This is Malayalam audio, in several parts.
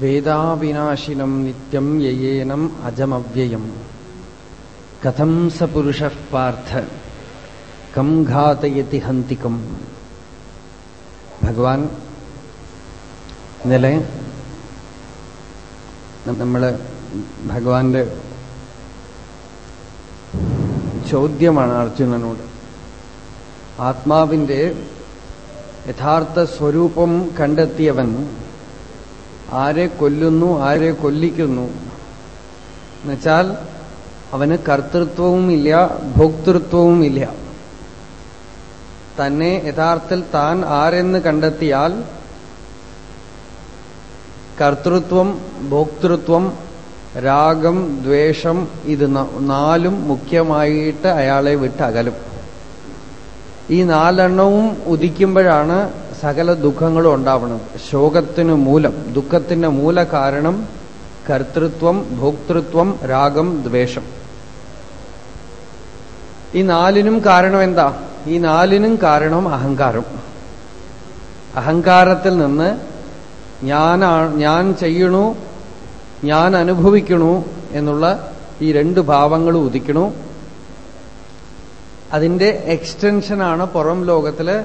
വേദാവിനാശിനം നിത്യം യയേനം അജമവ്യയം. കഥം സ പുരുഷ പാർത്ഥ. കം ഘാതയതി ഹന്തികം. ഭഗവാൻ ഇന്നലെ നമ്മൾ ഭഗവാന്റെ ചോദ്യമാണ് അർജുനനോട്. ആത്മാവിന്റെ യഥാർത്ഥ സ്വരൂപം കണ്ടെത്തിയവൻ ആരെ കൊല്ലുന്നു ആരെ കൊല്ലിക്കുന്നു. എന്നുവെച്ചാൽ അവന് കർത്തൃത്വവുമില്ല ഭോക്തൃത്വവുമില്ല തന്നെ യഥാർത്ഥത്തിൽ താൻ ആരെന്ന് കണ്ടെത്തിയാൽ കർത്തൃത്വം ഭോക്തൃത്വം രാഗം ദ്വേഷം ഇത് നാലും മുഖ്യമായിട്ട് അയാളെ വിട്ടകലും. ഈ നാലെണ്ണവും ഉദിക്കുമ്പോഴാണ് സകല ദുഃഖങ്ങളും ഉണ്ടാവണം. ശോകത്തിനു മൂലം ദുഃഖത്തിന്റെ മൂല കാരണം കർത്തൃത്വം ഭോക്തൃത്വം രാഗം ദ്വേഷം. ഈ നാലിനും കാരണം എന്താ? ഈ നാലിനും കാരണം അഹങ്കാരം. അഹങ്കാരത്തിൽ നിന്ന് ഞാൻ ഞാൻ ചെയ്യണു ഞാൻ അനുഭവിക്കണു എന്നുള്ള ഈ രണ്ട് ഭാവങ്ങൾ ഉദിക്കണു. അതിന്റെ എക്സ്റ്റൻഷനാണ് പുറം ലോകത്തിൽ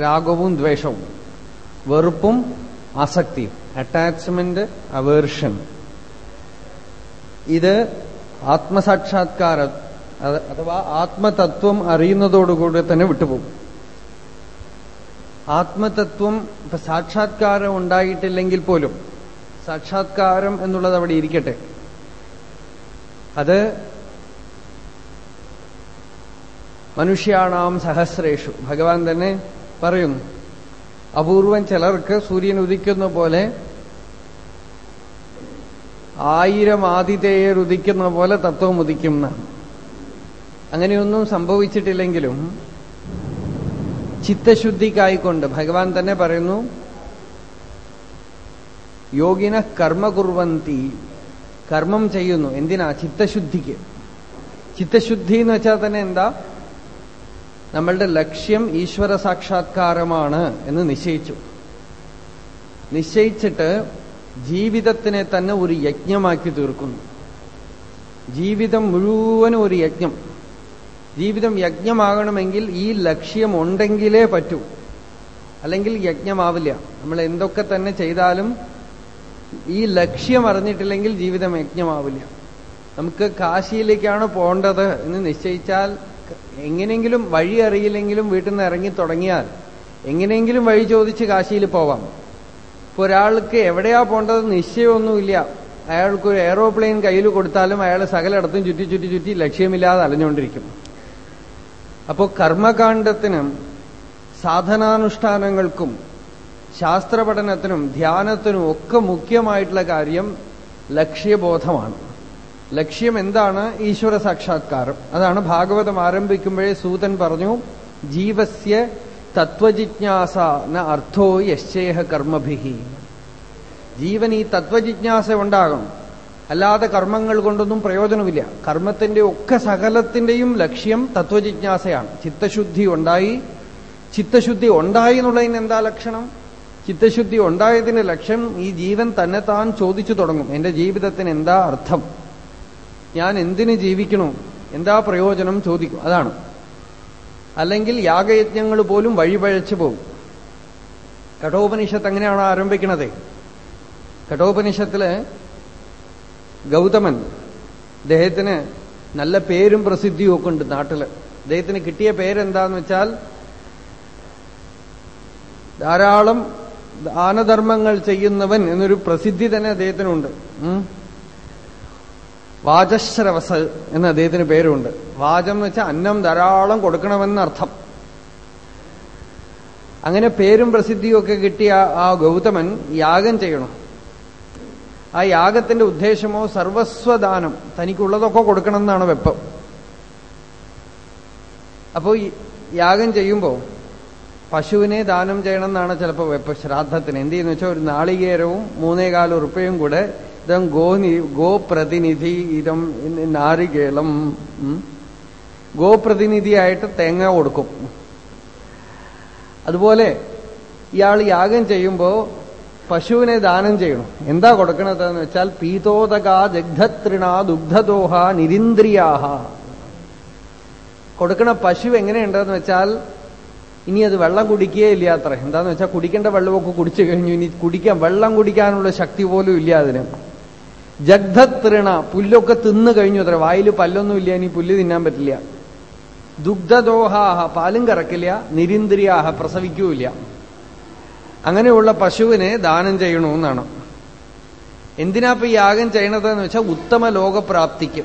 രാഗവും ദ്വേഷവും വെറുപ്പും ആസക്തിയും അറ്റാച്ച്മെന്റ് അവേർഷൻ ഇത് ആത്മസാക്ഷാത്കാര അഥവാ ആത്മതത്വം അറിയുന്നതോടുകൂടി തന്നെ വിട്ടുപോകും. ആത്മതത്വം ഇപ്പൊ സാക്ഷാത്കാരം ഉണ്ടായിട്ടില്ലെങ്കിൽ പോലും സാക്ഷാത്കാരം എന്നുള്ളത് അവിടെ ഇരിക്കട്ടെ. അത് മനുഷ്യാണാം സഹസ്രേഷു. ഭഗവാൻ തന്നെ പറയുന്നു. അപൂർവം ചിലർക്ക് സൂര്യൻ ഉദിക്കുന്ന പോലെ ആയിരം ആതിഥേയർ ഉദിക്കുന്ന പോലെ തത്വം ഉദിക്കും എന്നാണ്. അങ്ങനെയൊന്നും സംഭവിച്ചിട്ടില്ലെങ്കിലും ചിത്തശുദ്ധിക്കായിക്കൊണ്ട് ഭഗവാൻ തന്നെ പറയുന്നു യോഗിന കർമ്മ കുർവന്തി കർമ്മം ചെയ്യുന്നു. എന്തിനാ? ചിത്തശുദ്ധിക്ക്. ചിത്തശുദ്ധി എന്ന് വെച്ചാൽ തന്നെ എന്താ? നമ്മളുടെ ലക്ഷ്യം ഈശ്വര സാക്ഷാത്കാരമാണ് എന്ന് നിശ്ചയിച്ചു. നിശ്ചയിച്ചിട്ട് ജീവിതത്തിനെ തന്നെ ഒരു യജ്ഞമാക്കി തീർക്കുന്നു. ജീവിതം മുഴുവനും ഒരു യജ്ഞം. ജീവിതം യജ്ഞമാകണമെങ്കിൽ ഈ ലക്ഷ്യം ഉണ്ടെങ്കിലേ പറ്റൂ. അല്ലെങ്കിൽ യജ്ഞമാവില്ല. നമ്മൾ എന്തൊക്കെ തന്നെ ചെയ്താലും ഈ ലക്ഷ്യം അറിഞ്ഞിട്ടില്ലെങ്കിൽ ജീവിതം യജ്ഞമാവില്ല. നമുക്ക് കാശിയിലേക്കാണ് പോകേണ്ടത് എന്ന് നിശ്ചയിച്ചാൽ എങ്ങനെയെങ്കിലും വഴി അറിയില്ലെങ്കിലും വീട്ടിൽ നിന്ന് ഇറങ്ങി തുടങ്ങിയാൽ എങ്ങനെയെങ്കിലും വഴി ചോദിച്ച് കാശിയിൽ പോവാം. ഇപ്പൊ ഒരാൾക്ക് എവിടെയാ പോണ്ടത് നിശ്ചയമൊന്നുമില്ല. അയാൾക്ക് ഒരു എയറോപ്ലെയിൻ കയ്യിൽ കൊടുത്താലും അയാൾ സകലയിടത്തും ചുറ്റി ചുറ്റി ചുറ്റി ലക്ഷ്യമില്ലാതെ അലഞ്ഞുകൊണ്ടിരിക്കും. അപ്പോൾ കർമ്മകാണ്ഡത്തിനും സാധനാനുഷ്ഠാനങ്ങൾക്കും ശാസ്ത്രപഠനത്തിനും ധ്യാനത്തിനും ഒക്കെ മുഖ്യമായിട്ടുള്ള കാര്യം ലക്ഷ്യബോധമാണ്. ലക്ഷ്യം എന്താണ്? ഈശ്വര സാക്ഷാത്കാരം. അതാണ് ഭാഗവതം ആരംഭിക്കുമ്പോഴേ സൂതൻ പറഞ്ഞു ജീവസ്യ തത്വജിജ്ഞാസ ന അർത്ഥോ യശ്ചേഹ കർമ്മഭിഹി ജീവൻ ഈ തത്വജിജ്ഞാസ ഉണ്ടാകണം. അല്ലാതെ കർമ്മങ്ങൾ കൊണ്ടൊന്നും പ്രയോജനമില്ല. കർമ്മത്തിന്റെ ഒക്കെ സകലത്തിന്റെയും ലക്ഷ്യം തത്വജിജ്ഞാസയാണ്. ചിത്തശുദ്ധി ഉണ്ടായി. ചിത്തശുദ്ധി ഉണ്ടായി എന്നുള്ളതിന് എന്താ ലക്ഷണം? ചിത്തശുദ്ധി ഉണ്ടായതിന്റെ ലക്ഷ്യം ഈ ജീവൻ തന്നെ താൻ ചോദിച്ചു തുടങ്ങും. എന്റെ ജീവിതത്തിന് എന്താ അർത്ഥം? ഞാൻ എന്തിന് ജീവിക്കണു? എന്താ പ്രയോജനം? ചോദിക്കും. അതാണ്. അല്ലെങ്കിൽ യാഗയജ്ഞങ്ങൾ പോലും വഴിപഴച്ചു പോകും. കഠോപനിഷത്ത് അങ്ങനെയാണ് ആരംഭിക്കുന്നത് കഠോപനിഷത്തിൽ ഗൗതമൻ അദ്ദേഹത്തിന് നല്ല പേരും പ്രസിദ്ധിയും ഒക്കെ ഉണ്ട് നാട്ടിൽ. അദ്ദേഹത്തിന് കിട്ടിയ പേരെന്താന്ന് വെച്ചാൽ ധാരാളം ദാനധർമ്മങ്ങൾ ചെയ്യുന്നവൻ എന്നൊരു പ്രസിദ്ധി തന്നെ അദ്ദേഹത്തിനുണ്ട്. വാചശ്രവസ് എന്ന് അദ്ദേഹത്തിന് പേരുണ്ട്. വാചം എന്ന് വെച്ചാൽ അന്നം ധാരാളം കൊടുക്കണമെന്നർത്ഥം. അങ്ങനെ പേരും പ്രസിദ്ധിയും ഒക്കെ കിട്ടിയ ആ ഗൗതമൻ യാഗം ചെയ്യണം. ആ യാഗത്തിന്റെ ഉദ്ദേശമോ സർവസ്വദാനം തനിക്കുള്ളതൊക്കെ കൊടുക്കണം എന്നാണ് വെപ്പം അപ്പോൾ യാഗം ചെയ്യുമ്പോൾ പശുവിനെ ദാനം ചെയ്യണം എന്നാണ് ചിലപ്പോൾ വെപ്പം ശ്രാദ്ധത്തിന്. എന്ത് ചെയ്യുന്ന വെച്ചാൽ ഒരു നാളികേരവും മൂന്നേകാൽ ഉറുപ്പയും കൂടെ ഇതം ഗോ ഗോപ്രതിനിധി ഇതം നാരികേളം. ഗോപ്രതിനിധിയായിട്ട് തേങ്ങ കൊടുക്കും. അതുപോലെ ഇയാൾ യാഗം ചെയ്യുമ്പോൾ പശുവിനെ ദാനം ചെയ്യണം. എന്താ കൊടുക്കണതെന്ന് വെച്ചാൽ പീതോദക ജഗ്ധത്രിണാ ദുഗ്ധദോഹ നിരിന്ദ്രിയാഹ. കൊടുക്കണ പശു എങ്ങനെയുണ്ടെന്ന് വെച്ചാൽ ഇനി അത് വെള്ളം കുടിക്കുകയേ ഇല്ല അത്ര. എന്താന്ന് വെച്ചാൽ കുടിക്കേണ്ട വെള്ളമൊക്കെ കുടിച്ചു കഴിഞ്ഞു. ഇനി കുടിക്കാൻ വെള്ളം കുടിക്കാനുള്ള ശക്തി പോലും ഇല്ല അതിന്. ജഗ്ധതൃണ പുല്ലൊക്കെ തിന്നു കഴിഞ്ഞു അത്ര. വായിൽ പല്ലൊന്നും ഇല്ല ഇനി പുല്ല് തിന്നാൻ പറ്റില്ല. ദുഗ്ധദോഹാഹ പാലും കറക്കില്ല നിരിന്ദ്രിയാഹ പ്രസവിക്കൂല്ല. അങ്ങനെയുള്ള പശുവിനെ ദാനം ചെയ്യണമെന്നാണ് എന്തിനാ ഇപ്പൊ യാഗം ചെയ്യണതെന്ന് വെച്ചാൽ ഉത്തമ ലോകപ്രാപ്തിക്ക്.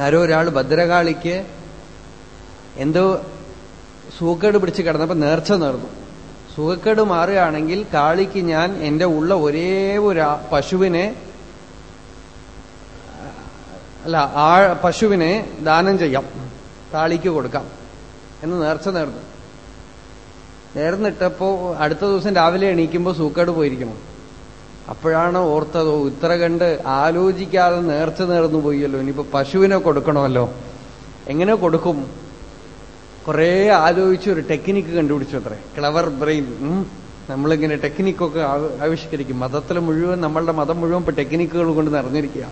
ആരോ ഒരാൾ ഭദ്രകാളിക്ക് എന്തോ സൂക്കേട് പിടിച്ച് കിടന്നപ്പോ നേർച്ച നേർന്നു. സുഖക്കേട് മാറുകയാണെങ്കിൽ കാളിക്ക് ഞാൻ എന്റെ ഉള്ള ഒരേ ഒരു പശുവിനെ അല്ല ആ പശുവിനെ ദാനം ചെയ്യാം. കാളിക്ക് കൊടുക്കാം. എന്ന് നേർച്ച നേർന്നു. നേർന്നിട്ടപ്പോ അടുത്ത ദിവസം രാവിലെ എണീക്കുമ്പോൾ സൂക്കേട് പോയിരിക്കണം. അപ്പോഴാണ് ഓർത്തതോ ഇത്ര കണ്ട് ആലോചിക്കാതെ നേർച്ച നേർന്നു പോയല്ലോ. ഇനിയിപ്പോ പശുവിനെ കൊടുക്കണമല്ലോ. എങ്ങനെ കൊടുക്കും? കുറേ ആലോചിച്ച് ഒരു ടെക്നിക്ക് കണ്ടുപിടിച്ചു അത്രേ. ക്ലവർ ബ്രെയിൻ നമ്മളിങ്ങനെ ടെക്നിക്കൊക്കെ ആവിഷ്കരിക്കും. മതത്തിൽ മുഴുവൻ നമ്മളുടെ മതം മുഴുവൻ ഇപ്പൊ ടെക്നിക്കുകൾ കൊണ്ട് നിറഞ്ഞിരിക്കുക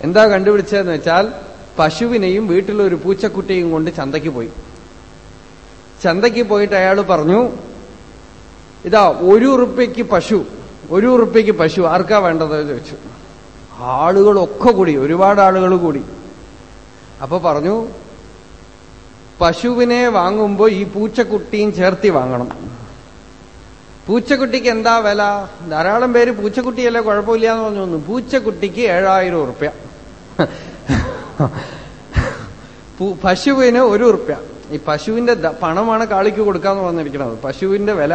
എന്താ കണ്ടുപിടിച്ചതെന്ന് വെച്ചാൽ പശുവിനെയും വീട്ടിലൊരു പൂച്ചക്കുട്ടിയും കൊണ്ട് ചന്തയ്ക്ക് പോയി. ചന്തയ്ക്ക് പോയിട്ട് അയാൾ പറഞ്ഞു ഇതാ ഒരു ഉറുപ്പ്യക്ക് പശു ഒരു ഉറുപ്പ്യക്ക് പശു ആർക്കാ വേണ്ടത്? ചോദിച്ചു. ആളുകളൊക്കെ കൂടി ഒരുപാട് ആളുകൾ കൂടി. അപ്പൊ പറഞ്ഞു പശുവിനെ വാങ്ങുമ്പോൾ ഈ പൂച്ചക്കുട്ടിയും ചേർത്തി വാങ്ങണം. പൂച്ചക്കുട്ടിക്ക് എന്താ വില? ധാരാളം പേര് പൂച്ചക്കുട്ടിയല്ലേ കുഴപ്പമില്ല എന്ന് പറഞ്ഞു തോന്നുന്നു പൂച്ചക്കുട്ടിക്ക് ഏഴായിരം ഉറുപ്യ പശുവിന് ഒരു ഉറുപ്യ ഈ പശുവിന്റെ പണമാണ് കാളിക്ക് കൊടുക്കാന്ന് പറഞ്ഞിരിക്കുന്നത് പശുവിന്റെ വില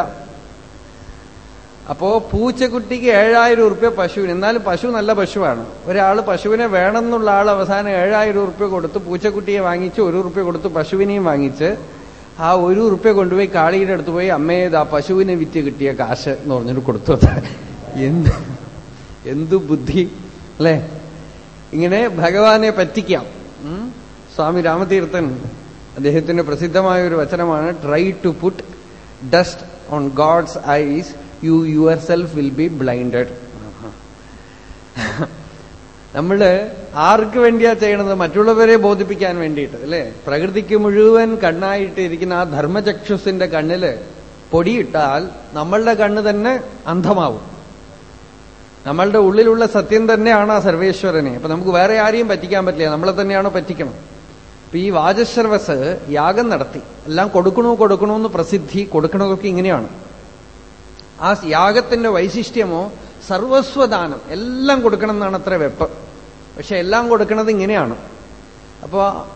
അപ്പോ പൂച്ചക്കുട്ടിക്ക് ഏഴായിരം ഉറുപ്യ പശുവിന്. എന്നാലും പശു നല്ല പശുവാണ്. ഒരാൾ പശുവിനെ വേണമെന്നുള്ള ആൾ അവസാനം ഏഴായിരം ഉറുപ്യ കൊടുത്ത് പൂച്ചക്കുട്ടിയെ വാങ്ങിച്ച് ഒരു ഉറുപ്യ കൊടുത്ത് പശുവിനെയും വാങ്ങിച്ച് ആ ഒരു ഉറുപ്യ കൊണ്ടുപോയി കാളിയുടെ അടുത്ത് പോയി അമ്മയെ ആ പശുവിനെ വിറ്റ് കിട്ടിയ കാശ് എന്ന് പറഞ്ഞിട്ട് കൊടുത്തു. എന്ത് എന്തു ബുദ്ധി അല്ലേ? ഇങ്ങനെ ഭഗവാനെ പറ്റിക്കാം. സ്വാമി രാമതീർത്ഥൻ അദ്ദേഹത്തിന്റെ പ്രസിദ്ധമായ ഒരു വചനമാണ് try to put dust on God's eyes you yourself will be blinded നമ്മൾ ആർക്ക് വേണ്ടിയാ ചെയ്യണത്? മറ്റുള്ളവരെ ബോധിപ്പിക്കാൻ വേണ്ടിയിട്ട് അല്ലെ? പ്രകൃതിക്ക് മുഴുവൻ കണ്ണായിട്ട് ഇരിക്കുന്ന ആ ധർമ്മചക്ഷുസിന്റെ കണ്ണിൽ പൊടിയിട്ടാൽ നമ്മളുടെ കണ്ണ് തന്നെ അന്ധമാവും. നമ്മളുടെ ഉള്ളിലുള്ള സത്യം തന്നെയാണ് ആ സർവേശ്വരനെ. അപ്പൊ നമുക്ക് വേറെ ആരെയും പറ്റിക്കാൻ പറ്റില്ല. നമ്മളെ തന്നെയാണോ പറ്റിക്കണം? അപ്പൊ ഈ വാചശ്രവസ് യാഗം നടത്തി. എല്ലാം കൊടുക്കണോ കൊടുക്കണോ എന്ന് പ്രസിദ്ധി കൊടുക്കണതൊക്കെ ഇങ്ങനെയാണ്. ആ യാഗത്തിന്റെ വൈശിഷ്ട്യമോ സർവസ്വദാനം എല്ലാം കൊടുക്കണം എന്നാണ് അത്ര വെപ്പ്. പക്ഷെ എല്ലാം കൊടുക്കണത് ഇങ്ങനെയാണ്. അപ്പോ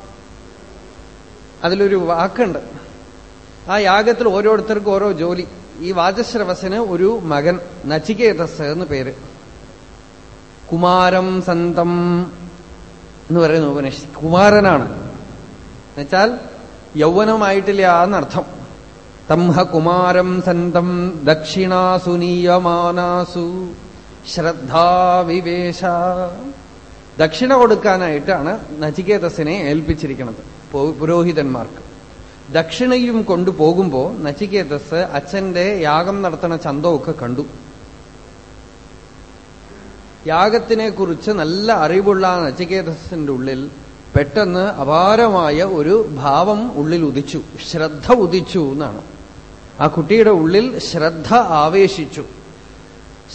അതിലൊരു വാക്കുണ്ട്. ആ യാഗത്തിൽ ഓരോരുത്തർക്കും ഓരോ ജോലി. ഈ വാചശ്രവസന് ഒരു മകൻ നചികേതസ് എന്ന് പേര്. കുമാരം സന്തം എന്ന് പറയുന്നു ഉപനിഷത്ത്. കുമാരനാണ്. എന്നുവെച്ചാൽ യൗവനമായിട്ടില്ല എന്നർത്ഥം. തംഹ കുമാരം സന്തം ദക്ഷിണാസു നീയമാനാസു. ശ്രദ്ധാവിവേശ ദക്ഷിണ കൊടുക്കാനായിട്ടാണ് നചികേതസിനെ ഏൽപ്പിച്ചിരിക്കുന്നത് പുരോഹിതന്മാർക്ക്. ദക്ഷിണയും കൊണ്ടുപോകുമ്പോ നചികേതസ് അച്ഛന്റെ യാഗം നടത്തുന്ന ചന്തമൊക്കെ കണ്ടു. യാഗത്തിനെ കുറിച്ച് നല്ല അറിവുള്ള നചികേതസിന്റെ ഉള്ളിൽ പെട്ടെന്ന് അപാരമായ ഒരു ഭാവം ഉള്ളിൽ ഉദിച്ചു. ശ്രദ്ധ ഉദിച്ചു എന്നാണ്. ആ കുട്ടിയുടെ ഉള്ളിൽ ശ്രദ്ധ ആവേശിച്ചു.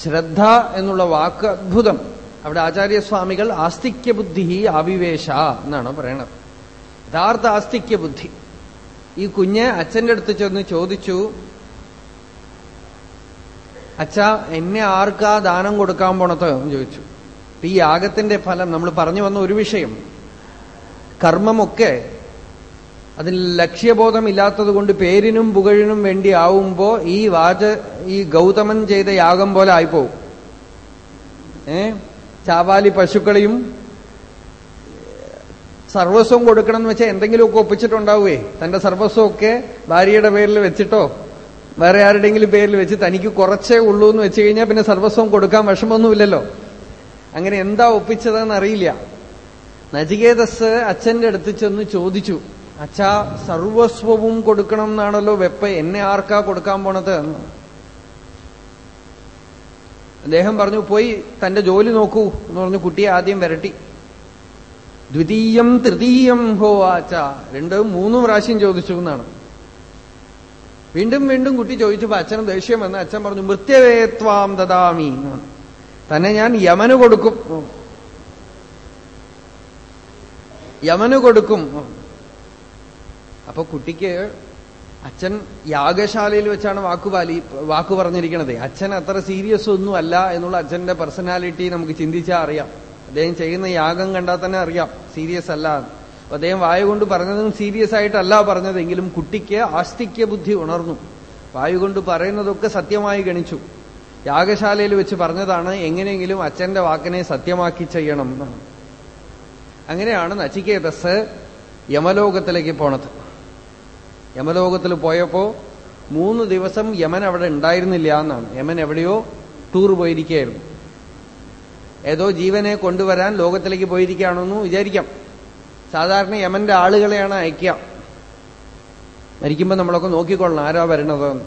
ശ്രദ്ധ എന്നുള്ള വാക്ക് അത്ഭുതം. അവിടെ ആചാര്യസ്വാമികൾ ആസ്തിക്യ ബുദ്ധി ആവിവേശ എന്നാണ് പറയണത്. യഥാർത്ഥ ആസ്തിക്യ ബുദ്ധി ഈ കുഞ്ഞ് അച്ഛന്റെ അടുത്ത് ചെന്ന് ചോദിച്ചു അച്ഛ എന്നെ ആർക്കാ ദാനം കൊടുക്കാൻ പോണത്? എന്ന് ചോദിച്ചു. ഈ യാഗത്തിന്റെ ഫലം നമ്മൾ പറഞ്ഞു വന്ന ഒരു വിഷയം. കർമ്മമൊക്കെ അതിൽ ലക്ഷ്യബോധമില്ലാത്തത് കൊണ്ട് പേരിനും പുകഴിനും വേണ്ടി ആവുമ്പോ ഈ വാച ഈ ഗൗതമൻ ചെയ്ത യാഗം പോലെ ആയിപ്പോവും. ഏ? ചാവാലി പശുക്കളെയും സർവസ്വം കൊടുക്കണം എന്ന് വെച്ചാൽ എന്തെങ്കിലുമൊക്കെ ഒപ്പിച്ചിട്ടുണ്ടാവുകേ തന്റെ സർവസ്വമൊക്കെ ഭാര്യയുടെ പേരിൽ വെച്ചിട്ടോ വേറെ ആരുടെയെങ്കിലും പേരിൽ വെച്ച് തനിക്ക് കുറച്ചേ ഉള്ളൂ എന്ന് വെച്ച് കഴിഞ്ഞാൽ പിന്നെ സർവസ്വം കൊടുക്കാൻ വിഷമമൊന്നുമില്ലല്ലോ. അങ്ങനെ എന്താ ഒപ്പിച്ചതെന്ന് അറിയില്ല. നചികേതസ് അച്ഛന്റെ അടുത്ത് ചെന്ന് ചോദിച്ചു. അച്ഛാ സർവസ്വവും കൊടുക്കണം എന്നാണല്ലോ വെപ്പ എന്നെ ആർക്കാ കൊടുക്കാൻ പോണത് എന്ന്. അദ്ദേഹം പറഞ്ഞു പോയി തന്റെ ജോലി നോക്കൂ എന്ന് പറഞ്ഞു കുട്ടിയെ ആദ്യം വരട്ടി. ദ്വിതീയം തൃതീയം ഹോ ആച്ച രണ്ടും മൂന്നും പ്രാവശ്യം ചോദിച്ചു എന്നാണ്. വീണ്ടും വീണ്ടും കുട്ടി ചോദിച്ചപ്പോ അച്ഛന് ദേഷ്യം വന്ന് അച്ഛൻ പറഞ്ഞു മൃത്യവേത്വാം ദദാമി. തന്നെ ഞാൻ യമന് കൊടുക്കും. യമന് കൊടുക്കും. അപ്പൊ കുട്ടിക്ക് അച്ഛൻ യാഗശാലയിൽ വെച്ചാണ് വാക്കുപാലി വാക്കു പറഞ്ഞിരിക്കണത്. അച്ഛൻ അത്ര സീരിയസ് ഒന്നും അല്ല എന്നുള്ള അച്ഛന്റെ പേഴ്സണാലിറ്റി നമുക്ക് ചിന്തിച്ചാൽ അറിയാം. അദ്ദേഹം ചെയ്യുന്ന യാഗം കണ്ടാൽ തന്നെ അറിയാം. സീരിയസ് അല്ല അപ്പൊ അദ്ദേഹം വായു കൊണ്ട് പറഞ്ഞതും സീരിയസ് ആയിട്ടല്ല പറഞ്ഞതെങ്കിലും കുട്ടിക്ക് ആസ്തിക്യ ബുദ്ധി ഉണർന്നു. വായു കൊണ്ട് പറയുന്നതൊക്കെ സത്യമായി ഗണിച്ചു. യാഗശാലയിൽ വെച്ച് പറഞ്ഞതാണ് എങ്ങനെയെങ്കിലും അച്ഛന്റെ വാക്കിനെ സത്യമാക്കി ചെയ്യണം എന്നാണ്. അങ്ങനെയാണ് നച്ചിക്കേതസ് യമലോകത്തിലേക്ക് പോണത്. യമലോകത്തിൽ പോയപ്പോ മൂന്ന് ദിവസം യമൻ അവിടെ ഉണ്ടായിരുന്നില്ല എന്നാണ്. യമൻ എവിടെയോ ടൂർ പോയിരിക്കുകയായിരുന്നു. ഏതോ ജീവനെ കൊണ്ടുവരാൻ ലോകത്തിലേക്ക് പോയിരിക്കുകയാണെന്ന് വിചാരിക്കാം. സാധാരണ യമന്റെ ആളുകളെയാണ് അയക്കുക. മരിക്കുമ്പോൾ നമ്മളൊക്കെ നോക്കിക്കൊള്ളണം ആരാ വരണതെന്ന്.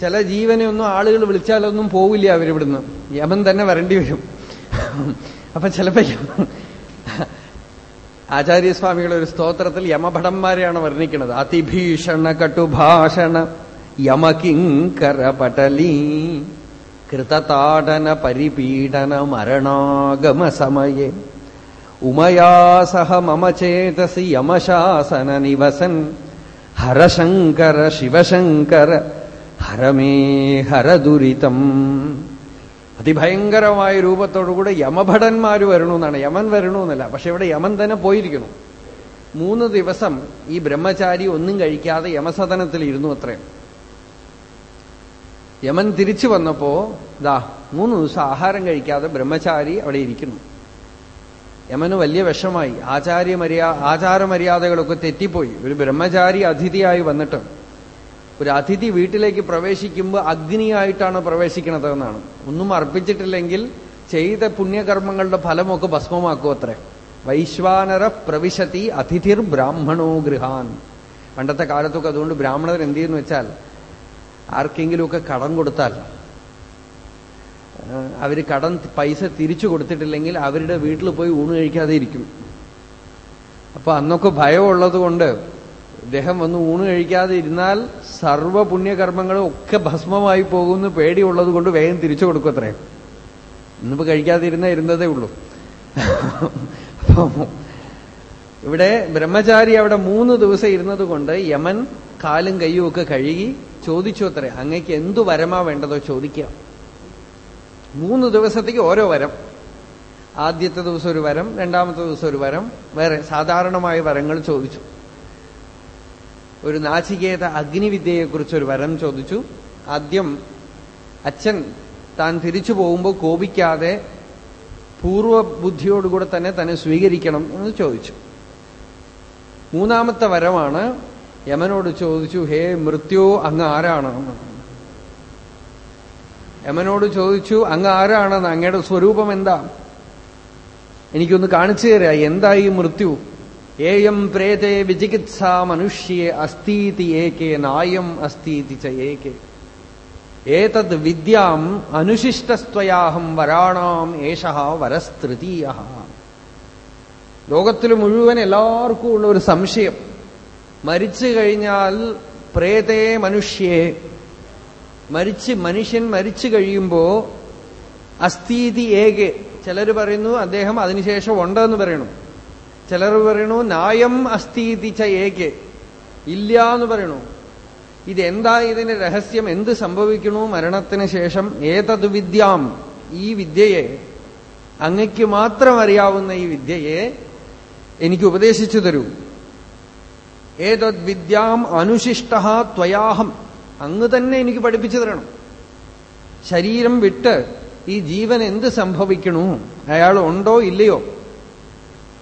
ചില ജീവനെ ഒന്നും ആളുകൾ വിളിച്ചാലൊന്നും പോവില്ല അവരിവിടുന്ന്. യമൻ തന്നെ വരേണ്ടി വരും. അപ്പൊ ചിലപ്പോ യമൻ ആചാര്യസ്വാമികളുടെ ഒരു സ്തോത്രത്തിൽ യമഭടന്മാരെയാണ് വർണിക്കുന്നത്. അതിഭീഷണ കട്ടുഭാഷണ യമകിങ്കരപടലീ കൃതതാടന പരിപീഡന മരണാഗമ സമയേ. ഉമയാ സഹ മമ ചേതസി യമശാസന നിവസൻ ഹരശങ്കര ശിവശങ്കര ഹരമേ ഹരദുരിതം. അതിഭയങ്കരമായ രൂപത്തോടുകൂടെ യമഭടന്മാർ വരണമെന്നാണ്. യമൻ വരണമെന്നല്ല പക്ഷെ ഇവിടെ യമൻ തന്നെ പോയിരിക്കുന്നു. മൂന്ന് ദിവസം ഈ ബ്രഹ്മചാരി ഒന്നും കഴിക്കാതെ യമസദനത്തിൽ ഇരുന്നു അത്രയും യമൻ തിരിച്ചു വന്നപ്പോ ദാ മൂന്ന് ദിവസം ആഹാരം കഴിക്കാതെ ബ്രഹ്മചാരി അവിടെ ഇരിക്കുന്നു. യമന് വലിയ വിഷമായി. ആചാര്യമര്യാ ആചാരമര്യാദകളൊക്കെ തെറ്റിപ്പോയി. ഒരു ബ്രഹ്മചാരി അതിഥിയായി വന്നിട്ട് ഒരു അതിഥി വീട്ടിലേക്ക് പ്രവേശിക്കുമ്പോൾ അഗ്നിയായിട്ടാണ് പ്രവേശിക്കുന്നത് എന്നാണ്. ഒന്നും അർപ്പിച്ചിട്ടില്ലെങ്കിൽ ചെയ്ത പുണ്യകർമ്മങ്ങളുടെ ഫലമൊക്കെ ഭസ്മമാക്കും അത്രേ. വൈശ്വാനര പ്രവിശതി അതിഥിർ ബ്രാഹ്മണോ ഗൃഹാൻ. പണ്ടത്തെ കാലത്തൊക്കെ അതുകൊണ്ട് ബ്രാഹ്മണർ എന്ത് ചെയ്യുന്നു വെച്ചാൽ ആർക്കെങ്കിലുമൊക്കെ കടം കൊടുത്താൽ അവർ കടം പൈസ തിരിച്ചു കൊടുത്തിട്ടില്ലെങ്കിൽ അവരുടെ വീട്ടിൽ പോയി ഊണ് കഴിക്കാതെ ഇരിക്കും. അപ്പൊ അന്നൊക്കെ ഭയമുള്ളത് കൊണ്ട് ഇദ്ദേഹം വന്ന് ഊണ് കഴിക്കാതെ ഇരുന്നാൽ സർവ പുണ്യകർമ്മങ്ങളും ഒക്കെ ഭസ്മമായി പോകുമെന്ന് പേടിയുള്ളത് കൊണ്ട് വേഗം തിരിച്ചു കൊടുക്കും അത്രേ. ഇന്നിപ്പോ കഴിക്കാതെ ഇരുന്ന ഇരുന്നതേ ഉള്ളൂ. ഇവിടെ ബ്രഹ്മചാരി അവിടെ മൂന്ന് ദിവസം ഇരുന്നത് കൊണ്ട് യമൻ കാലും കയ്യും ഒക്കെ കഴുകി ചോദിച്ചു അത്രേ അങ്ങക്ക് എന്തു വരമാ വേണ്ടതോ ചോദിക്കാം. മൂന്ന് ദിവസത്തേക്ക് ഓരോ വരം. ആദ്യത്തെ ദിവസം ഒരു വരം രണ്ടാമത്തെ ദിവസം ഒരു വരം വേറെ സാധാരണമായ വരങ്ങൾ ചോദിച്ചു. ഒരു നാചികേത അഗ്നിവിദ്യയെക്കുറിച്ചൊരു വരം ചോദിച്ചു. ആദ്യം അച്ഛൻ താൻ തിരിച്ചു പോകുമ്പോൾ കോപിക്കാതെ പൂർവബുദ്ധിയോടുകൂടെ തന്നെ തന്നെ സ്വീകരിക്കണം എന്ന് ചോദിച്ചു. മൂന്നാമത്തെ വരമാണ് യമനോട് ചോദിച്ചു ഹേ മൃത്യു അങ്ങ് ആരാണ്? യമനോട് ചോദിച്ചു അങ്ങ് ആരാണെന്ന് അങ്ങയുടെ സ്വരൂപം എന്താ എനിക്കൊന്ന് കാണിച്ചു തരാ എന്തായി മൃത്യു? ഏയം പ്രേതേ വിചികിത്സ മനുഷ്യേ അസ്തീതി ഏകേ നായം അസ്തീതി ച ഏതത് വിദ്യാം അനുശിഷ്ടസ്ത്വയാഹം വരാണാം ഏഷ വരസ്തൃതീയ ലോകത്തിൽ മുഴുവൻ എല്ലാവർക്കും ഉള്ള ഒരു സംശയം. മരിച്ചു കഴിഞ്ഞാൽ പ്രേതേ മനുഷ്യേ മരിച്ച് മനുഷ്യൻ മരിച്ചു കഴിയുമ്പോ അസ്ഥീതി ഏകെ. ചിലർ പറയുന്നു അദ്ദേഹം അതിനുശേഷം ഉണ്ടെന്ന് പറയണു. ചിലർ പറയണു നായം അസ്ഥീതി ച ഏകെ. ഇല്ല എന്ന് പറയണു. ഇതെന്താ ഇതിന് രഹസ്യം? എന്ത് സംഭവിക്കണു മരണത്തിന് ശേഷം? ഏതത് വിദ്യാം? ഈ വിദ്യയെ അങ്ങയ്ക്ക് മാത്രം അറിയാവുന്ന ഈ വിദ്യയെ എനിക്ക് ഉപദേശിച്ചു തരൂ. ഏതത് വിദ്യാം അനുശിഷ്ട ത്വയാഹം. അങ്ങ് തന്നെ എനിക്ക് പഠിപ്പിച്ചു തരണം. ശരീരം വിട്ട് ഈ ജീവൻ എന്ത് സംഭവിക്കണു? അയാൾ ഉണ്ടോ ഇല്ലയോ?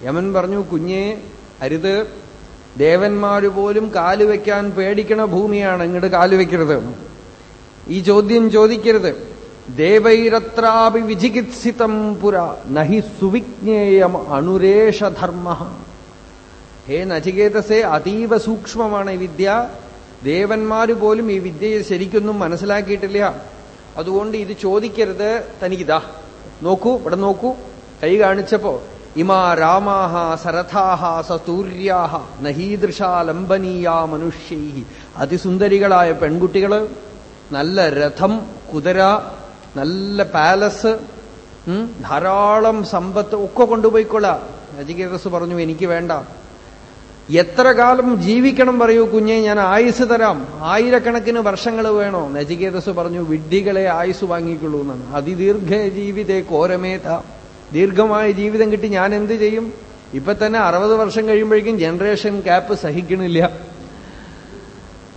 യമൻ പറഞ്ഞു കുഞ്ഞേ അരുത്. ദേവന്മാര് പോലും കാലുവെക്കാൻ പേടിക്കണ ഭൂമിയാണ് ഇങ്ങോട്ട് കാലുവെക്കരുത് ഈ ചോദ്യം ചോദിക്കരുത്. ദേവൈരത്രാപി വിചികിത്സിതം പുര നഹി സുവിജ്ഞേയം അണുരേഷധർമ്മ ഹേ നചികേതസെ അതീവ സൂക്ഷ്മമാണ് ഈ വിദ്യ. ദേവന്മാര് പോലും ഈ വിദ്യയെ ശരിക്കൊന്നും മനസ്സിലാക്കിയിട്ടില്ല. അതുകൊണ്ട് ഇത് ചോദിക്കരുത് തനിക്കിതാ നോക്കൂ ഇവിടെ നോക്കൂ. കൈ കാണിച്ചപ്പോ ഇമാ രാമാഹ സരഥാഹ സതൂര്യാഹ നഹീദൃശാലംബനീയ മനുഷ്യൈ അതിസുന്ദരികളായ പെൺകുട്ടികൾ നല്ല രഥം കുതിര നല്ല പാലസ് ധാരാളം സമ്പത്ത് ഒക്കെ കൊണ്ടുപോയിക്കൊള്ളാം. നജികേതസ് പറഞ്ഞു എനിക്ക് വേണ്ട. എത്ര കാലം ജീവിക്കണം പറയൂ കുഞ്ഞെ ഞാൻ ആയുസ് തരാം. ആയിരക്കണക്കിന് വർഷങ്ങൾ വേണോ? നജികേതസ് പറഞ്ഞു വിഡ്ഢികളെ ആയുസ് വാങ്ങിക്കുള്ളൂ എന്നാണ്. അതിദീർഘ ജീവിതേ കോരമേത ദീർഘമായ ജീവിതം കിട്ടി ഞാൻ എന്ത് ചെയ്യും? ഇപ്പൊ തന്നെ അറുപത് വർഷം കഴിയുമ്പോഴേക്കും ജനറേഷൻ ക്യാപ്പ് സഹിക്കണില്ല.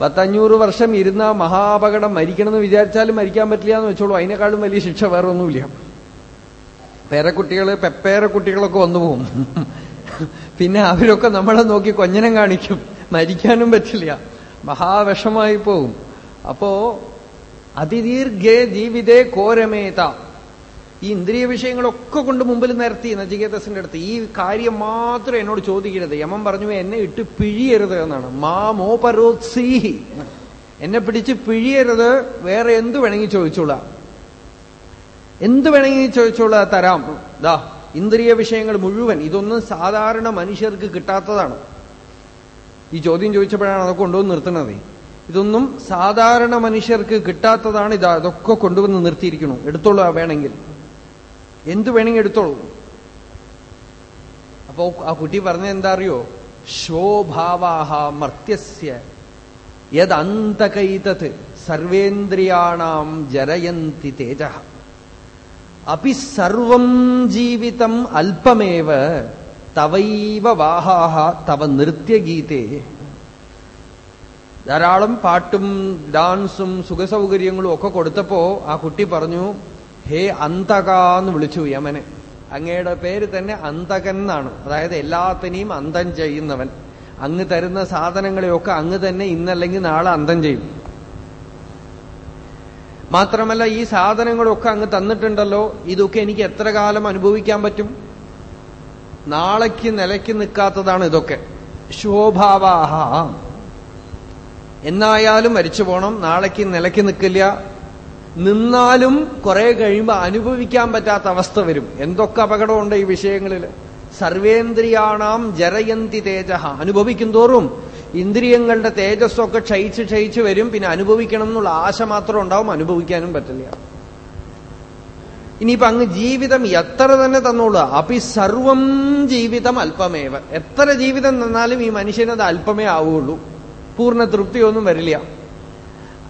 പത്തഞ്ഞൂറ് വർഷം ഇരുന്ന മഹാപകടം മരിക്കണമെന്ന് വിചാരിച്ചാലും മരിക്കാൻ പറ്റില്ല എന്ന് വെച്ചോളൂ. അതിനേക്കാളും വലിയ ശിക്ഷ വേറെ ഒന്നുമില്ല പേരക്കുട്ടികൾ പെപ്പേരക്കുട്ടികളൊക്കെ വന്നു പോകും. പിന്നെ അവരൊക്കെ നമ്മളെ നോക്കി കൊഞ്ഞനം കാണിക്കും. മരിക്കാനും പറ്റില്ല. മഹാവിഷമായി പോകും അപ്പോ അതിദീർഘേ ജീവിതേ കോരമേത. ഈ ഇന്ദ്രിയ വിഷയങ്ങളൊക്കെ കൊണ്ട് മുമ്പിൽ നിർത്തി നചികേതസിന്റെ അടുത്ത്. ഈ കാര്യം മാത്രം എന്നോട് ചോദിക്കരുത്. യമൻ പറഞ്ഞു എന്നെ ഇട്ട് പിഴിയരുത് എന്നാണ്. മാമോ പരോത്സീഹി എന്നെ പിടിച്ച് പിഴിയരുത്. വേറെ എന്ത് വേണമെങ്കിൽ ചോദിച്ചോളാം. എന്ത് വേണമെങ്കിൽ ചോദിച്ചോളാ തരാം. ദാ ഇന്ദ്രിയ വിഷയങ്ങൾ മുഴുവൻ. ഇതൊന്നും സാധാരണ മനുഷ്യർക്ക് കിട്ടാത്തതാണ്. ഈ ചോദ്യം ചോദിച്ചപ്പോഴാണ് അതൊക്കെ കൊണ്ടുവന്ന് നിർത്തുന്നത്. ഇതൊന്നും സാധാരണ മനുഷ്യർക്ക് കിട്ടാത്തതാണ് ഇതാ. അതൊക്കെ കൊണ്ടുവന്ന് നിർത്തിയിരിക്കണു എടുത്തോളൂ വേണമെങ്കിൽ. എന്ത് വേണമെങ്കിൽ എടുത്തോളൂ. അപ്പോ ആ കുട്ടി പറഞ്ഞ എന്താ അറിയോ? ശോഭാവാഹ മർത്യസ്യ. യദന്തകൈതത് സർവേന്ദ്രിയാണാം ജരയന്തി തേജ. അപ്പി സർവം ജീവിതം അല്പമേവ തവൈവ വാഹാഹ തവ നൃത്യഗീതേ. ധാരാളം പാട്ടും ഡാൻസും സുഖസൗകര്യങ്ങളും ഒക്കെ കൊടുത്തപ്പോ ആ കുട്ടി പറഞ്ഞു ഹേ അന്തക എന്ന് വിളിച്ചു യമനെ. അങ്ങയുടെ പേര് തന്നെ അന്തകൻ എന്നാണ്. അതായത് എല്ലാത്തിനെയും അന്തം ചെയ്യുന്നവൻ. അങ്ങ് തരുന്ന സാധനങ്ങളെയൊക്കെ അങ്ങ് തന്നെ ഇന്നല്ലെങ്കിൽ നാളെ അന്തം ചെയ്യും. മാത്രമല്ല ഈ സാധനങ്ങളൊക്കെ അങ്ങ് തന്നിട്ടുണ്ടല്ലോ. ഇതൊക്കെ എനിക്ക് എത്ര കാലം അനുഭവിക്കാൻ പറ്റും? നാളേക്ക് നിലയ്ക്ക് നിൽക്കാത്തതാണ് ഇതൊക്കെ. ശോഭാവാഹ. എന്നായാലും മരിച്ചു പോണം. നാളേക്ക് നിലയ്ക്ക് നിൽക്കില്ല. നിന്നാലും കുറെ കഴിയുമ്പോൾ അനുഭവിക്കാൻ പറ്റാത്ത അവസ്ഥ വരും. എന്തൊക്കെ അപകടമുണ്ട് ഈ വിഷയങ്ങളിൽ സർവേന്ദ്രിയാണാം ജരയന്തി തേജ. അനുഭവിക്കും തോറും ഇന്ദ്രിയങ്ങളുടെ തേജസ്സൊക്കെ ക്ഷയിച്ച് ക്ഷയിച്ച് വരും. പിന്നെ അനുഭവിക്കണം എന്നുള്ള ആശ മാത്രം ഉണ്ടാവും അനുഭവിക്കാനും പറ്റില്ല. ഇനിയിപ്പോ അങ്ങ് ജീവിതം എത്ര തന്നെ തന്നോളൂ. അപ്പൊ ഈ സർവം ജീവിതം അല്പമേവ. എത്ര ജീവിതം തന്നാലും ഈ മനുഷ്യനത് അല്പമേ ആവുകയുള്ളൂ. പൂർണ തൃപ്തിയൊന്നും വരില്ല.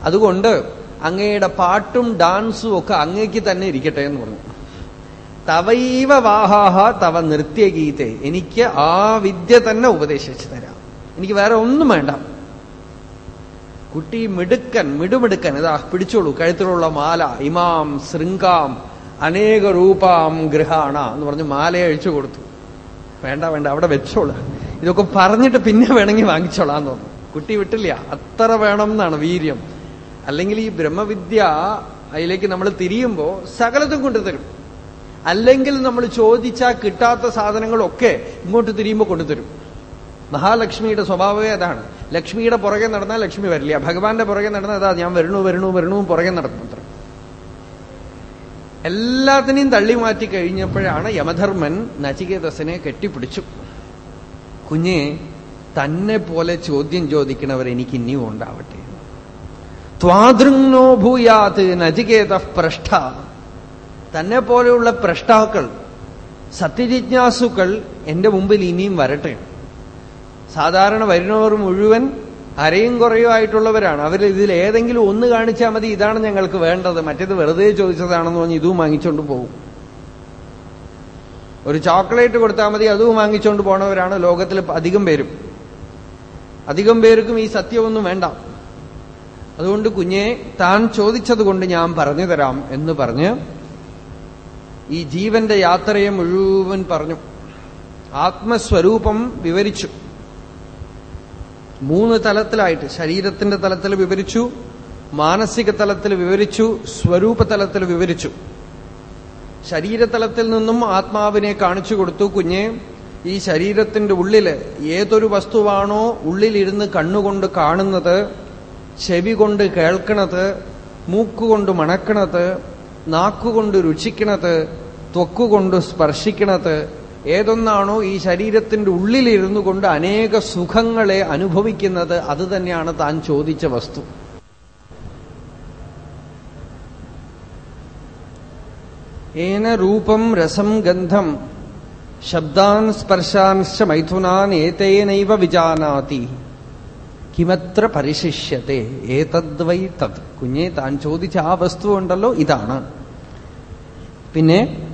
അതുകൊണ്ട് അങ്ങയുടെ പാട്ടും ഡാൻസും ഒക്കെ അങ്ങേക്ക് തന്നെ ഇരിക്കട്ടെ എന്ന് പറഞ്ഞു. തവൈവ വാഹാഹ തവ നൃത്യഗീതെ എനിക്ക് ആ വിദ്യ തന്നെ ഉപദേശിച്ചു തരാം. എനിക്ക് വേറെ ഒന്നും വേണ്ട. കുട്ടി മിടുക്കൻ മിടുമിടുക്കൻ. ഇതാ പിടിച്ചോളൂ. കഴുത്തിലുള്ള മാല ഇമാം ശൃംഗാം അനേക രൂപാം ഗൃഹാണ എന്ന് പറഞ്ഞ് മാല അഴിച്ചു കൊടുത്തു. വേണ്ട വേണ്ട അവിടെ വെച്ചോളൂ. ഇതൊക്കെ പറഞ്ഞിട്ട് പിന്നെ വേണമെങ്കിൽ വാങ്ങിച്ചോളാം എന്ന് പറഞ്ഞു. കുട്ടി വിട്ടില്ല. അത്ര വേണം എന്നാണ് വീര്യം. അല്ലെങ്കിൽ ഈ ബ്രഹ്മവിദ്യ അതിലേക്ക് നമ്മൾ തിരിയുമ്പോൾ സകലതും കൊണ്ടുതരും അല്ലെങ്കിൽ നമ്മൾ ചോദിച്ചാൽ കിട്ടാത്ത സാധനങ്ങളൊക്കെ ഇങ്ങോട്ട് തിരിയുമ്പോൾ കൊണ്ടുതരും മഹാലക്ഷ്മിയുടെ സ്വഭാവമേ അതാണ്. ലക്ഷ്മിയുടെ പുറകെ നടന്നാൽ ലക്ഷ്മി വരില്ല. ഭഗവാന്റെ പുറകെ നടന്നാൽ അതാ ഞാൻ വരണു വരണു വരണു പുറകെ നടക്കും അത്ര. എല്ലാത്തിനെയും തള്ളി മാറ്റി കഴിഞ്ഞപ്പോഴാണ് യമധർമ്മൻ നചികേതസനെ കെട്ടിപ്പിടിച്ചു. കുഞ്ഞെ തന്നെ പോലെ ചോദ്യം ചോദിക്കണവർ എനിക്ക് ഇനിയും ഉണ്ടാവട്ടെ. ത്വാദൃങ്നോ ഭൂയാത് നചികേത പ്രഷ്ഠ. തന്നെ പോലെയുള്ള പ്രഷ്ടാക്കൾ സത്യജിജ്ഞാസുക്കൾ എന്റെ മുമ്പിൽ ഇനിയും വരട്ടെ. സാധാരണ വരുന്നവർ മുഴുവൻ അരയും കുറയോ ആയിട്ടുള്ളവരാണ്. അവർ ഇതിൽ ഏതെങ്കിലും ഒന്ന് കാണിച്ചാൽ മതി ഇതാണ് ഞങ്ങൾക്ക് വേണ്ടത്. മറ്റേത് വെറുതെ ചോദിച്ചതാണെന്ന് പറഞ്ഞ് ഇതും വാങ്ങിച്ചുകൊണ്ട് പോകും. ഒരു ചോക്ലേറ്റ് കൊടുത്താൽ മതി അതും വാങ്ങിച്ചുകൊണ്ട് പോണവരാണ് ലോകത്തിൽ അധികം പേരും. അധികം പേർക്കും ഈ സത്യമൊന്നും വേണ്ട. അതുകൊണ്ട് കുഞ്ഞെ താൻ ചോദിച്ചതുകൊണ്ട് ഞാൻ പറഞ്ഞു തരാം എന്ന് പറഞ്ഞ് ഈ ജീവന്റെ യാത്രയെ മുഴുവൻ പറഞ്ഞു. ആത്മസ്വരൂപം വിവരിച്ചു. മൂന്ന് തലത്തിലായിട്ട് ശരീരത്തിന്റെ തലത്തിൽ വിവരിച്ചു മാനസിക തലത്തിൽ വിവരിച്ചു സ്വരൂപ തലത്തിൽ വിവരിച്ചു. ശരീരതലത്തിൽ നിന്നും ആത്മാവിനെ കാണിച്ചു കൊടുത്തു കുഞ്ഞെ. ഈ ശരീരത്തിന്റെ ഉള്ളിൽ ഏതൊരു വസ്തുവാണോ ഉള്ളിലിരുന്ന് കണ്ണുകൊണ്ട് കാണുന്നത് ചെവി കൊണ്ട് കേൾക്കണത് മൂക്കുകൊണ്ട് മണക്കണത് നാക്കുകൊണ്ട് രുചിക്കണത് ത്വക്കുകൊണ്ട് സ്പർശിക്കണത് ഏതൊന്നാണോ ഈ ശരീരത്തിന്റെ ഉള്ളിലിരുന്നു കൊണ്ട് അനേക സുഖങ്ങളെ അനുഭവിക്കുന്നത് അത് തന്നെയാണ് താൻ ചോദിച്ച വസ്തു. ഏന രൂപം രസം ഗന്ധം ശബ്ദാൻ സ്പർശാൻശ്ച മൈഥുനാൻ ഏതേനൈവ വിജാനാതി. കിമത്ര പരിശിഷ്യത്തെ? ഏതദ്വൈ തത് കുഞ്ഞെ താൻ ചോദിച്ച ആ വസ്തു ഉണ്ടല്ലോ ഇതാണ്. പിന്നെ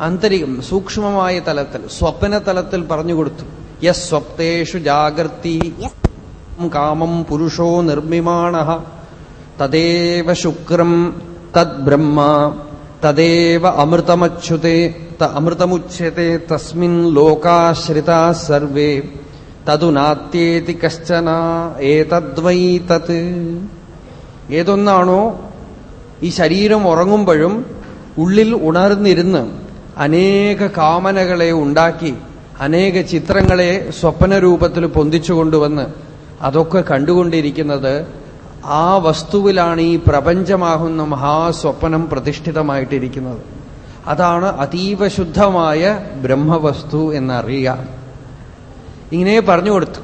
ആന്തരികം സൂക്ഷ്മമായ തലത്തിൽ സ്വപ്ന തലത്തിൽ പറഞ്ഞുകൊടുത്തു യസ് സ്വപ്നേഷു ജാഗ്രതി. കാമം പുരുഷോ നിർമ്മിമാണ. തദേവ ശുക്രം തദ് ബ്രഹ്മ. തദേവ അമൃതമച്യുതേ അമൃതമുച്യത്തെ തസ്മിൻ ലോകാശ്രിതാ തതു നാത്യേതി കശ്ചന ഏതദ്വൈ തത്. ഏതൊന്നാണോ ഈ ശരീരം ഉറങ്ങുമ്പോഴും ഉള്ളിൽ ഉണർന്നിരുന്ന് അനേക കാമനകളെ ഉണ്ടാക്കി അനേക ചിത്രങ്ങളെ സ്വപ്നരൂപത്തിൽ പൊന്തിച്ചുകൊണ്ടുവന്ന് അതൊക്കെ കണ്ടുകൊണ്ടിരിക്കുന്നത് ആ വസ്തുവിലാണ് ഈ പ്രപഞ്ചമാകുന്ന മഹാസ്വപ്നം പ്രതിഷ്ഠിതമായിട്ടിരിക്കുന്നത്. അതാണ് അതീവ ശുദ്ധമായ ബ്രഹ്മവസ്തു എന്നറിയാം ഇങ്ങനെ പറഞ്ഞു കൊടുത്തു.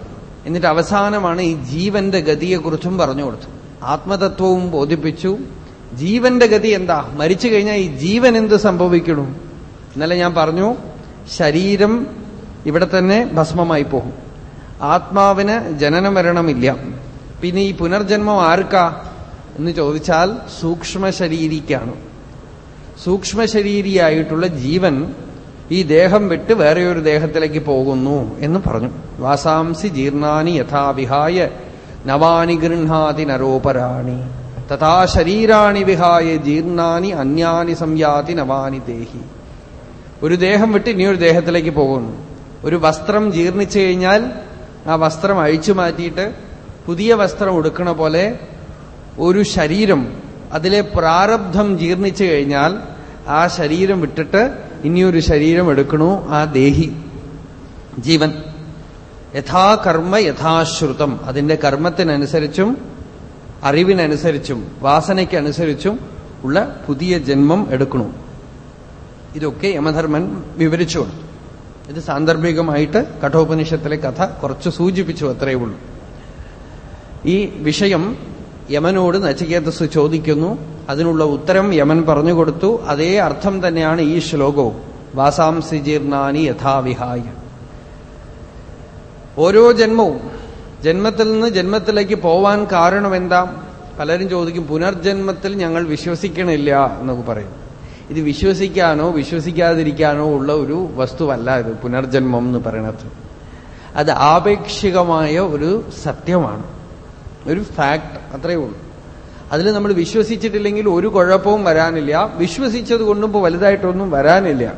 എന്നിട്ട് അവസാനമാണ് ഈ ജീവന്റെ ഗതിയെക്കുറിച്ചും പറഞ്ഞു കൊടുത്തു. ആത്മതത്വവും ബോധിപ്പിച്ചു. ജീവന്റെ ഗതി എന്താ? മരിച്ചു കഴിഞ്ഞാൽ ഈ ജീവൻ എന്ത് സംഭവിക്കണം? ഇന്നലെ ഞാൻ പറഞ്ഞു ശരീരം ഇവിടെ തന്നെ ഭസ്മമായി പോകും. ആത്മാവിന് ജനന മരണമില്ല പിന്നെ ഈ പുനർജന്മം ആർക്കാ? എന്ന് ചോദിച്ചാൽ സൂക്ഷ്മ ശരീരിക്കാണ് സൂക്ഷ്മ ശരീരിയായിട്ടുള്ള ജീവൻ ഈ ദേഹം വിട്ട് വേറെയൊരു ദേഹത്തിലേക്ക് പോകുന്നു എന്ന് പറഞ്ഞു. വാസാംസി ജീർണാനി യഥാവിഹായ നവാനി ഗൃഹാതി നരോപരാണി. തഥാ ശരീരാണി വിഹായ ജീർണാനി അന്യാനി സംയാതി നവാനി ദേഹി. ഒരു ദേഹം വിട്ട് ഇനിയൊരു ദേഹത്തിലേക്ക് പോകുന്നു. ഒരു വസ്ത്രം ജീർണിച്ചു കഴിഞ്ഞാൽ ആ വസ്ത്രം അഴിച്ചു മാറ്റിയിട്ട് പുതിയ വസ്ത്രം ഉടുക്കണ പോലെ ഒരു ശരീരം അതിലെ പ്രാരബ്ധം ജീർണിച്ചു കഴിഞ്ഞാൽ ആ ശരീരം വിട്ടിട്ട് ഇനിയൊരു ശരീരം എടുക്കണു? ആ ദേഹി ജീവൻ. യഥാകർമ്മ യഥാശ്രുതം. അതിന്റെ കർമ്മത്തിനനുസരിച്ചും അറിവിനനുസരിച്ചും വാസനയ്ക്കനുസരിച്ചും ഉള്ള പുതിയ ജന്മം എടുക്കണു? ഇതൊക്കെ യമധർമ്മൻ വിവരിച്ചു കൊടുത്തു ഇത് സാന്ദർഭികമായിട്ട് കഠോപനിഷത്തിലെ കഥ കുറച്ച് സൂചിപ്പിച്ചു അത്രയേ ഉള്ളൂ. ഈ വിഷയം യമനോട് നചികേതസ് ചോദിക്കുന്നു. അതിനുള്ള ഉത്തരം യമൻ പറഞ്ഞു കൊടുത്തു. അതേ അർത്ഥം തന്നെയാണ് ഈ ശ്ലോകവും. വാസാംസി ജീർണാനി യഥാവിഹായ. ഓരോ ജന്മവും ജന്മത്തിൽ നിന്ന് ജന്മത്തിലേക്ക് പോവാൻ കാരണം എന്താ? പലരും ചോദിക്കും പുനർജന്മത്തിൽ ഞങ്ങൾ വിശ്വസിക്കണില്ല എന്നൊക്കെ പറയും. ഇത് വിശ്വസിക്കാനോ വിശ്വസിക്കാതിരിക്കാനോ ഉള്ള ഒരു വസ്തുവല്ല ഇത് പുനർജന്മം എന്ന് പറയണത്. അത് ആപേക്ഷികമായ ഒരു സത്യമാണ്. ഒരു ഫാക്ട് അത്രയേ ഉള്ളൂ. അതിൽ നമ്മൾ വിശ്വസിച്ചിട്ടില്ലെങ്കിൽ ഒരു കുഴപ്പവും വരാനില്ല. വിശ്വസിച്ചത് കൊണ്ടും ഇപ്പോൾ വലുതായിട്ടൊന്നും വരാനില്ല.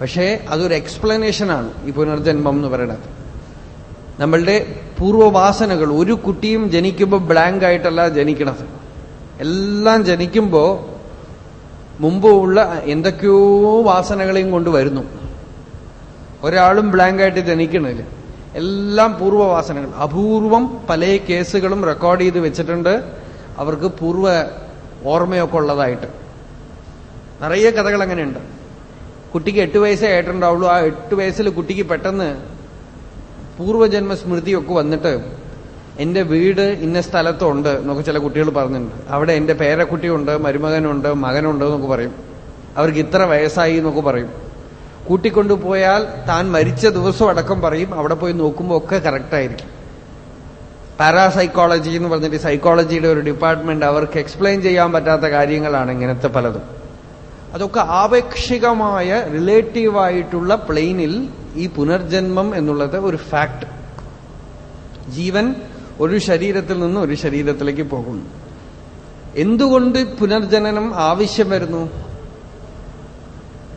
പക്ഷേ അതൊരു എക്സ്പ്ലനേഷനാണ് ഈ പുനർജന്മം എന്ന് പറയുന്നത്. നമ്മളുടെ പൂർവവാസനകൾ ഒരു കുട്ടിയും ജനിക്കുമ്പോൾ ബ്ലാങ്ക് ആയിട്ടല്ല ജനിക്കണത്. എല്ലാം ജനിക്കുമ്പോൾ മുമ്പ് ഉള്ള എന്തൊക്കെയോ വാസനകളെയും കൊണ്ട് വരുന്നു. ഒരാളും ബ്ലാങ്ക് ആയിട്ട് ജനിക്കണില്ല. എല്ലാം പൂർവവാസനകൾ അപൂർവം പല കേസുകളും റെക്കോർഡ് ചെയ്ത് വെച്ചിട്ടുണ്ട്. അവർക്ക് പൂർവ ഓർമ്മയൊക്കെ ഉള്ളതായിട്ട്. നിറയെ കഥകൾ അങ്ങനെയുണ്ട്. കുട്ടിക്ക് എട്ട് വയസ്സേ ആയിട്ടുണ്ടാവുള്ളൂ. ആ എട്ട് വയസ്സിൽ കുട്ടിക്ക് പെട്ടെന്ന് പൂർവജന്മ സ്മൃതിയൊക്കെ വന്നിട്ട് എന്റെ വീട് ഇന്ന സ്ഥലത്തുണ്ട് എന്നൊക്കെ ചില കുട്ടികൾ പറഞ്ഞിട്ടുണ്ട്. അവിടെ എന്റെ പേരക്കുട്ടിയുണ്ട് മരുമകനുണ്ട് മകനുണ്ട് എന്നൊക്കെ പറയും. അവർക്ക് ഇത്ര വയസ്സായി എന്നൊക്കെ പറയും. കൂട്ടിക്കൊണ്ടുപോയാൽ താൻ മരിച്ച ദിവസം അടക്കം പറയും. അവിടെ പോയി നോക്കുമ്പോ ഒക്കെ കറക്റ്റായിരിക്കും പാരാസൈക്കോളജി എന്ന് പറഞ്ഞിട്ട് സൈക്കോളജിയുടെ ഒരു ഡിപ്പാർട്ട്മെന്റ് അവർക്ക് എക്സ്പ്ലെയിൻ ചെയ്യാൻ പറ്റാത്ത കാര്യങ്ങളാണ് ഇങ്ങനത്തെ പലതും. അതൊക്കെ ആപേക്ഷികമായ റിലേറ്റീവായിട്ടുള്ള പ്ലെയിനിൽ ഈ പുനർജന്മം എന്നുള്ളത് ഒരു ഫാക്ട് ജീവൻ ഒരു ശരീരത്തിൽ നിന്ന് ഒരു ശരീരത്തിലേക്ക് പോകുന്നു. എന്തുകൊണ്ട് പുനർജനനം ആവശ്യം വരുന്നു?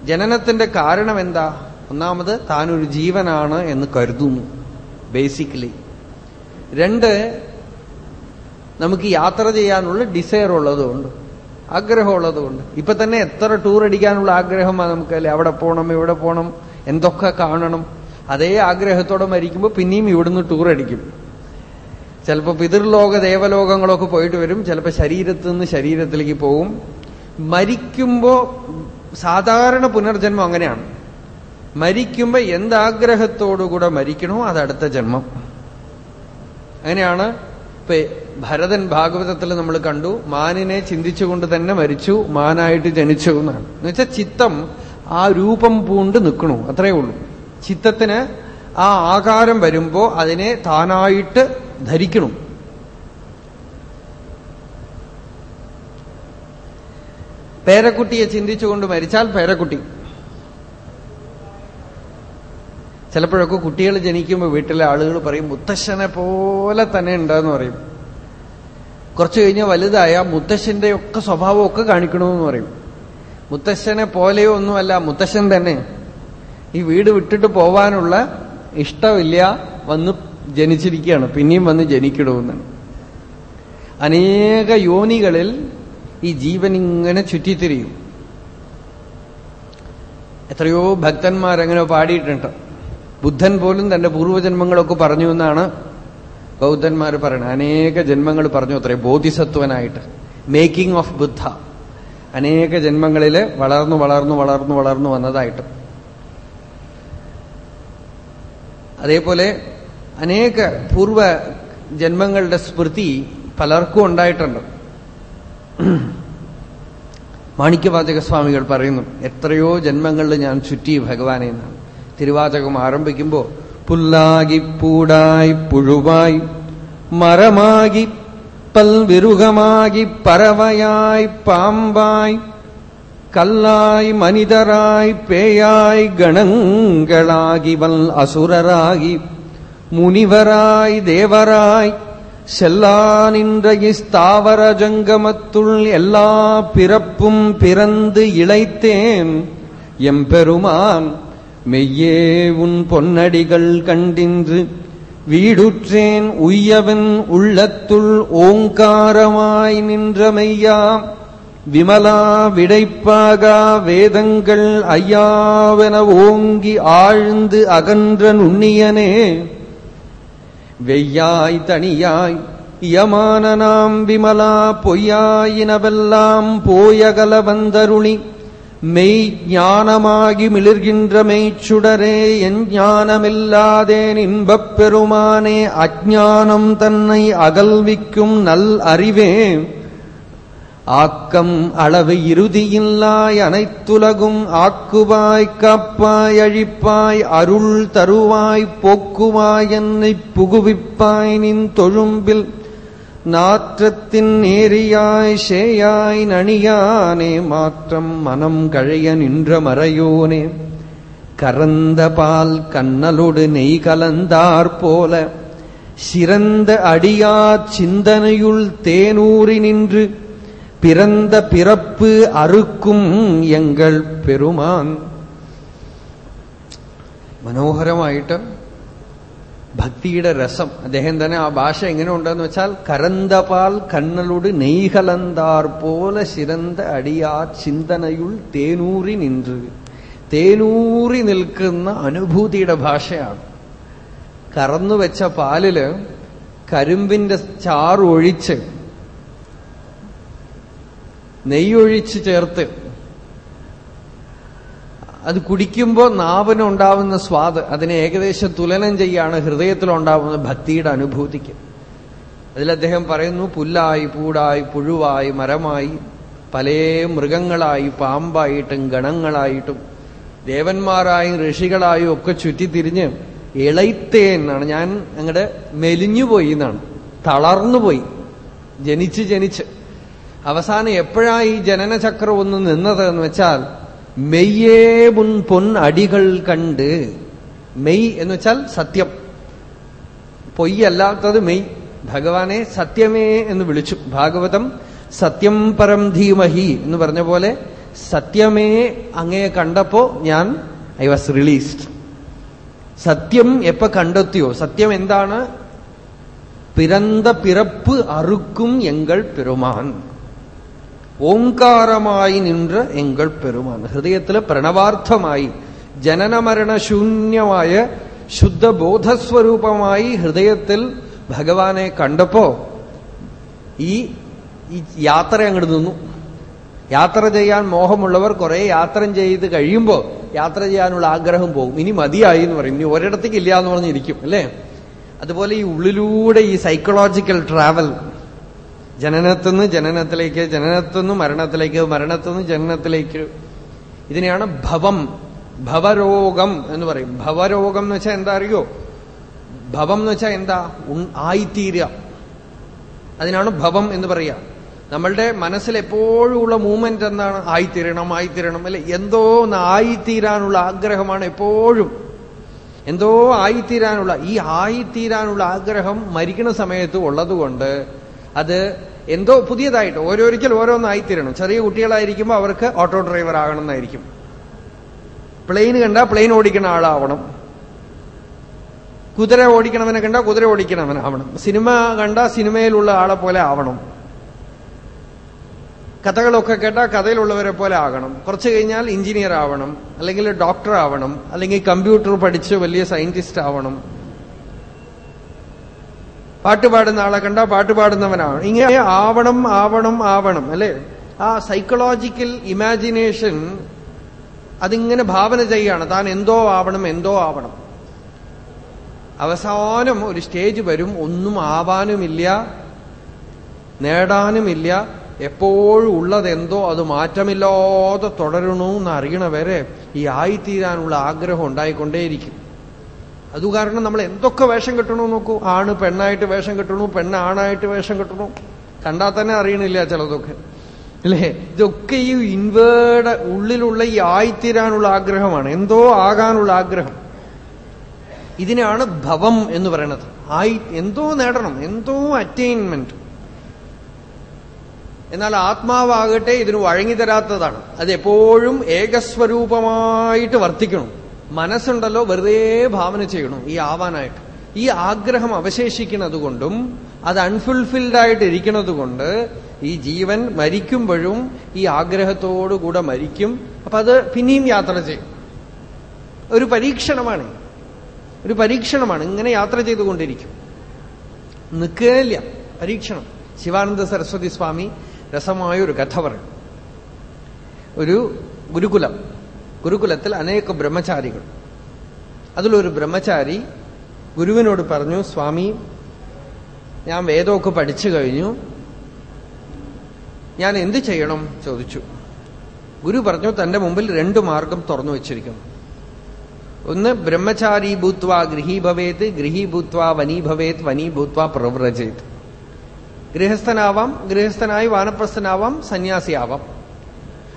ജനനത്തിന്റെ കാരണം എന്താ? ഒന്നാമത് താനൊരു ജീവനാണ് എന്ന് കരുതുന്നു ബേസിക്കലി രണ്ട് നമുക്ക് യാത്ര ചെയ്യാനുള്ള ഡിസയർ ഉള്ളതുകൊണ്ട് ആഗ്രഹമുള്ളതുകൊണ്ട്. ഇപ്പൊ തന്നെ എത്ര ടൂർ അടിക്കാനുള്ള ആഗ്രഹമാണ് നമുക്കല്ലേ അവിടെ പോകണം ഇവിടെ പോകണം എന്തൊക്കെ കാണണം. അതേ ആഗ്രഹത്തോടെ മരിക്കുമ്പോൾ പിന്നെയും ഇവിടുന്ന് ടൂർ അടിക്കും. ചിലപ്പോൾ പിതൃലോക ദേവലോകങ്ങളൊക്കെ പോയിട്ട് വരും. ചിലപ്പോൾ ശരീരത്തിൽ നിന്ന് ശരീരത്തിലേക്ക് പോകും മരിക്കുമ്പോ സാധാരണ പുനർജന്മം അങ്ങനെയാണ്. മരിക്കുമ്പോ എന്താഗ്രഹത്തോടുകൂടെ മരിക്കണോ അത് അടുത്ത ജന്മം. അങ്ങനെയാണ് ഇപ്പൊ ഭരതൻ ഭാഗവതത്തിൽ നമ്മൾ കണ്ടു മാനിനെ ചിന്തിച്ചുകൊണ്ട് തന്നെ മരിച്ചു മാനായിട്ട് ജനിച്ചു എന്നാണ്. എന്നുവെച്ചാൽ ചിത്തം ആ രൂപം പൂണ്ട് നിൽക്കണു അത്രയേ ഉള്ളൂ. ചിത്തത്തിന് ആ ആകാരം വരുമ്പോ അതിനെ താനായിട്ട് ധരിക്കണം. പേരക്കുട്ടിയെ ചിന്തിച്ചുകൊണ്ട് മരിച്ചാൽ പേരക്കുട്ടി. ചിലപ്പോഴൊക്കെ കുട്ടികൾ ജനിക്കുമ്പോൾ വീട്ടിലെ ആളുകൾ പറയും മുത്തശ്ശനെ പോലെ തന്നെ ഉണ്ടെന്ന് പറയും. കുറച്ചു കഴിഞ്ഞാൽ വലുതായ മുത്തശ്ശന്റെ ഒക്കെ സ്വഭാവമൊക്കെ കാണിക്കണമെന്ന് പറയും. മുത്തശ്ശനെ പോലെയോ ഒന്നുമല്ല മുത്തശ്ശൻ തന്നെ. ഈ വീട് വിട്ടിട്ട് പോവാനുള്ള ഇഷ്ടമില്ല വന്ന് ജനിച്ചിരിക്കുകയാണ്. പിന്നെയും വന്ന് ജനിക്കണമെന്നാണ് അനേക യോനികളിൽ ഈ ജീവൻ ഇങ്ങനെ ചുറ്റിത്തിരിയും. എത്രയോ ഭക്തന്മാരങ്ങനെ പാടിയിട്ടുണ്ട്. ബുദ്ധൻ പോലും തന്റെ പൂർവജന്മങ്ങളൊക്കെ പറഞ്ഞു എന്നാണ് ബൗദ്ധന്മാർ പറയുന്നത് അനേക ജന്മങ്ങൾ പറഞ്ഞു അത്രേ ബോധിസത്വനായിട്ട്. മേക്കിംഗ് ഓഫ് ബുദ്ധ അനേക ജന്മങ്ങളിൽ വളർന്നു വളർന്നു വളർന്നു വളർന്നു വന്നതായിട്ട്. അതേപോലെ അനേക പൂർവ ജന്മങ്ങളുടെ സ്മൃതി പലർക്കും ഉണ്ടായിട്ടുണ്ട്. മാണിക്യവാചക സ്വാമികൾ പറയുന്നു എത്രയോ ജന്മങ്ങളിൽ ഞാൻ ചുറ്റി ഭഗവാനെ എന്നാണ്. തിരുവാചകം ആരംഭിക്കുമ്പോൾ പുല്ലാകി പൂടായി പുഴുവായി മരമാകി പൽവിരുഹമാകി പറവയായി പാമ്പായി കല്ലായി മനിതരായി പേയായി ഗണങ്ങളാകി വൽ അസുരരായി മുനിവരായി ദേവരായി செல்லானின்ற இஸ்தாவர ஜங்கமத்துள் எல்லா பிறப்பும் பிறந்து இழைத்தேன் எம்பெருமான் மெய்யே உன் பொன்னடிகள் கண்டின்று வீடுற்றேன் உய்யவன் உள்ளத்துள் ஓங்காரமாய் நின்ற மெய்யா விமலா விடைப்பாகா வேதங்கள் ஐயாவென ஓங்கி ஆழ்ந்து அகன்ற நுண்ணியனே. வெய்யாய் தனியாய் யமான நாம் விமலா பொய்யாயினவெல்லாம் போயகல வந்தருளி மெய் ஞானமாகி மிளிர்கின்ற மெய்ச்சுடரே என் ஞானமில்லாதேன் இன்பப் பெருமானே அஜானம் தன்னை அகல்விக்கும் நல் அறிவே ஆக்கம் அளவு இறுதியில்லாய் அனைத்துலகும் ஆக்குவாய் காப்பாய் அழிப்பாய் அருள் தருவாய் போக்குவாய் என்னை புகுவிப்பாய் நின் தொழும்பில். நாற்றத்தின் நேரியாய் சேயாய் நணியானே மாற்றம் மனம் கழைய நின்ற மறையோனே. கரந்த பால் கண்ணலோடு நெய் கலந்தாற் போல. சிறந்த அடியா சிந்தனையுள் தேனூறி நின்று பிறந்த பிறப்பு அறுக்கும் எங்கள் പെരുമാൻ മനോഹരമായിട്ട് ഭക്തിയുടെ രസം. അദ്ദേഹം തന്നെ ആ ഭാഷ എങ്ങനെ ഉണ്ടെന്ന് വെച്ചാൽ കരന്തപാൽ കണ്ണലുട് നെയ്ഹലന്താർ പോലെ ശിരന്ത അടിയാ ചിന്തനയുൾ തേനൂറി നിன்று. തേനൂറി നിൽക്കുന്ന അനുഭൂതിയുടെ ഭാഷയാണ്. കറന്നു വെച്ച പാലിൽ കരിമ്പിന്റെ ചാറ് ഒഴിച്ച് നെയ്യൊഴിച്ച് ചേർത്ത്. അത് കുടിക്കുമ്പോൾ നാവിനുണ്ടാവുന്ന സ്വാദ് അതിനെ ഏകദേശം തുലനം ചെയ്യാണ് ഹൃദയത്തിലുണ്ടാവുന്ന ഭക്തിയുടെ അനുഭൂതിക്ക്. അതിൽ അദ്ദേഹം പറയുന്നു പുല്ലായി പൂടായി പുഴുവായി മരമായി പല മൃഗങ്ങളായി പാമ്പായിട്ടും ഗണങ്ങളായിട്ടും ദേവന്മാരായും ഋഷികളായും ഒക്കെ ചുറ്റിത്തിരിഞ്ഞ് ഇളൈത്തേ എന്നാണ്. ഞാൻ അങ്ങടെ മെലിഞ്ഞുപോയി എന്നാണ്. തളർന്നുപോയി. ജനിച്ച് ജനിച്ച്. അവസാനം എപ്പോഴാ ഈ ജനനചക്രം ഒന്ന് നിന്നത് എന്ന് വെച്ചാൽ മെയ്യേ മുൻ പൊൻ അടികൾ കണ്ട്. മെയ് എന്ന് വെച്ചാൽ സത്യം. പൊയ്യല്ലാത്തത് മെയ്. ഭഗവാനെ സത്യമേ എന്ന് വിളിച്ചു. ഭാഗവതം സത്യം പരം ധീമഹി എന്ന് പറഞ്ഞ പോലെ സത്യമേ അങ്ങയെ കണ്ടപ്പോ ഞാൻ ഐ വാസ് റിലീസ്ഡ്. സത്യം എപ്പോ കണ്ടെത്തിയോ? സത്യം എന്താണ്? പിറന്ത പിറപ്പ് അറുക്കും എങ്കൾ പെരുമാൻ. ഓങ്കാരമായി നിന്ന് എങ്കൾ പെരുമാൻ. ഹൃദയത്തിൽ പ്രണവാർത്ഥമായി ജനനമരണ ശുദ്ധ ശുദ്ധബോധസ്വരൂപമായി ഹൃദയത്തിൽ ഭഗവാനെ കണ്ടപ്പോ ഈ യാത്ര അങ്ങോട്ട് നിന്നു. യാത്ര ചെയ്യാൻ മോഹമുള്ളവർ കുറെ യാത്ര ചെയ്ത് കഴിയുമ്പോൾ യാത്ര ചെയ്യാനുള്ള ആഗ്രഹം പോകും. ഇനി മതിയായി എന്ന് പറയും. ഇനി ഒരിടത്തേക്ക് ഇല്ല എന്ന് പറഞ്ഞിരിക്കും അല്ലേ? അതുപോലെ ഈ ഉള്ളിലൂടെ ഈ സൈക്കോളജിക്കൽ ട്രാവൽ ജനനത്തുനിന്ന് ജനനത്തിലേക്ക് ജനനത്തുനിന്ന് മരണത്തിലേക്ക് മരണത്തുനിന്ന് ജനനത്തിലേക്ക്. ഇതിനെയാണ് ഭവം ഭവരോഗം എന്ന് പറയും. ഭവരോഗം എന്ന് വെച്ചാൽ എന്താ അറിയോ? ഭവം എന്ന് വെച്ചാൽ എന്താ? ആയിത്തീരുക. അതിനാണ് ഭവം എന്ന് പറയുക. നമ്മളുടെ മനസ്സിൽ എപ്പോഴും ഉള്ള മൂവ്മെന്റ് എന്താണ്? ആയിത്തീരണം ആയിത്തീരണം. അല്ലെ എന്തോ ഒന്ന് ആയിത്തീരാനുള്ള ആഗ്രഹമാണ് എപ്പോഴും. എന്തോ ആയിത്തീരാനുള്ള ഈ ആയിത്തീരാനുള്ള ആഗ്രഹം മരിക്കുന്ന സമയത്ത് ഉള്ളതുകൊണ്ട് അത് എന്തോ പുതിയതായിട്ട് ഓരോരിക്കൽ ഓരോന്നായിത്തീരണം. ചെറിയ കുട്ടികളായിരിക്കുമ്പോൾ അവർക്ക് ഓട്ടോ ഡ്രൈവർ ആകണം എന്നായിരിക്കും പ്ലെയിൻ കണ്ടാൽ പ്ലെയിൻ ഓടിക്കുന്ന ആളാവണം. കുതിര ഓടിക്കണവനെ കണ്ടാൽ കുതിര ഓടിക്കണവനാവണം സിനിമ കണ്ടാൽ സിനിമയിലുള്ള ആളെ പോലെ ആവണം. കഥകളൊക്കെ കേട്ടാൽ കഥയിലുള്ളവരെ പോലെ ആകണം. കുറച്ച് കഴിഞ്ഞാൽ എഞ്ചിനീയർ ആവണം അല്ലെങ്കിൽ ഡോക്ടർ ആവണം അല്ലെങ്കിൽ കമ്പ്യൂട്ടർ പഠിച്ച് വലിയ സയന്റിസ്റ്റ് ആവണം. പാട്ട് പാടുന്ന ആളെ കണ്ട പാട്ട് പാടുന്നവനാവണം ഇങ്ങനെ ആവണം ആവണം ആവണം അല്ലേ? ആ സൈക്കോളജിക്കൽ ഇമാജിനേഷൻ അതിങ്ങനെ ഭാവന ചെയ്യാണ് താൻ എന്തോ ആവണം എന്തോ ആവണം. അവസാനം ഒരു സ്റ്റേജ് വരും. ഒന്നും ആവാനുമില്ല നേടാനുമില്ല. എപ്പോഴും ഉള്ളതെന്തോ അത് മാറ്റമില്ലാതെ തുടരണു എന്ന് അറിയണ വരെ ഈ ആയിത്തീരാനുള്ള ആഗ്രഹം ഉണ്ടായിക്കൊണ്ടേയിരിക്കും. അതു കാരണം നമ്മൾ എന്തൊക്കെ വേഷം കെട്ടണോ നോക്കൂ. ആണ് പെണ്ണായിട്ട് വേഷം കെട്ടണു പെണ്ണ് ആണായിട്ട് വേഷം കെട്ടണു. കണ്ടാൽ തന്നെ അറിയണില്ല ചിലതൊക്കെ. അല്ലേ? ഇതൊക്കെ ഈ ഇൻവേർഡ് ഉള്ളിലുള്ള ഈ ആയിത്തീരാനുള്ള ആഗ്രഹമാണ്. എന്തോ ആകാനുള്ള ആഗ്രഹം. ഇതിനാണ് ഭവം എന്ന് പറയണത്. ആയി എന്തോ നേടണം എന്തോ അറ്റൈൻമെന്റ് എന്നാൽ ആത്മാവാകട്ടെ ഇതിന് വഴങ്ങിത്തരാത്തതാണ് അത് എപ്പോഴും ഏകസ്വരൂപമായിട്ട് വർത്തിക്കണം. മനസ്സുണ്ടല്ലോ വെറുതെ ഭാവന ചെയ്യണം ഈ ആവാനായിട്ട്. ഈ ആഗ്രഹം അവശേഷിക്കുന്നതുകൊണ്ടും അത് അൺഫുൾഫിൽഡ് ആയിട്ട് ഇരിക്കുന്നത് കൊണ്ട് ഈ ജീവൻ മരിക്കുമ്പോഴും ഈ ആഗ്രഹത്തോടുകൂടെ മരിക്കും. അപ്പൊ അത് പിന്നെയും യാത്ര ചെയ്യും. ഒരു പരീക്ഷണമാണ്. ഒരു പരീക്ഷണമാണ്. ഇങ്ങനെ യാത്ര ചെയ്തുകൊണ്ടിരിക്കും. നിൽക്കുകയില്ല. പരീക്ഷണം. ശിവാനന്ദ സരസ്വതി സ്വാമി രസമായ ഒരു കഥ പറയും. ഒരു ഗുരുകുലം. ഗുരുകുലത്തിൽ അനേക ബ്രഹ്മചാരികൾ. അതിലൊരു ബ്രഹ്മചാരി ഗുരുവിനോട് പറഞ്ഞു സ്വാമി ഞാൻ വേദമൊക്കെ പഠിച്ചു കഴിഞ്ഞു. ഞാൻ എന്ത് ചെയ്യണം? ചോദിച്ചു. ഗുരു പറഞ്ഞു തന്റെ മുമ്പിൽ രണ്ടു മാർഗം തുറന്നു വച്ചിരിക്കും ഒന്ന് ബ്രഹ്മചാരി ഭൂത്വ ഗൃഹീ ഭവേത് ഗൃഹീ ഭൂത്വ വനീ പ്രവ്രജേത്. ഗൃഹസ്ഥനാവാം ഗൃഹസ്ഥനായി വാനപ്രസ്ഥനാവാം സന്യാസിയാവാം.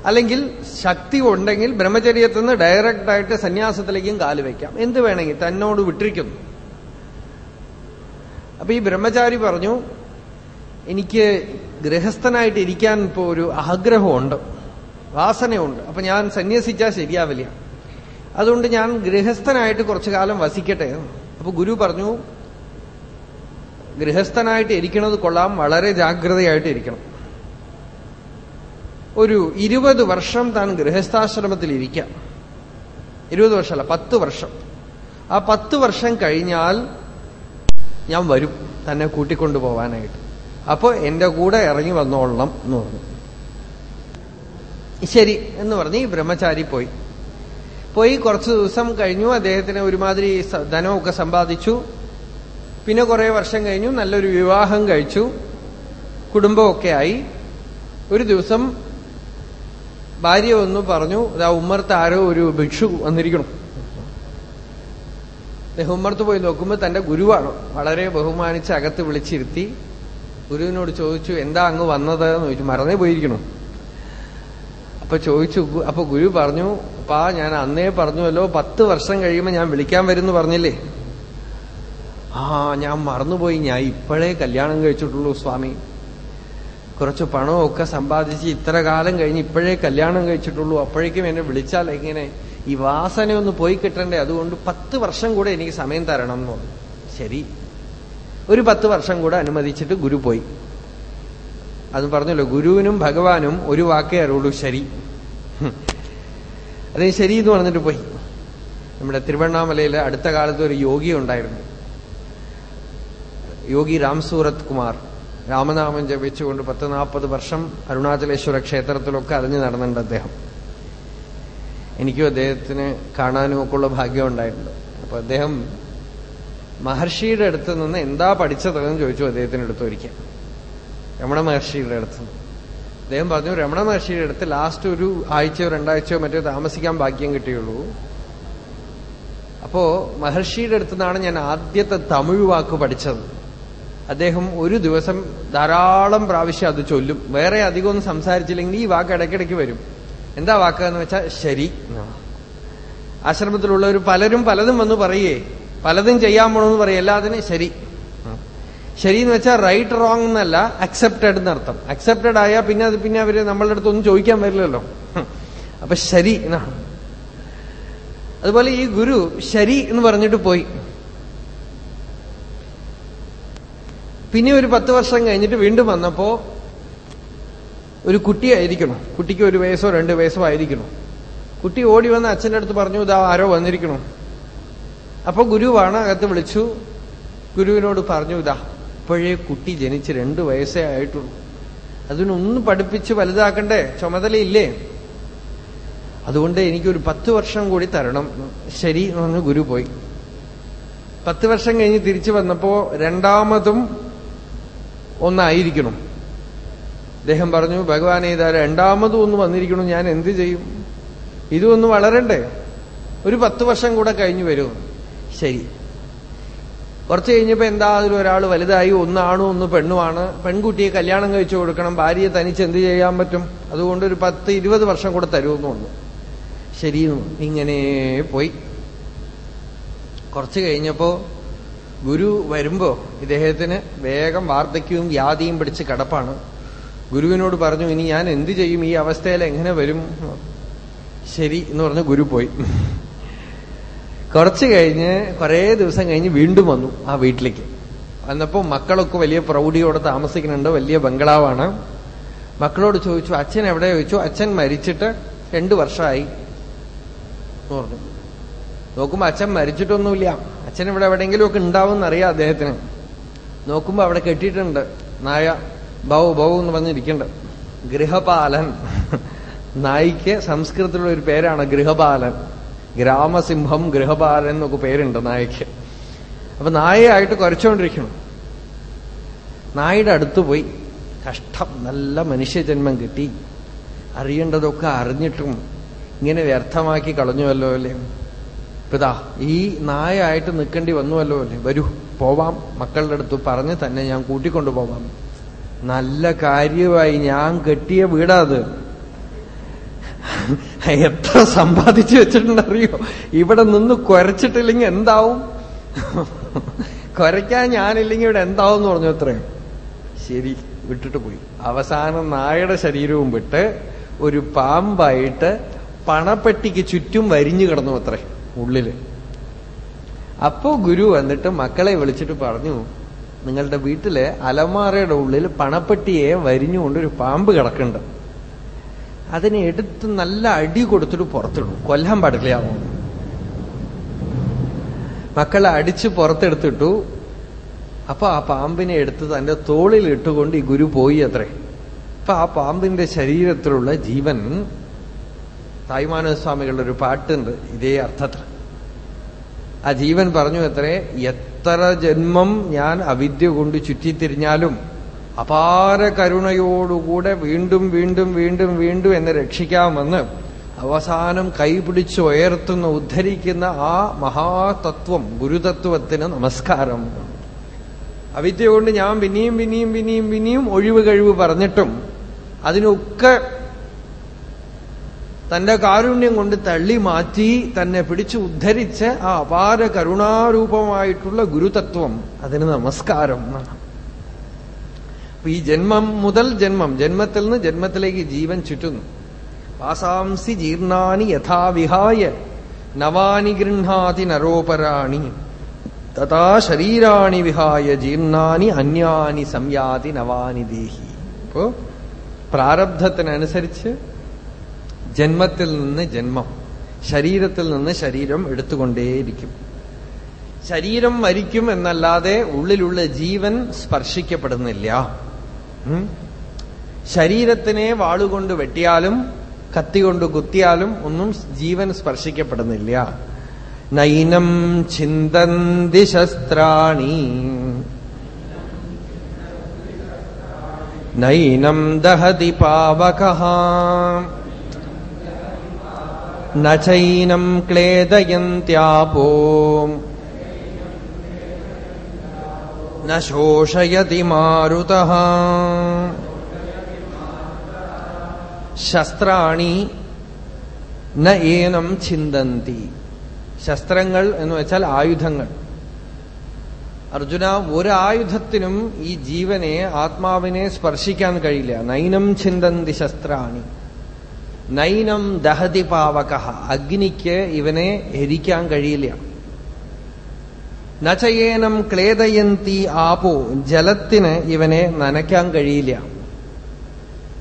അല്ലെങ്കിൽ ശക്തി ഉണ്ടെങ്കിൽ ബ്രഹ്മചര്യത്തിൽ നിന്ന് ഡയറക്റ്റായിട്ട് സന്യാസത്തിലേക്കും കാൽ വയ്ക്കാം എന്ത് വേണമെങ്കിൽ തന്നോട് വിട്ടിരിക്കുന്നു അപ്പൊ ഈ ബ്രഹ്മചാരി പറഞ്ഞു എനിക്ക് ഗൃഹസ്ഥനായിട്ട് ഇരിക്കാൻ ഇപ്പോ ഒരു ആഗ്രഹമുണ്ട് വാസനയുണ്ട്. അപ്പൊ ഞാൻ സന്യസിച്ചാൽ ശരിയാവില്ല. അതുകൊണ്ട് ഞാൻ ഗൃഹസ്ഥനായിട്ട് കുറച്ചു കാലം വസിക്കട്ടെ. അപ്പൊ ഗുരു പറഞ്ഞു ഗൃഹസ്ഥനായിട്ട് ഇരിക്കുന്നത് കൊള്ളാം വളരെ ജാഗ്രതയായിട്ട് ഇരിക്കണം. ഒരു ഇരുപത് വർഷം താൻ ഗൃഹസ്ഥാശ്രമത്തിൽ ഇരിക്കാം. ഇരുപത് വർഷമല്ല പത്ത് വർഷം. ആ പത്ത് വർഷം കഴിഞ്ഞാൽ ഞാൻ വരും തന്നെ കൂട്ടിക്കൊണ്ടു പോവാനായിട്ട്. അപ്പോ എന്റെ കൂടെ ഇറങ്ങി വന്നോളണം എന്ന് പറഞ്ഞു. ശരി എന്ന് പറഞ്ഞ് ഈ ബ്രഹ്മചാരി പോയി. പോയി കുറച്ച് ദിവസം കഴിഞ്ഞു അദ്ദേഹത്തിന് ഒരുമാതിരി ധനമൊക്കെ സമ്പാദിച്ചു. പിന്നെ കുറെ വർഷം കഴിഞ്ഞു നല്ലൊരു വിവാഹം കഴിച്ചു. കുടുംബമൊക്കെ ആയി. ഒരു ദിവസം ഭാര്യ ഒന്ന് പറഞ്ഞു ഇതാ ഉമ്മർത്ത് ആരോ ഒരു ഭിക്ഷു വന്നിരിക്കണം ഉമ്മർത്ത് പോയി നോക്കുമ്പോൾ തന്റെ ഗുരുവാണ്. വളരെ ബഹുമാനിച്ച് അകത്ത് വിളിച്ചിരുത്തി ഗുരുവിനോട് ചോദിച്ചു എന്താ അങ്ങ് വന്നത്? എന്ന് ചോദിച്ചു. മറന്നേ പോയിരിക്കണം അപ്പൊ ചോദിച്ചു അപ്പൊ ഗുരു പറഞ്ഞു അപ്പാ ഞാൻ അന്നേ പറഞ്ഞുവല്ലോ പത്ത് വർഷം കഴിയുമ്പോൾ ഞാൻ വിളിക്കാൻ വരുന്നു പറഞ്ഞില്ലേ? ആ ഞാൻ മറന്നുപോയി. ഞാൻ ഇപ്പോഴേ കല്യാണം കഴിച്ചിട്ടുള്ളൂ സ്വാമി. കുറച്ച് പണമൊക്കെ സമ്പാദിച്ച് ഇത്ര കാലം കഴിഞ്ഞ് ഇപ്പോഴേ കല്യാണം കഴിച്ചിട്ടുള്ളൂ. അപ്പോഴേക്കും എന്നെ വിളിച്ചാൽ എങ്ങനെ? ഈ വാസന ഒന്ന് പോയി കിട്ടണ്ടേ? അതുകൊണ്ട് പത്ത് വർഷം കൂടെ എനിക്ക് സമയം തരണം എന്ന് പറഞ്ഞു. ശരി. ഒരു പത്ത് വർഷം കൂടെ അനുമതിച്ചിട്ട് ഗുരു പോയി. അത് പറഞ്ഞല്ലോ ഗുരുവിനും ഭഗവാനും ഒരു വാക്കേ അറിയുള്ളൂ ശരി. അതേ ശരി എന്ന് പറഞ്ഞിട്ട് പോയി. നമ്മുടെ തിരുവണ്ണാമലയിൽ അടുത്ത കാലത്ത് ഒരു യോഗി ഉണ്ടായിരുന്നു. യോഗി രാം സൂരത് കുമാർ. രാമനാമം ജപിച്ചുകൊണ്ട് പത്ത് നാൽപ്പത് വർഷം അരുണാചലേശ്വര ക്ഷേത്രത്തിലൊക്കെ അലഞ്ഞു നടന്നിട്ടുണ്ട് അദ്ദേഹം. എനിക്കും അദ്ദേഹത്തിന് കാണാനും ഒക്കെ ഉള്ള ഭാഗ്യം ഉണ്ടായിട്ടുണ്ട്. അപ്പൊ അദ്ദേഹം മഹർഷിയുടെ അടുത്ത് നിന്ന് എന്താ പഠിച്ചതെന്ന് ചോദിച്ചു അദ്ദേഹത്തിന് അടുത്ത് ഒരിക്കൽ. രമണ മഹർഷിയുടെ അടുത്ത്. അദ്ദേഹം പറഞ്ഞു രമണ മഹർഷിയുടെ അടുത്ത് ലാസ്റ്റ് ഒരു ആഴ്ചയോ രണ്ടാഴ്ചയോ മറ്റോ താമസിക്കാൻ ഭാഗ്യം കിട്ടിയുള്ളൂ. അപ്പോ മഹർഷിയുടെ അടുത്തുനിന്നാണ് ഞാൻ ആദ്യത്തെ തമിഴ് വാക്ക് പഠിച്ചത്. അദ്ദേഹം ഒരു ദിവസം ധാരാളം പ്രാവശ്യം അത് ചൊല്ലും. വേറെ അധികം ഒന്നും സംസാരിച്ചില്ലെങ്കിൽ ഈ വാക്ക് ഇടയ്ക്കിടയ്ക്ക് വരും. എന്താ വാക്ക് എന്ന് വെച്ചാൽ ശരി ആശ്രമത്തിലുള്ളവർ പലരും പലതും വന്ന് പറയേ. പലതും ചെയ്യാൻ പോണമെന്ന് പറയും. എല്ലാത്തിനും ശരി. ശരി എന്ന് വെച്ചാൽ റൈറ്റ് റോങ് എന്നല്ല അക്സെപ്റ്റഡ് എന്നർത്ഥം അക്സെപ്റ്റഡ് ആയാൽ പിന്നെ അത് പിന്നെ അവർ നമ്മളുടെ അടുത്ത് ഒന്നും ചോദിക്കാൻ വരില്ലല്ലോ. അപ്പൊ ശരി എന്നാണ്. അതുപോലെ ഈ ഗുരു ശരി എന്ന് പറഞ്ഞിട്ട് പോയി. പിന്നെ ഒരു പത്ത് വർഷം കഴിഞ്ഞിട്ട് വീണ്ടും വന്നപ്പോ ഒരു കുട്ടിയായിരിക്കണം കുട്ടിക്ക് ഒരു വയസ്സോ രണ്ട് വയസ്സോ ആയിരിക്കണം. കുട്ടി ഓടി വന്ന് അച്ഛന്റെ അടുത്ത് പറഞ്ഞു ഇതാ ആരോ വന്നിരിക്കണം. അപ്പൊ ഗുരുവാണ് അകത്ത് വിളിച്ചു. ഗുരുവിനോട് പറഞ്ഞു ഇതാ ഇപ്പോഴേ കുട്ടി ജനിച്ച് രണ്ട് വയസ്സേ ആയിട്ടുള്ളൂ. അതിനൊന്നും പഠിപ്പിച്ച് വലുതാക്കണ്ടേ? ചുമതലയില്ലേ? അതുകൊണ്ട് എനിക്കൊരു പത്ത് വർഷം കൂടി തരണം. ശരി എന്ന് പറഞ്ഞു ഗുരു പോയി. പത്ത് വർഷം കഴിഞ്ഞ് തിരിച്ചു വന്നപ്പോ രണ്ടാമതും ഒന്നായിരിക്കണം. അദ്ദേഹം പറഞ്ഞു ഭഗവാനെ ഇതാ രണ്ടാമതും ഒന്ന് വന്നിരിക്കണം ഞാൻ എന്ത് ചെയ്യും? ഇതൊന്ന് വളരണ്ടേ? ഒരു പത്ത് വർഷം കൂടെ കഴിഞ്ഞു വരും. ശരി. കുറച്ച് കഴിഞ്ഞപ്പോ എന്താ ഒരാൾ വലുതായി ഒന്നാണോ ഒന്ന് പെണ്ണുമാണ്. പെൺകുട്ടിയെ കല്യാണം കഴിച്ചു കൊടുക്കണം ഭാര്യയെ തനിച്ച് എന്ത് ചെയ്യാൻ പറ്റും? അതുകൊണ്ട് ഒരു പത്ത് ഇരുപത് വർഷം കൂടെ തരുമെന്ന് വന്നു ശരി ഇങ്ങനെ പോയി. കുറച്ച് കഴിഞ്ഞപ്പോ ഗുരു വരുമ്പോ ഇദ്ദേഹത്തിന് വേഗം വാർദ്ധക്യവും വ്യാധിയും പിടിച്ച് കിടപ്പാണ്. ഗുരുവിനോട് പറഞ്ഞു ഇനി ഞാൻ എന്ത് ചെയ്യും? ഈ അവസ്ഥയിൽ എങ്ങനെ വരും? ശരി എന്ന് പറഞ്ഞ് ഗുരു പോയി. കുറച്ച് കഴിഞ്ഞ് കുറേ ദിവസം കഴിഞ്ഞ് വീണ്ടും വന്നു ആ വീട്ടിലേക്ക്. വന്നപ്പോ മക്കളൊക്കെ വലിയ പ്രൗഢിയോടെ താമസിക്കുന്നുണ്ട് വലിയ ബംഗ്ലാവാണ്. മക്കളോട് ചോദിച്ചു അച്ഛൻ എവിടെ ചോദിച്ചു അച്ഛൻ മരിച്ചിട്ട് രണ്ടു വർഷമായി. പറഞ്ഞു. നോക്കുമ്പോ അച്ഛൻ മരിച്ചിട്ടൊന്നുമില്ല. അച്ഛൻ ഇവിടെ എവിടെയെങ്കിലും ഒക്കെ ഉണ്ടാവും എന്നറിയാം അദ്ദേഹത്തിന്. നോക്കുമ്പോ അവിടെ കെട്ടിയിട്ടുണ്ട്. നായ ബൗ ബൗ എന്ന് പറഞ്ഞിരിക്കണ്ട്. ഗൃഹപാലൻ. നായിക്ക് സംസ്കൃതത്തിലുള്ള ഒരു പേരാണ് ഗൃഹപാലൻ. ഗ്രാമസിംഹം ഗൃഹപാലൻ എന്നൊക്കെ പേരുണ്ട് നായക്ക്. അപ്പൊ നായയായിട്ട് കുറച്ചുകൊണ്ടിരിക്കണം നായുടെ അടുത്ത് പോയി. കഷ്ടം നല്ല മനുഷ്യജന്മം കിട്ടി. അറിയേണ്ടതൊക്കെ അറിഞ്ഞിട്ടും ഇങ്ങനെ വ്യർത്ഥമാക്കി കളഞ്ഞുവല്ലോ അല്ലേ? പിതാ ഈ നായായിട്ട് നിൽക്കേണ്ടി വന്നുവല്ലോ അല്ലേ? വരൂ പോവാം. മക്കളുടെ അടുത്ത് പറഞ്ഞ് തന്നെ ഞാൻ കൂട്ടിക്കൊണ്ടു പോവാം നല്ല കാര്യമായി ഞാൻ കെട്ടിയ വീടാത് എത്ര സമ്പാദിച്ചു വെച്ചിട്ടുണ്ടറിയോ ഇവിടെ നിന്ന് കുരച്ചിട്ടില്ലെങ്കിൽ എന്താവും? കുരയ്ക്കാൻ ഞാനില്ലെങ്കിൽ ഇവിടെ എന്താവും എന്ന് പറഞ്ഞു അത്രയും ശരി വിട്ടിട്ട് പോയി. അവസാനം നായയുടെ ശരീരവും വിട്ട് ഒരു പാമ്പായിട്ട് പണപ്പെട്ടിക്ക് ചുറ്റും വരിഞ്ഞു കിടന്നു അത്രേ. ഉള്ളിൽ. അപ്പോ ഗുരു വന്നിട്ട് മക്കളെ വിളിച്ചിട്ട് പറഞ്ഞു നിങ്ങളുടെ വീട്ടിലെ അലമാറയുടെ ഉള്ളിൽ പണപ്പെട്ടിയെ വരിഞ്ഞുകൊണ്ട് ഒരു പാമ്പ് കിടക്കുന്നുണ്ട്. അതിനെ എടുത്ത് നല്ല അടി കൊടുത്തിട്ട് പുറത്തിടും. കൊല്ലാൻ പാടില്ലാവും മക്കളെ അടിച്ച് പുറത്തെടുത്തിട്ടു. അപ്പൊ ആ പാമ്പിനെ എടുത്ത് തന്റെ തോളിൽ ഇട്ടുകൊണ്ട് ഈ ഗുരു പോയി അത്രേ. അപ്പൊ ആ പാമ്പിന്റെ ശരീരത്തിലുള്ള ജീവൻ തായ്മാനസ്വാമികളുടെ ഒരു പാട്ടുണ്ട് ഇതേ അർത്ഥത്തിൽ. ആ ജീവൻ പറഞ്ഞു എത്രേ? എത്ര ജന്മം ഞാൻ അവിദ്യ കൊണ്ട് ചുറ്റിത്തിരിഞ്ഞാലും അപാര കരുണയോടുകൂടെ വീണ്ടും വീണ്ടും വീണ്ടും വീണ്ടും എന്നെ രക്ഷിക്കാമെന്ന് അവസാനം കൈപിടിച്ച് ഉയർത്തുന്ന ഉദ്ധരിക്കുന്ന ആ മഹാതത്വം ഗുരുതത്വത്തിന് നമസ്കാരം. അവിദ്യ കൊണ്ട് ഞാൻ പിന്നെയും പിന്നെയും പിന്നെയും പിന്നെയും ഒഴിവ് കഴിവ് പറഞ്ഞിട്ടും അതിനൊക്കെ തന്റെ കാരുണ്യം കൊണ്ട് തള്ളി മാറ്റി തന്നെ പിടിച്ചു ഉദ്ധരിച്ച് ആ അപാര കരുണാരൂപമായിട്ടുള്ള ഗുരുതത്വം അതിന് നമസ്കാരം അപ്പൊ ഈ ജന്മം മുതൽ ജന്മം ജന്മത്തിൽ നിന്ന് ജന്മത്തിലേക്ക് ജീവൻ ചുറ്റുന്നു. വാസാംസി ജീർണാനി യഥാവിഹായ നവാനി ഗൃഹാതി നരോപരാണി തഥാ ശരീരാണി വിഹായ ജീർണാനി അന്യാനി സംയാതി നവാനി ദേഹി. ഇപ്പോ പ്രാരബ്ധത്തിനനുസരിച്ച് ജന്മത്തിൽ നിന്ന് ജന്മം. ശരീരത്തിൽ നിന്ന് ശരീരം എടുത്തുകൊണ്ടേയിരിക്കും. ശരീരം മരിക്കും എന്നല്ലാതെ ഉള്ളിലുള്ള ജീവൻ സ്പർശിക്കപ്പെടുന്നില്ല. ശരീരത്തിനെ വാളുകൊണ്ട് വെട്ടിയാലും കത്തികൊണ്ട് കുത്തിയാലും ഒന്നും ജീവൻ സ്പർശിക്കപ്പെടുന്നില്ല. നൈനം ചിന്തന്തി ശസ്ത്രാണി. നൈനം ദഹതി പാവക. നൈനം ക്ലേദയന്യാപോ നോഷയതി ശോഷയതി മാരുത. ശസ്ത്രാണി ന ചിന്തന്തി ശസ്ത്രങ്ങൾ എന്ന് വെച്ചാൽ ആയുധങ്ങൾ. അർജുന ഒരായുധത്തിനും ഈ ജീവനെ ആത്മാവിനെ സ്പർശിക്കാൻ കഴിയില്ല. നൈനം ചിന്തന്തി ശസ്ത്രാണി. നൈനം ദഹതി പാവക. അഗ്നിക്ക് ഇവനെ എരിക്കാൻ കഴിയില്ല. നചയേനം ക്ലേദയന്തി ആപോ. ജലത്തിന് ഇവനെ നനയ്ക്കാൻ കഴിയില്ല.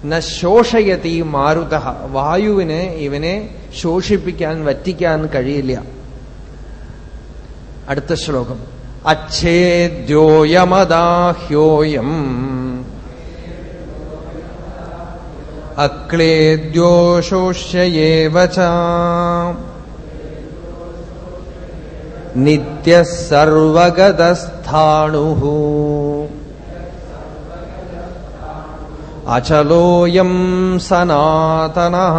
നശോഷയതി ശോഷയതി മാരുത. വായുവിന് ഇവനെ ശോഷിപ്പിക്കാൻ വറ്റിക്കാൻ കഴിയില്ല. അടുത്ത ശ്ലോകം. അച്ഛേദ്യോയമദാഹ്യോയം. अक्लेद्योशोष्येव च। नित्यः सर्वगतस्थाणुः। अचलोऽयम् सनातनः।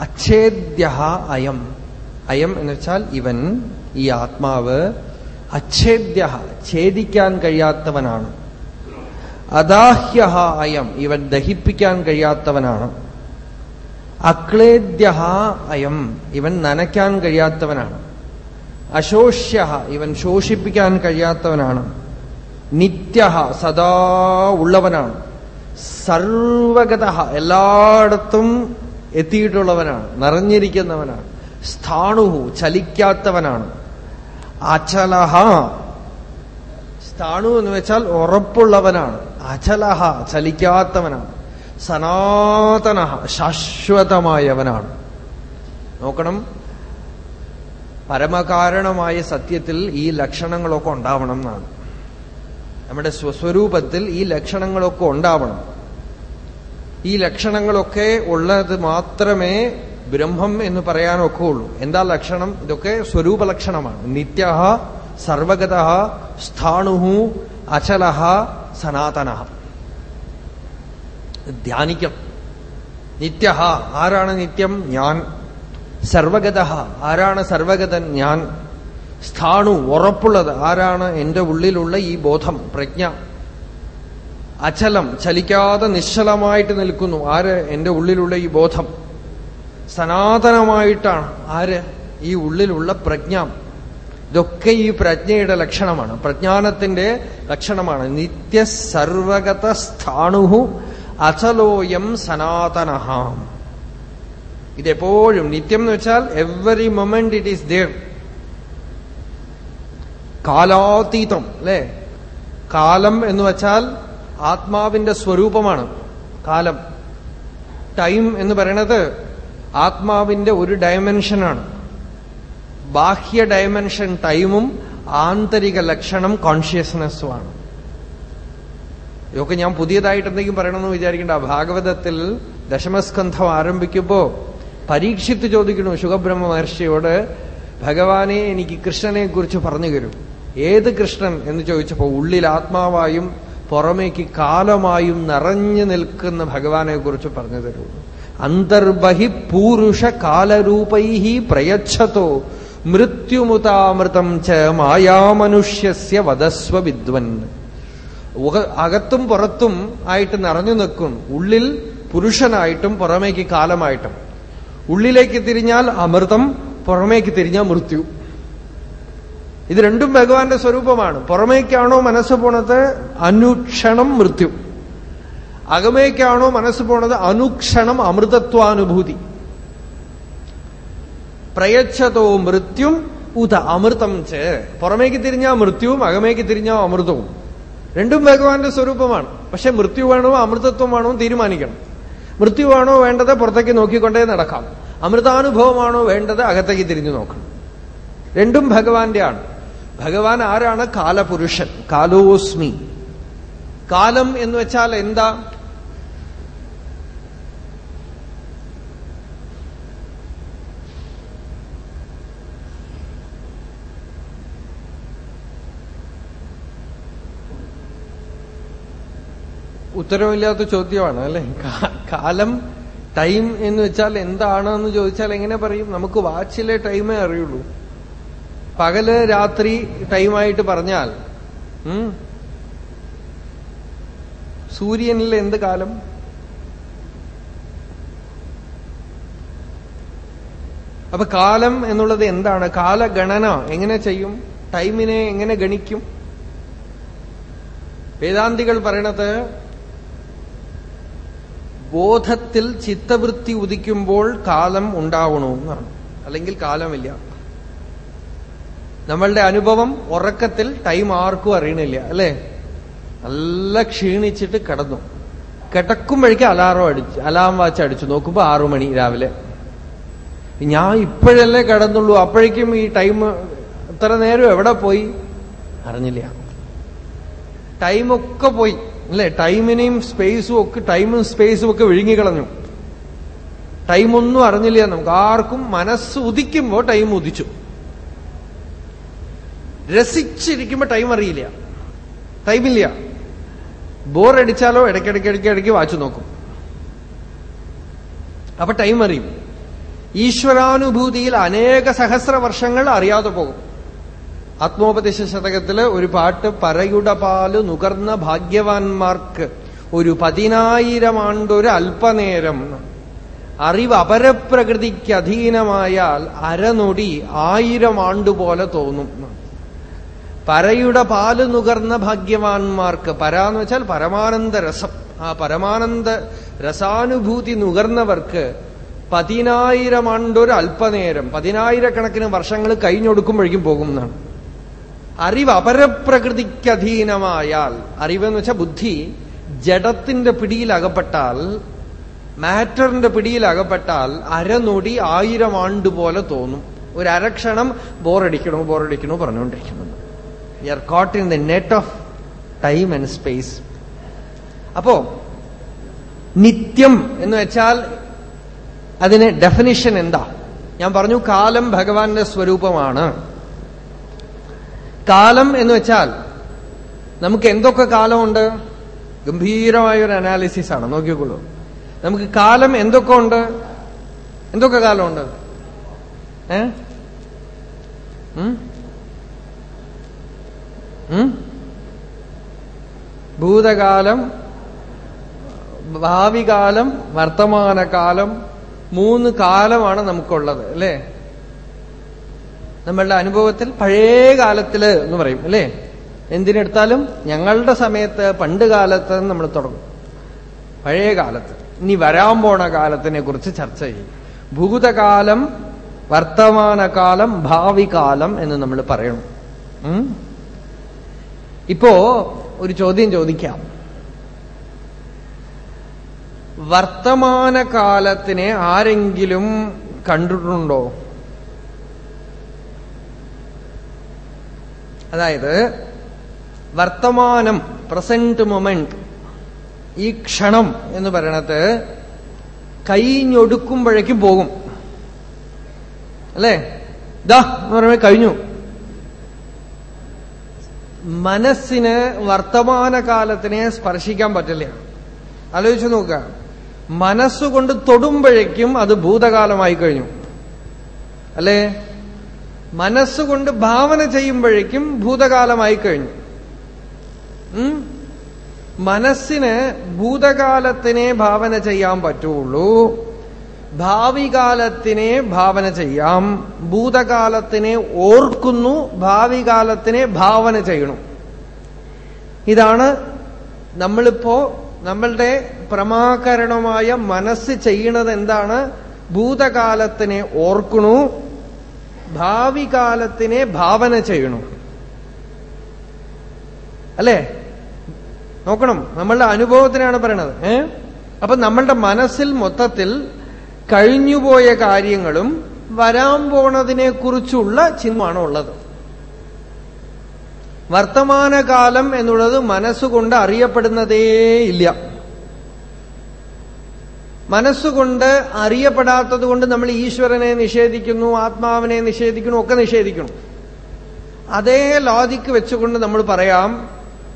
अच्छेद्यः अयम्। अयम् एल् इवन् यात्माव अच्छेद्यः ഛേദിക്കാൻ കഴിയാത്തവനാണ്. അദാഹ്യഹ അയം ഇവൻ ദഹിപ്പിക്കാൻ കഴിയാത്തവനാണ്. അക്ലേദ്യഹ അയം ഇവൻ നനയ്ക്കാൻ കഴിയാത്തവനാണ്. അശോഷ്യ ഇവൻ ശോഷിപ്പിക്കാൻ കഴിയാത്തവനാണ്. നിത്യ സദാ ഉള്ളവനാണ്. സർവഗത എല്ലായിടത്തും എത്തിയിട്ടുള്ളവനാണ് നിറഞ്ഞിരിക്കുന്നവനാണ്. സ്ഥാണുഹു ചലിക്കാത്തവനാണ്. അചലഹ സ്ഥാണു എന്ന് വെച്ചാൽ ഉറപ്പുള്ളവനാണ്. അചലഹ ചലിക്കാത്തവനാണ്. സനാതന ശാശ്വതമായവനാണ്. നോക്കണം. പരമകാരണമായ സത്യത്തിൽ ഈ ലക്ഷണങ്ങളൊക്കെ ഉണ്ടാവണം എന്നാണ്. നമ്മുടെ സ്വസ്വരൂപത്തിൽ ഈ ലക്ഷണങ്ങളൊക്കെ ഉണ്ടാവണം. ഈ ലക്ഷണങ്ങളൊക്കെ ഉള്ളത് മാത്രമേ ബ്രഹ്മം എന്ന് പറയാനൊക്കെ ഉള്ളൂ. എന്താ ലക്ഷണം? ഇതൊക്കെ സ്വരൂപ ലക്ഷണമാണ് നിത്യ സർവഗത സ്ഥാണുഹു അചല സനാതന. ധ്യാനിക്കണം നിത്യ ആരാണ് നിത്യം ഞാൻ? സർവഗത ആരാണ് സർവഗതൻ ഞാൻ? സ്ഥാണു ഉറപ്പുള്ളത് ആരാണ് എന്റെ ഉള്ളിലുള്ള ഈ ബോധം പ്രജ്ഞ? അചലം ചലിക്കാതെ നിശ്ചലമായിട്ട് നിൽക്കുന്നു ആര് എന്റെ ഉള്ളിലുള്ള ഈ ബോധം? സനാതനമായിട്ടാണ് ആര് ഈ ഉള്ളിലുള്ള പ്രജ്ഞ? ഇതൊക്കെ ഈ പ്രജ്ഞയുടെ ലക്ഷണമാണ്. പ്രജ്ഞാനത്തിന്റെ ലക്ഷണമാണ്. നിത്യ സർവഗത സ്ഥാണുഹു അചലോയം സനാതന ഇതെപ്പോഴും നിത്യം എന്ന് വെച്ചാൽ every moment it is there കാലാതീതം അല്ലെ? കാലം എന്ന് വെച്ചാൽ ആത്മാവിന്റെ സ്വരൂപമാണ്. കാലം. ടൈം എന്ന് പറയണത് ആത്മാവിന്റെ ഒരു ഡയമെൻഷനാണ് ബാഹ്യ ഡയമെൻഷൻ ടൈമും ആന്തരിക ലക്ഷണം കോൺഷ്യസ്നെസ്സുമാണ് ഇതൊക്കെ ഞാൻ പുതിയതായിട്ട് എന്തെങ്കിലും പറയണമെന്ന് വിചാരിക്കേണ്ട. ഭാഗവതത്തിൽ ദശമസ്കന്ധം ആരംഭിക്കുമ്പോ പരീക്ഷിത്ത് ചോദിക്കണു ശുഖബ്രഹ്മ മഹർഷിയോട് ഭഗവാനെ എനിക്ക് കൃഷ്ണനെ കുറിച്ച് പറഞ്ഞു തരും. ഏത് കൃഷ്ണൻ? എന്ന് ചോദിച്ചപ്പോ ഉള്ളിൽ ആത്മാവായും പുറമേക്ക് കാലമായും നിറഞ്ഞു നിൽക്കുന്ന ഭഗവാനെ കുറിച്ച് പറഞ്ഞു തരൂ. അന്തർബഹി പൂരുഷ കാലരൂപൈ പ്രയച്ഛതോ. മൃത്യുമുതാമൃതം ച മായാമനുഷ്യസ്യ വധസ്വ വിദ്വൻ. അകത്തും പുറത്തും ആയിട്ട് നിറഞ്ഞു നിൽക്കും. ഉള്ളിൽ പുരുഷനായിട്ടും പുറമേക്ക് കാലമായിട്ടും. ഉള്ളിലേക്ക് തിരിഞ്ഞാൽ അമൃതം പുറമേക്ക് തിരിഞ്ഞാൽ മൃത്യു. ഇത് രണ്ടും ഭഗവാന്റെ സ്വരൂപമാണ്. പുറമേക്കാണോ മനസ്സ് പോണത് അനുക്ഷണം മൃത്യു. അകമേക്കാണോ മനസ്സ് പോണത് അനുക്ഷണം അമൃതത്വാനുഭൂതി. പ്രയച്ഛതോ മൃത്യും ഉത അമൃതം ചേ. പുറമേക്ക് തിരിഞ്ഞാ മൃത്യുവും അകമേക്ക് തിരിഞ്ഞാ അമൃതവും. രണ്ടും ഭഗവാന്റെ സ്വരൂപമാണ്. പക്ഷെ മൃത്യു വേണോ അമൃതത്വം വേണോ തീരുമാനിക്കണം. മൃത്യുവാണോ വേണ്ടത് പുറത്തേക്ക് നോക്കിക്കൊണ്ടേ നടക്കാം. അമൃതാനുഭവമാണോ വേണ്ടത് അകത്തേക്ക് തിരിഞ്ഞു നോക്കണം. രണ്ടും ഭഗവാന്റെ ആണ് ഭഗവാൻ ആരാണ്? കാലപുരുഷൻ. കാലോസ്മി. കാലം എന്ന് വെച്ചാൽ എന്താ? ഉത്തരവില്ലാത്ത ചോദ്യമാണ് അല്ലെ? കാലം ടൈം എന്ന് വെച്ചാൽ എന്താണെന്ന് ചോദിച്ചാൽ എങ്ങനെ പറയും? നമുക്ക് വാച്ചിലെ ടൈമേ അറിയുള്ളൂ. പകൽ രാത്രി ടൈമായിട്ട് പറഞ്ഞാൽ സൂര്യനിൽ എന്ത് കാലം? അപ്പൊ കാലം എന്നുള്ളത് എന്താണ്? കാലഗണന എങ്ങനെ ചെയ്യും? ടൈമിനെ എങ്ങനെ ഗണിക്കും? വേദാന്തികൾ പറയണത് ബോധത്തിൽ ചിത്തവൃത്തി ഉദിക്കുമ്പോൾ കാലം ഉണ്ടാവണു പറഞ്ഞു. അല്ലെങ്കിൽ കാലമില്ല. നമ്മളുടെ അനുഭവം ഉറക്കത്തിൽ ടൈം ആർക്കും അറിയണില്ല അല്ലേ? നല്ല ക്ഷീണിച്ചിട്ട് കിടന്നു. കിടക്കുമ്പോഴേക്ക് അലാറം അടിച്ചു അലാം വാച്ച് അടിച്ചു. നോക്കുമ്പോ ആറു മണി രാവിലെ. ഞാൻ ഇപ്പോഴല്ലേ കിടന്നുള്ളൂ. അപ്പോഴേക്കും ഈ ടൈം ഇത്ര നേരം എവിടെ പോയി? അറിഞ്ഞില്ല. ടൈമൊക്കെ പോയി. അല്ലെ ടൈമിനെയും സ്പേസും ഒക്കെ ടൈമും സ്പേസും ഒക്കെ വിഴുങ്ങിക്കളഞ്ഞു. ടൈമൊന്നും അറിഞ്ഞില്ല നമുക്ക് ആർക്കും മനസ്സ് ഉദിക്കുമ്പോ ടൈം ഉദിച്ചു. രസിച്ചിരിക്കുമ്പോ ടൈം അറിയില്ല. ടൈമില്ല. ബോറടിച്ചാലോ ഇടയ്ക്കിടയ്ക്ക് ഇടയ്ക്ക് ഇടയ്ക്ക് വാച്ചു നോക്കും. അപ്പൊ ടൈം അറിയും. ഈശ്വരാനുഭൂതിയിൽ അനേക സഹസ്ര വർഷങ്ങൾ അറിയാതെ പോകും. ആത്മോപദേശ ശതകത്തിൽ ഒരു പാട്ട് പരയുടപാൽ നുകർന്ന ഭാഗ്യവാന്മാർക്ക് ഒരു പതിനായിരം ആണ്ടൊരു അല്പനേരം. അറിവ് അപരപ്രകൃതിക്ക് അധീനമായാൽ അരനൊടി ആയിരം ആണ്ടുപോലെ തോന്നും. പരയുടെ പാൽ നുകർന്ന ഭാഗ്യവാന്മാർക്ക് പര എന്ന് വെച്ചാൽ പരമാനന്ദ രസം. ആ പരമാനന്ദ രസാനുഭൂതി നുകർന്നവർക്ക് പതിനായിരം ആണ്ടൊരു അല്പനേരം. പതിനായിരക്കണക്കിന് വർഷങ്ങൾ കഴിഞ്ഞൊടുക്കുമ്പോഴേക്കും പോകും എന്നാണ് അറിവ് അപരപ്രകൃതിക്കധീനമായാൽ അറിവ് എന്ന് വെച്ചാൽ ബുദ്ധി ജഡത്തിന്റെ പിടിയിലകപ്പെട്ടാൽ മാറ്ററിന്റെ പിടിയിലകപ്പെട്ടാൽ അരനൊടി ആയിരം ആണ്ട് പോലെ തോന്നും. ഒരു അരക്ഷണം ബോറടിക്കണോ ബോറടിക്കണോ പറഞ്ഞുകൊണ്ടിരിക്കുന്നു. We are caught in the net of time and space അപ്പോ നിത്യം എന്ന് വെച്ചാൽ അതിന് ഡെഫിനിഷൻ എന്താ? ഞാൻ പറഞ്ഞു കാലം ഭഗവാന്റെ സ്വരൂപമാണ്. കാലം എന്ന് വെച്ചാൽ നമുക്ക് എന്തൊക്കെ കാലമുണ്ട്? ഗംഭീരമായ ഒരു അനാലിസിസ് ആണ്. നോക്കിക്കോളൂ. നമുക്ക് കാലം എന്തൊക്കെ ഉണ്ട്? എന്തൊക്കെ കാലമുണ്ട്? ഏ? ഭൂതകാലം ഭാവി ഭാവികാലം വർത്തമാനകാലം മൂന്ന് കാലമാണ് നമുക്കുള്ളത് അല്ലേ? നമ്മളുടെ അനുഭവത്തിൽ പഴയ കാലത്തിൽ എന്ന് പറയും അല്ലേ? എന്തിനെടുത്താലും ഞങ്ങളുടെ സമയത്ത് പണ്ട് കാലത്ത് നമ്മൾ തുടങ്ങും. പഴയ കാലത്ത്. ഇനി വരാൻ പോണ കാലത്തിനെ കുറിച്ച് ചർച്ച ചെയ്യും. ഭൂതകാലം വർത്തമാനകാലം ഭാവി കാലം എന്ന് നമ്മൾ പറയണം. ഇപ്പോ ഒരു ചോദ്യം ചോദിക്കാം. വർത്തമാനകാലത്തിനെ ആരെങ്കിലും കണ്ടിട്ടുണ്ടോ? അതായത് വർത്തമാനം പ്രസന്റ് മൊമെന്റ് ഈ ക്ഷണം എന്ന് പറയണത് കഴിഞ്ഞൊടുക്കുമ്പോഴേക്കും പോകും. അല്ലേ? ദാ എന്ന് പറയുമ്പോൾ കഴിഞ്ഞു. മനസ്സിന് വർത്തമാനകാലത്തിനെ സ്പർശിക്കാൻ പറ്റില്ല. ആലോചിച്ചു നോക്കുക. മനസ്സുകൊണ്ട് തൊടുമ്പോഴേക്കും അത് ഭൂതകാലമായി കഴിഞ്ഞു. അല്ലേ? മനസ്സുകൊണ്ട് ഭാവന ചെയ്യുമ്പോഴേക്കും ഭൂതകാലമായി കഴിഞ്ഞു? മനസ്സിന് ഭൂതകാലത്തിനെ ഭാവന ചെയ്യാൻ പറ്റുള്ളൂ. ഭാവി കാലത്തിനെ ഭാവന ചെയ്യാം. ഭൂതകാലത്തിനെ ഓർക്കുന്നു ഭാവി കാലത്തിനെ ഭാവന ചെയ്യണം. ഇതാണ് നമ്മളിപ്പോ നമ്മളുടെ പ്രമാകരണമായ മനസ്സ് ചെയ്യണത് എന്താണ് ഭൂതകാലത്തിനെ ഓർക്കണു ഭാവി കാലത്തിനെ ഭാവന ചെയ്യണു. അല്ലേ? നോക്കണം നമ്മളുടെ അനുഭവത്തിനാണ് പറയണത്. ഏ? അപ്പൊ നമ്മളുടെ മനസ്സിൽ മൊത്തത്തിൽ കഴിഞ്ഞുപോയ കാര്യങ്ങളും വരാൻ പോണതിനെ കുറിച്ചുള്ള ചിന്തമാണ് ഉള്ളത്. വർത്തമാനകാലം എന്നുള്ളത് മനസ്സുകൊണ്ട് അറിയപ്പെടുന്നതേ ഇല്ല. മനസ്സുകൊണ്ട് അറിയപ്പെടാത്തത് കൊണ്ട് നമ്മൾ ഈശ്വരനെ നിഷേധിക്കുന്നു ആത്മാവിനെ നിഷേധിക്കുന്നു ഒക്കെ നിഷേധിക്കുന്നു. അതേ ലോജിക്ക് വെച്ചുകൊണ്ട് നമ്മൾ പറയാം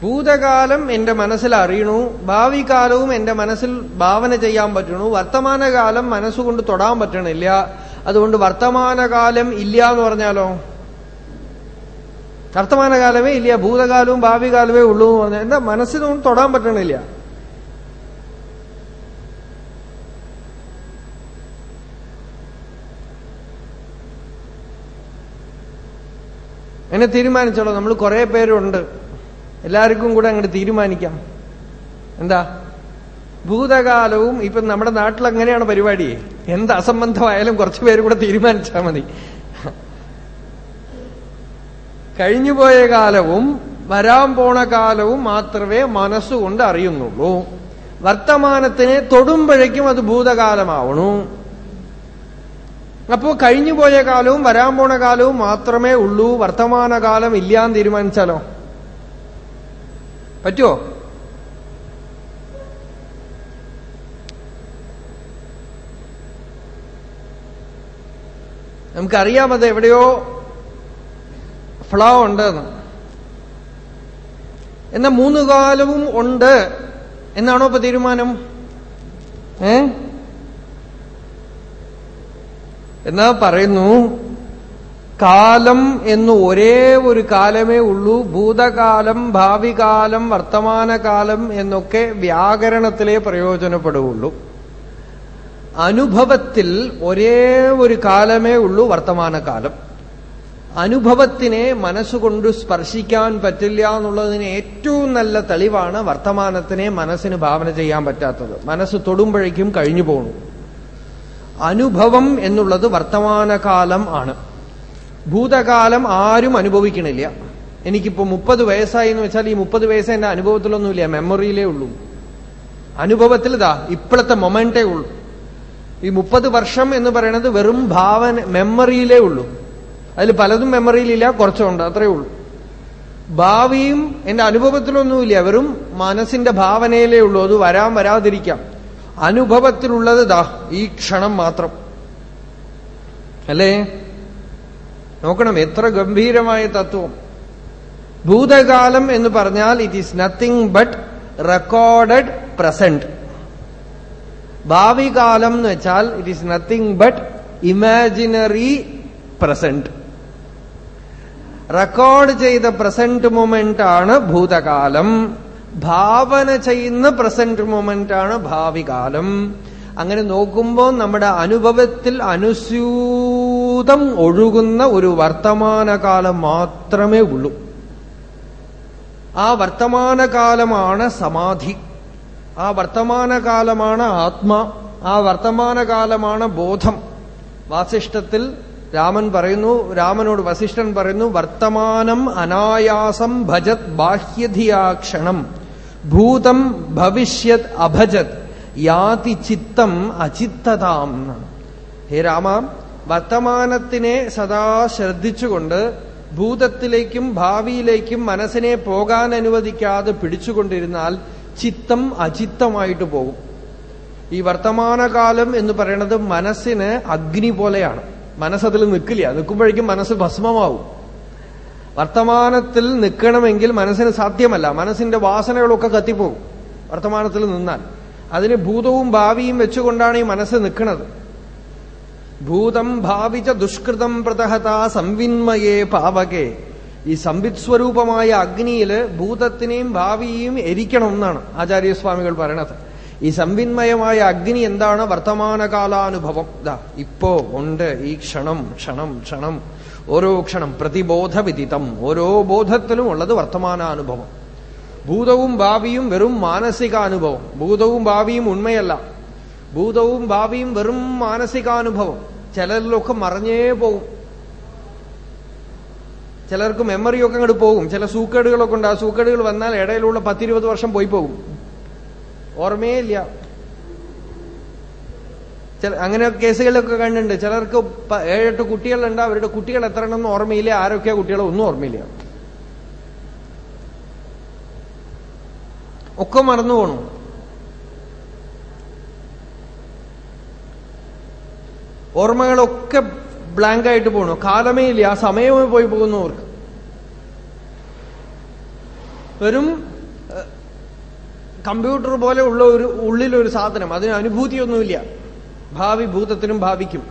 ഭൂതകാലം എന്റെ മനസ്സിൽ അറിയണു ഭാവി കാലവും എന്റെ മനസ്സിൽ ഭാവന ചെയ്യാൻ പറ്റണു വർത്തമാനകാലം മനസ്സുകൊണ്ട് തൊടാൻ പറ്റണില്ല. അതുകൊണ്ട് വർത്തമാനകാലം ഇല്ല എന്ന് പറഞ്ഞാലോ? വർത്തമാനകാലമേ ഇല്ല ഭൂതകാലവും ഭാവി കാലമേ ഉള്ളൂ എന്ന് പറഞ്ഞാൽ എന്താ മനസ്സിനൊന്നും തൊടാൻ പറ്റണില്ല. എന്നെ തീരുമാനിച്ചോളൂ. നമ്മൾ കുറെ പേരുണ്ട്. എല്ലാവർക്കും കൂടെ അങ്ങോട്ട് തീരുമാനിക്കാം. എന്താ? ഭൂതകാലവും ഇപ്പൊ നമ്മുടെ നാട്ടിൽ അങ്ങനെയാണ് പരിപാടി. എന്ത് അസംബന്ധമായാലും കുറച്ചു പേര് കൂടെ തീരുമാനിച്ചാൽ മതി. കഴിഞ്ഞുപോയ കാലവും വരാൻ പോണ കാലവും മാത്രമേ മനസ്സുകൊണ്ട് അറിയുന്നുള്ളൂ. വർത്തമാനത്തിനെ തൊടുമ്പോഴേക്കും അത് ഭൂതകാലമാവണു. അപ്പോ കഴിഞ്ഞുപോയ കാലവും വരാൻ പോണ കാലവും മാത്രമേ ഉള്ളൂ. വർത്തമാനകാലം ഇല്ലാന്ന് തീരുമാനിച്ചാലോ? പറ്റുമോ നമുക്കറിയാം അത് എവിടെയോ ഫ്ലോ ഉണ്ടെന്ന്. എന്നാ മൂന്ന് കാലവും ഉണ്ട്. എന്നാണോ ഇപ്പൊ തീരുമാനം? ഏ? എന്നാ പറയുന്നു? കാലം എന്ന് ഒരേ ഒരു കാലമേ ഉള്ളൂ. ഭൂതകാലം ഭാവികാലം വർത്തമാനകാലം എന്നൊക്കെ വ്യാകരണത്തിലേ പ്രയോജനപ്പെടുകയുള്ളൂ അനുഭവത്തിൽ ഒരേ ഒരു കാലമേ ഉള്ളൂ വർത്തമാനകാലം. അനുഭവത്തിനെ മനസ്സുകൊണ്ട് സ്പർശിക്കാൻ പറ്റില്ല എന്നുള്ളതിന് ഏറ്റവും നല്ല തെളിവാണ് വർത്തമാനത്തിനെ മനസ്സിന് ഭാവന ചെയ്യാൻ പറ്റാത്തത്. മനസ്സ് തൊടുമ്പോഴേക്കും കഴിഞ്ഞു പോകണു അനുഭവം എന്നുള്ളത് വർത്തമാനകാലം ആണ്. ഭൂതകാലം ആരും അനുഭവിക്കണില്ല. എനിക്കിപ്പോ മുപ്പത് വയസ്സായി എന്ന് വെച്ചാൽ ഈ മുപ്പത് വയസ്സ് എന്റെ അനുഭവത്തിലൊന്നുമില്ല മെമ്മറിയിലേ ഉള്ളൂ. അനുഭവത്തിൽ ഇതാ ഇപ്പോഴത്തെ മൊമെന്റേ ഉള്ളൂ. ഈ മുപ്പത് വർഷം എന്ന് പറയുന്നത് വെറും ഭാവന മെമ്മറിയിലേ ഉള്ളൂ. അതിൽ പലതും മെമ്മറിയിലില്ല കുറച്ചുണ്ട് അത്രേ ഉള്ളൂ. ഭാവിയും എന്റെ അനുഭവത്തിലൊന്നുമില്ല വെറും മനസ്സിന്റെ ഭാവനയിലേ ഉള്ളൂ. അത് വരാൻ വരാതിരിക്കാം. അനുഭവത്തിലുള്ളത് ദാ ഈ ക്ഷണം മാത്രം. അല്ലേ? നോക്കണം എത്ര ഗംഭീരമായ തത്വം. ഭൂതകാലം എന്ന് പറഞ്ഞാൽ it is nothing but recorded present ഭാവി കാലം എന്ന് വെച്ചാൽ it is nothing but imaginary present record ചെയ്ത പ്രസന്റ് മൊമെന്റ് ആണ് ഭൂതകാലം. ഭാവന ചെയ്യുന്ന പ്രസന്റ് മൊമെന്റ് ആണ് ഭാവി കാലം അങ്ങനെ നോക്കുമ്പോൾ നമ്മുടെ അനുഭവത്തിൽ അനുസ്യൂതം ഒഴുകുന്ന ഒരു വർത്തമാനകാലം മാത്രമേ ഉള്ളൂ. ആ വർത്തമാനകാലമാണ് സമാധി. ആ വർത്തമാനകാലമാണ് ആത്മ. ആ വർത്തമാനകാലമാണ് ബോധം. വാസിഷ്ഠത്തിൽ രാമൻ പറയുന്നു രാമനോട് വസിഷ്ഠൻ പറയുന്നു വർത്തമാനം അനായാസം ഭജത് ബാഹ്യധിയാക്ഷണം ഭൂതം ഭവിഷ്യത് അഭജത്. യാതി ചിത്തം അചിത്തതാം. ഹേ രാമ വർത്തമാനത്തിനെ സദാ ശ്രദ്ധിച്ചുകൊണ്ട് ഭൂതത്തിലേക്കും ഭാവിയിലേക്കും മനസ്സിനെ പോകാൻ അനുവദിക്കാതെ പിടിച്ചുകൊണ്ടിരുന്നാൽ ചിത്തം അചിത്തമായിട്ട് പോകും. ഈ വർത്തമാനകാലം എന്ന് പറയുന്നത് മനസ്സിന് അഗ്നി പോലെയാണ്. മനസ്സതിൽ നിൽക്കില്ല. നിൽക്കുമ്പോഴേക്കും മനസ്സ് ഭസ്മമാവും. വർത്തമാനത്തിൽ നിൽക്കണമെങ്കിൽ മനസ്സിന് സാധ്യമല്ല. മനസ്സിന്റെ വാസനകളൊക്കെ കത്തിപ്പോകും വർത്തമാനത്തിൽ നിന്നാൽ. അതിന് ഭൂതവും ഭാവിയും വെച്ചുകൊണ്ടാണ് ഈ മനസ്സ് നിൽക്കുന്നത്. ഭൂതം ഭാവിച്ച ദുഷ്കൃതം പ്രതഹത സംവിന്മയേ പാവകെ. ഈ സംവിത് സ്വരൂപമായ അഗ്നിയിൽ ഭൂതത്തിനെയും ഭാവിയെയും എരിക്കണം എന്നാണ് ആചാര്യസ്വാമികൾ പറയണത്. ഈ സംവിന്മയമായ അഗ്നി എന്താണ് വർത്തമാനകാലാനുഭവം? ഇതാ ഇപ്പോ ഉണ്ട് ഈ ക്ഷണം ക്ഷണം ക്ഷണം. ഓരോ ക്ഷണം പ്രതിബോധവിദിതം. ഓരോ ബോധത്തിലും ഉള്ളത് വർത്തമാനാനുഭവം. ഭൂതവും ഭാവിയും വെറും മാനസികാനുഭവം. ഭൂതവും ഭാവിയും ഉണ്മയല്ല. ഭൂതവും ഭാവിയും വെറും മാനസികാനുഭവം. ചിലരിലൊക്കെ മറഞ്ഞേ പോകും ചിലർക്ക് മെമ്മറിയൊക്കെ അങ്ങോട്ട് പോകും ചില സൂക്കേടുകളൊക്കെ ഉണ്ട്. ആ സൂക്കേടുകൾ വന്നാൽ ഇടയിലുള്ള പത്തിരുപത് വർഷം പോയി പോകും ഓർമ്മയേ ഇല്ല അങ്ങനെ കേസുകളിലൊക്കെ കണ്ടിട്ടുണ്ട്. ചിലർക്ക് ഏഴെട്ട് കുട്ടികളുണ്ട്. അവരുടെ കുട്ടികൾ എത്ര എണ്ണം ഓർമ്മയില്ല. ആരൊക്കെയാ കുട്ടികളെ? ഒന്നും ഓർമ്മയില്ല. ഒക്കെ മറന്നു പോണു. ഓർമ്മകളൊക്കെ ബ്ലാങ്ക് ആയിട്ട് പോണു. കാലമേ ഇല്ല ആ സമയമേ പോയി പോകുന്നു അവർക്ക് വെറും കമ്പ്യൂട്ടർ പോലെ ഉള്ള ഒരു ഉള്ളിലൊരു സാധനം അതിന് അനുഭൂതിയൊന്നുമില്ല. ഭാവി ഭൂതത്തിനും ഭാവിക്കും.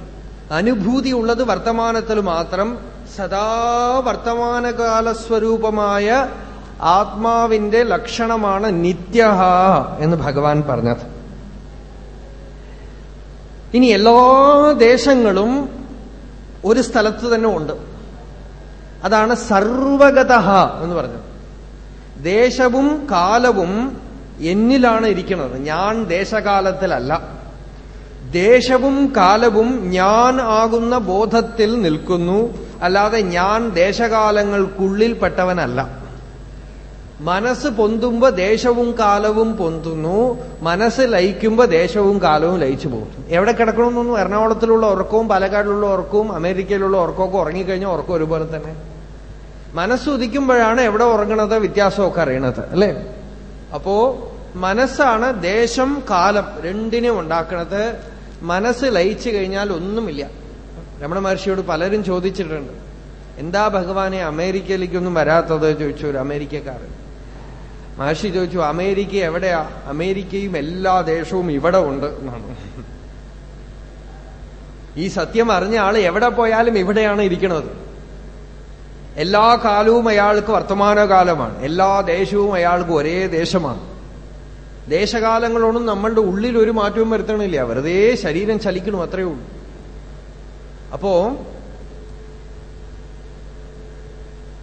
അനുഭൂതി ഉള്ളത് വർത്തമാനത്തിൽ മാത്രം സദാ വർത്തമാനകാല സ്വരൂപമായ ആത്മാവിന്റെ ലക്ഷണമാണ് നിത്യ എന്ന് ഭഗവാൻ പറഞ്ഞത്. ഇനി എല്ലാ ദേശങ്ങളും ഒരു സ്ഥലത്ത് തന്നെ ഉണ്ട്. അതാണ് സർവഗത എന്ന് പറഞ്ഞത്. ദേശവും കാലവും എന്നിലാണ് ഇരിക്കുന്നത്. ഞാൻ ദേശകാലത്തിലല്ല. ദേശവും കാലവും ഞാൻ ആകുന്ന ബോധത്തിൽ നിൽക്കുന്നു. അല്ലാതെ ഞാൻ ദേശകാലങ്ങൾക്കുള്ളിൽ പെട്ടവനല്ല. മനസ്സ് പൊന്തുമ്പോ ദേശവും കാലവും പൊന്തുന്നു. മനസ്സ് ലയിക്കുമ്പോ ദേശവും കാലവും ലയിച്ചു പോകും എവിടെ കിടക്കണമെന്നൊന്നും എറണാകുളത്തിലുള്ള ഉറക്കവും പാലക്കാടിലുള്ള ഉറക്കവും അമേരിക്കയിലുള്ള ഉറക്കമൊക്കെ ഉറങ്ങിക്കഴിഞ്ഞാൽ ഉറക്കം ഒരുപോലെ തന്നെ. മനസ്സ് ഉദിക്കുമ്പോഴാണ് എവിടെ ഉറങ്ങണത് വ്യത്യാസമൊക്കെ അറിയണത് അല്ലേ? അപ്പോ മനസ്സാണ് ദേശം കാലം രണ്ടിനെ ഉണ്ടാക്കുന്നത് മനസ്സ് ലയിച്ചു കഴിഞ്ഞാൽ ഒന്നുമില്ല. രമണ മഹർഷിയോട് പലരും ചോദിച്ചിട്ടുണ്ട്. എന്താ ഭഗവാനെ അമേരിക്കയിലേക്കൊന്നും വരാത്തത്? ചോദിച്ചു ഒരു അമേരിക്കക്കാരൻ. മഹർഷി ചോദിച്ചു അമേരിക്ക എവിടെയാ? അമേരിക്കയും എല്ലാ ദേശവും ഇവിടെ ഉണ്ട്. എന്നാണ്. ഈ സത്യം അറിഞ്ഞ ആൾ എവിടെ പോയാലും ഇവിടെയാണ് ഇരിക്കുന്നത് എല്ലാ കാലവും അയാൾക്ക് വർത്തമാനകാലമാണ്. എല്ലാ ദേശവും അയാൾക്ക് ഒരേ ദേശമാണ്. ദേശകാലങ്ങളൊന്നും നമ്മളുടെ ഉള്ളിൽ ഒരു മാറ്റവും വരുത്തണില്ല. വെറുതെ ശരീരം ചലിക്കണം അത്രയേ ഉള്ളൂ. അപ്പോ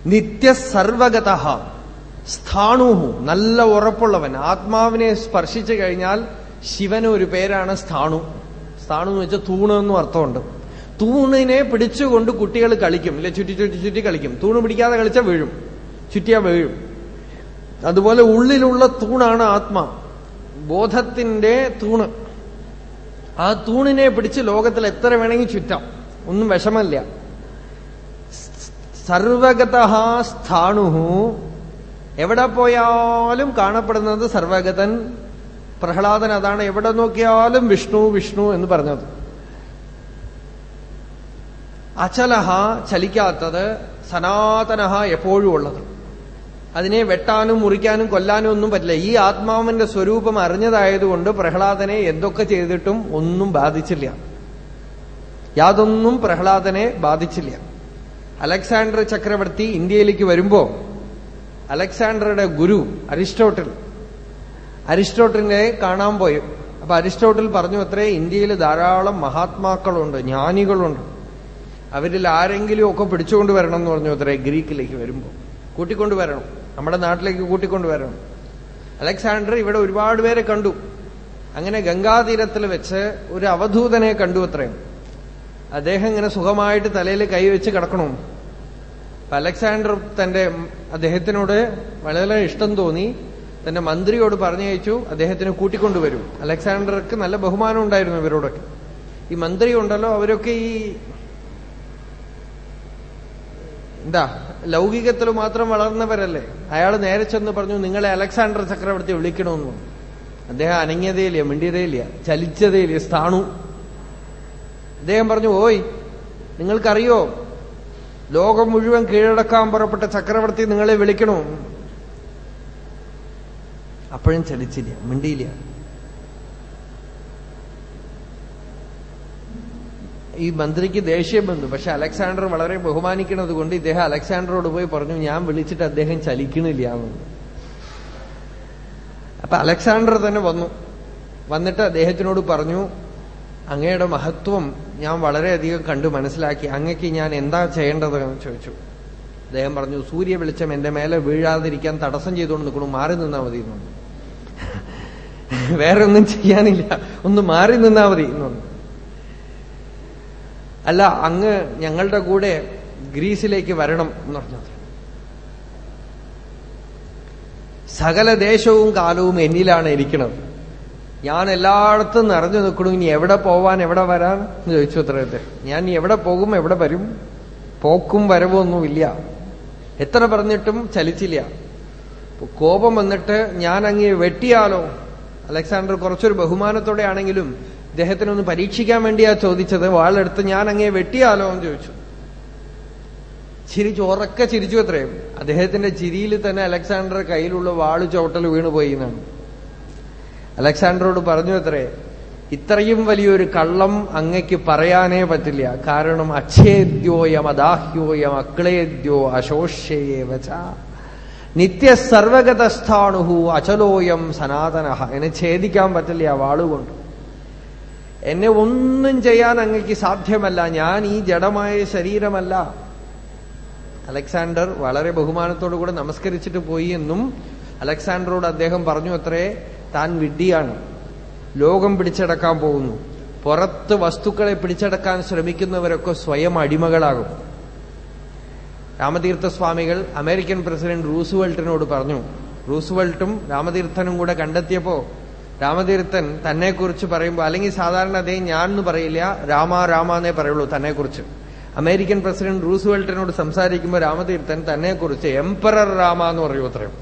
നിത്യസർവഗത സ്ഥാണുഹു നല്ല ഉറപ്പുള്ളവൻ. ആത്മാവിനെ സ്പർശിച്ചു കഴിഞ്ഞാൽ ശിവന് ഒരു പേരാണ് സ്ഥാണു. സ്ഥാണു എന്ന് വെച്ചാൽ തൂണ് എന്നും അർത്ഥമുണ്ട്. തൂണിനെ പിടിച്ചുകൊണ്ട് കുട്ടികൾ കളിക്കും. ഇല്ലെ? ചുറ്റി ചുറ്റി ചുറ്റി കളിക്കും. തൂണ് പിടിക്കാതെ കളിച്ചാൽ വീഴും. ചുറ്റിയാ വീഴും. അതുപോലെ ഉള്ളിലുള്ള തൂണാണ് ആത്മാ. ബോധത്തിന്റെ തൂണ്. ആ തൂണിനെ പിടിച്ച് ലോകത്തിൽ എത്ര വേണമെങ്കിൽ ചുറ്റാം. ഒന്നും വിഷമല്ല. സർവഗത സ്ഥാണുഹു. എവിടെ പോയാലും കാണപ്പെടുന്നത് സർവഗതൻ. പ്രഹ്ലാദൻ അതാണ്. എവിടെ നോക്കിയാലും വിഷ്ണു വിഷ്ണു എന്ന് പറഞ്ഞത്. അചലഹ ചലിക്കാത്തത് സനാതനഹ എപ്പോഴും ഉള്ളത്. അതിനെ വെട്ടാനും മുറിക്കാനും കൊല്ലാനും ഒന്നും പറ്റില്ല. ഈ ആത്മാവിന്റെ സ്വരൂപം അറിഞ്ഞതായതുകൊണ്ട് പ്രഹ്ലാദനെ എന്തൊക്കെ ചെയ്തിട്ടും ഒന്നും ബാധിച്ചില്ല. യാതൊന്നും പ്രഹ്ലാദനെ ബാധിച്ചില്ല. അലക്സാണ്ടർ ചക്രവർത്തി ഇന്ത്യയിലേക്ക് വരുമ്പോ അലക്സാണ്ടറുടെ ഗുരു അരിസ്റ്റോട്ടിൽ അരിസ്റ്റോട്ടിലിനെ കാണാൻ പോയി. അപ്പൊ അരിസ്റ്റോട്ടിൽ പറഞ്ഞു അത്രേ ഇന്ത്യയിൽ ധാരാളം മഹാത്മാക്കളുണ്ട് ജ്ഞാനികളുണ്ട്. അവരിൽ ആരെങ്കിലും ഒക്കെ പിടിച്ചുകൊണ്ട് വരണം എന്ന് പറഞ്ഞു അത്രേ ഗ്രീക്കിലേക്ക് വരുമ്പോൾ കൂട്ടിക്കൊണ്ട് വരണം. നമ്മുടെ നാട്ടിലേക്ക് കൂട്ടിക്കൊണ്ട് വരണം. അലക്സാണ്ടർ ഇവിടെ ഒരുപാട് പേരെ കണ്ടു. അങ്ങനെ ഗംഗാതീരത്തിൽ വെച്ച് ഒരു അവധൂതനെ കണ്ടു അത്രയും. അദ്ദേഹം ഇങ്ങനെ സുഖമായിട്ട് തലയിൽ കൈവച്ച് കിടക്കണു. അപ്പൊ അലക്സാണ്ടർ തന്റെ അദ്ദേഹത്തിനോട് വളരെ ഇഷ്ടം തോന്നി. തന്റെ മന്ത്രിയോട് പറഞ്ഞയച്ചു അദ്ദേഹത്തിന് കൂട്ടിക്കൊണ്ടുവരും അലക്സാണ്ടർക്ക് നല്ല ബഹുമാനം ഉണ്ടായിരുന്നു ഇവരോടൊക്കെ. ഈ മന്ത്രി ഉണ്ടല്ലോ അവരൊക്കെ ഈ എന്താ ലൗകികത്തിൽ മാത്രം വളർന്നവരല്ലേ? അയാൾ നേരെ ചെന്ന് പറഞ്ഞു നിങ്ങളെ അലക്സാണ്ടർ ചക്രവർത്തി വിളിക്കണമെന്ന് അദ്ദേഹം അനങ്ങിയതേയില്ല മിണ്ടിയതേയില്ല ചലിച്ചതേയില്ല സ്ഥാണു. അദ്ദേഹം പറഞ്ഞു ഓയ് നിങ്ങൾക്കറിയോ? ലോകം മുഴുവൻ കീഴടക്കാൻ പുറപ്പെട്ട ചക്രവർത്തി നിങ്ങളെ വിളിക്കണോ? അപ്പോഴും ചലിച്ചില്ല മിണ്ടിയില്ല. ഈ മന്ത്രിക്ക് ദേഷ്യം വന്നു. പക്ഷെ അലക്സാണ്ടർ വളരെ ബഹുമാനിക്കുന്നത് കൊണ്ട് ഇദ്ദേഹം അലക്സാണ്ടറോട് പോയി പറഞ്ഞു ഞാൻ വിളിച്ചിട്ട് അദ്ദേഹം ചലിക്കണില്ല എന്ന്. അപ്പൊ അലക്സാണ്ടർ തന്നെ വന്നു. വന്നിട്ട് അദ്ദേഹത്തിനോട് പറഞ്ഞു അങ്ങയുടെ മഹത്വം ഞാൻ വളരെയധികം കണ്ടു മനസ്സിലാക്കി. അങ്ങക്ക് ഞാൻ എന്താ ചെയ്യേണ്ടത്? എന്ന് ചോദിച്ചു. അദ്ദേഹം പറഞ്ഞു സൂര്യ വെളിച്ചം എന്റെ മേലെ വീഴാതിരിക്കാൻ തടസ്സം ചെയ്തുകൊണ്ട് നിൽക്കണു മാറി നിന്നാൽ മതി എന്നു വേറെ ഒന്നും ചെയ്യാനില്ല ഒന്ന് മാറി നിന്നാൽ മതി എന്നു അല്ല അങ്ങ് ഞങ്ങളുടെ കൂടെ ഗ്രീസിലേക്ക് വരണം എന്ന് പറഞ്ഞത്. സകല ദേശവും കാലവും എന്നിലാണ് ഇരിക്കുന്നത്. ഞാൻ എല്ലായിടത്തും നിറഞ്ഞു നിൽക്കണു ഇനി എവിടെ പോവാൻ എവിടെ വരാൻ എന്ന് ചോദിച്ചു അത്രയത്തെ ഞാൻ എവിടെ പോകും എവിടെ വരും? പോക്കും വരവൊന്നുമില്ല എത്ര പറഞ്ഞിട്ടും ചലിച്ചില്ല. കോപം വന്നിട്ട് ഞാൻ അങ്ങ് വെട്ടിയാലോ? അലക്സാണ്ടർ കുറച്ചൊരു ബഹുമാനത്തോടെ ആണെങ്കിലും ഇദ്ദേഹത്തിനൊന്ന് പരീക്ഷിക്കാൻ വേണ്ടിയാ ചോദിച്ചത്. വാളെടുത്ത് ഞാൻ അങ്ങേ വെട്ടിയാലോ എന്ന് ചോദിച്ചു. ചിരിച്ചു ഉറക്കെ ചിരിച്ചു അത്രയും അദ്ദേഹത്തിന്റെ ചിരിയിൽ തന്നെ അലക്സാണ്ടർ കയ്യിലുള്ള വാൾ ചോട്ടൽ വീണുപോയി എന്നാണ്. അലക്സാണ്ടറോട് പറഞ്ഞു അത്രേ ഇത്രയും വലിയൊരു കള്ളം അങ്ങയ്ക്ക് പറയാനേ പറ്റില്ല. കാരണം അച്ഛേദ്യോയം അദാഹ്യോയം അക്ലേദ്യോ അശോഷ്യയേവച നിത്യ സർവഗതസ്ഥാണുഹു അചലോയം സനാതന. എന്നെ ഛേദിക്കാൻ പറ്റില്ല വാളുകൊണ്ട് എന്നെ ഒന്നും ചെയ്യാൻ അങ്ങക്ക് സാധ്യമല്ല. ഞാൻ ഈ ജഡമായ ശരീരമല്ല. അലക്സാണ്ടർ വളരെ ബഹുമാനത്തോടു കൂടെ നമസ്കരിച്ചിട്ട് പോയി എന്നും അലക്സാണ്ടറോട് അദ്ദേഹം പറഞ്ഞു അത്രേ താൻ വിഡ്ഢിയാണ്. ലോകം പിടിച്ചടക്കാൻ പോകുന്നു. പുറത്ത് വസ്തുക്കളെ പിടിച്ചടക്കാൻ ശ്രമിക്കുന്നവരൊക്കെ സ്വയം അടിമകളാകും. രാമതീർത്ഥസ്വാമികൾ അമേരിക്കൻ പ്രസിഡന്റ് റൂസ്വെൽട്ടിനോട് പറഞ്ഞു. റൂസ്വെൽട്ടും രാമതീർത്ഥനും കൂടെ കണ്ടെത്തിയപ്പോ രാമതീർത്ഥൻ തന്നെക്കുറിച്ച് പറയുമ്പോൾ അല്ലെങ്കിൽ സാധാരണ അതേ ഞാൻ എന്ന് പറയില്ല രാമ രാമ എന്നേ പറയുള്ളൂ തന്നെക്കുറിച്ച്. അമേരിക്കൻ പ്രസിഡന്റ് റൂസ്വെൽട്ടിനോട് സംസാരിക്കുമ്പോൾ രാമതീർത്ഥൻ തന്നെക്കുറിച്ച് എംപറർ രാമ എന്ന് പറയൂ അത്രയും.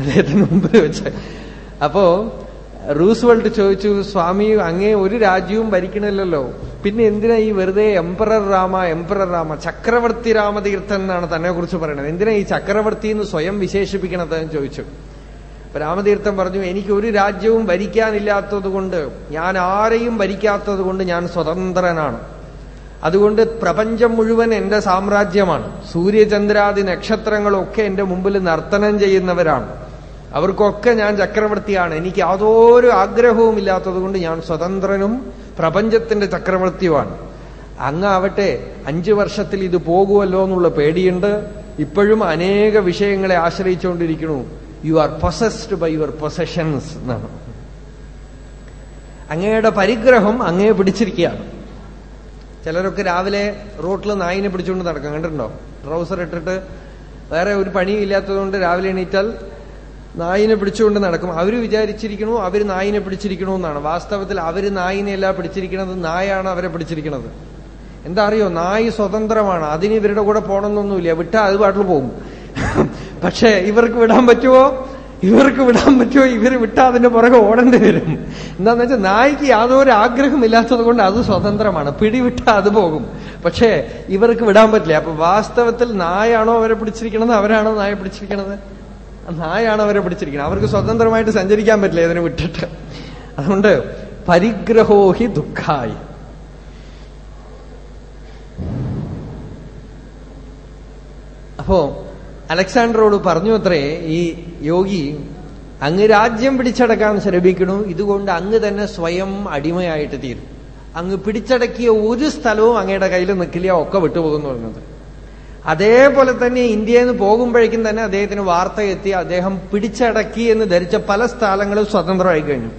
അദ്ദേഹത്തിന് മുമ്പിൽ വെച്ച് അപ്പോ റൂസ്വെൽട്ട് ചോദിച്ചു സ്വാമി അങ്ങേ ഒരു രാജ്യവും ഭരിക്കണില്ലല്ലോ. പിന്നെ എന്തിനാ ഈ വെറുതെ എംപറർ രാമ എംപറർ രാമ ചക്രവർത്തി രാമതീർത്ഥൻ എന്നാണ് തന്നെ കുറിച്ച് പറയുന്നത് എന്തിനാ ഈ ചക്രവർത്തി എന്ന് സ്വയം വിശേഷിപ്പിക്കണത്? എന്ന് ചോദിച്ചു. അപ്പൊ രാമതീർത്ഥൻ പറഞ്ഞു എനിക്ക് ഒരു രാജ്യവും ഭരിക്കാനില്ലാത്തതുകൊണ്ട് ഞാൻ ആരെയും ഭരിക്കാത്തതുകൊണ്ട് ഞാൻ സ്വതന്ത്രനാണ്. അതുകൊണ്ട് പ്രപഞ്ചം മുഴുവൻ എന്റെ സാമ്രാജ്യമാണ്. സൂര്യചന്ദ്രാദി നക്ഷത്രങ്ങളൊക്കെ എന്റെ മുമ്പിൽ നർത്തനം ചെയ്യുന്നവരാണ്. അവർക്കൊക്കെ ഞാൻ ചക്രവർത്തിയാണ്. എനിക്ക് യാതൊരു ആഗ്രഹവും ഇല്ലാത്തത് കൊണ്ട് ഞാൻ സ്വതന്ത്രനും പ്രപഞ്ചത്തിന്റെ ചക്രവർത്തിയുമാണ്. അങ്ങാവട്ടെ അഞ്ചു വർഷത്തിൽ ഇത് പോകുമല്ലോ എന്നുള്ള പേടിയുണ്ട്. ഇപ്പോഴും അനേക വിഷയങ്ങളെ ആശ്രയിച്ചുകൊണ്ടിരിക്കണു you are possessed by your possessions എന്നാണ്. അങ്ങയുടെ പരിഗ്രഹം അങ്ങയെ പിടിച്ചിരിക്കുകയാണ്. ചിലരൊക്കെ രാവിലെ റോട്ടിൽ നായിനെ പിടിച്ചുകൊണ്ട് നടക്കും. കണ്ടിട്ടുണ്ടോ? ട്രൗസർ ഇട്ടിട്ട് വേറെ ഒരു പണിയും ഇല്ലാത്തതുകൊണ്ട് രാവിലെ എണീറ്റാൽ നായിനെ പിടിച്ചുകൊണ്ട് നടക്കും. അവർ വിചാരിച്ചിരിക്കണു അവർ നായിനെ പിടിച്ചിരിക്കണു എന്നാണ്. വാസ്തവത്തിൽ അവർ നായിനെയല്ല പിടിച്ചിരിക്കുന്നത് നായാണ് അവരെ പിടിച്ചിരിക്കുന്നത് എന്താ അറിയോ? നായി സ്വതന്ത്രമാണ്. അതിന് ഇവരുടെ കൂടെ പോകണമെന്നൊന്നുമില്ല. വിട്ടാ അത് പാട്ടിൽ പോകും. പക്ഷേ ഇവർക്ക് വിടാൻ പറ്റുമോ ഇവർക്ക് വിടാൻ പറ്റുമോ ഇവർ വിട്ടാൽ അതിന്റെ പുറകെ ഓടേണ്ടി വരും. എന്താന്ന് വെച്ചാൽ നായ്ക്ക് യാതൊരു ആഗ്രഹമില്ലാത്തത് കൊണ്ട് അത് സ്വതന്ത്രമാണ്. പിടിവിട്ടാൽ അത് പോകും. പക്ഷേ ഇവർക്ക് വിടാൻ പറ്റില്ല. അപ്പൊ വാസ്തവത്തിൽ നായാണോ അവരെ പിടിച്ചിരിക്കണത്? അവരാണോ നായ പിടിച്ചിരിക്കണത്? നായാണോ അവരെ പിടിച്ചിരിക്കുന്നത് അവർക്ക് സ്വതന്ത്രമായിട്ട് സഞ്ചരിക്കാൻ പറ്റില്ല ഇതിനെ വിട്ടിട്ട്. അതുകൊണ്ട് പരിഗ്രഹോഹി ദുഃഖായി. അപ്പോ അലക്സാണ്ടറോട് പറഞ്ഞു അത്രേ ഈ യോഗി അങ്ങ് രാജ്യം പിടിച്ചടക്കാൻ ശ്രമിക്കണു. ഇതുകൊണ്ട് അങ്ങ് തന്നെ സ്വയം അടിമയായിട്ട് തീരും. അങ്ങ് പിടിച്ചടക്കിയ ഒരു സ്ഥലവും അങ്ങയുടെ കയ്യിൽ നിൽക്കില്ല ഒക്കെ വിട്ടുപോകുന്നു പറഞ്ഞത് അതേപോലെ തന്നെ ഇന്ത്യയിൽ നിന്ന് പോകുമ്പോഴേക്കും തന്നെ അദ്ദേഹത്തിന് വാർത്ത എത്തി അദ്ദേഹം പിടിച്ചടക്കി എന്ന് ധരിച്ച പല സ്ഥലങ്ങളും സ്വതന്ത്രമായി കഴിഞ്ഞു.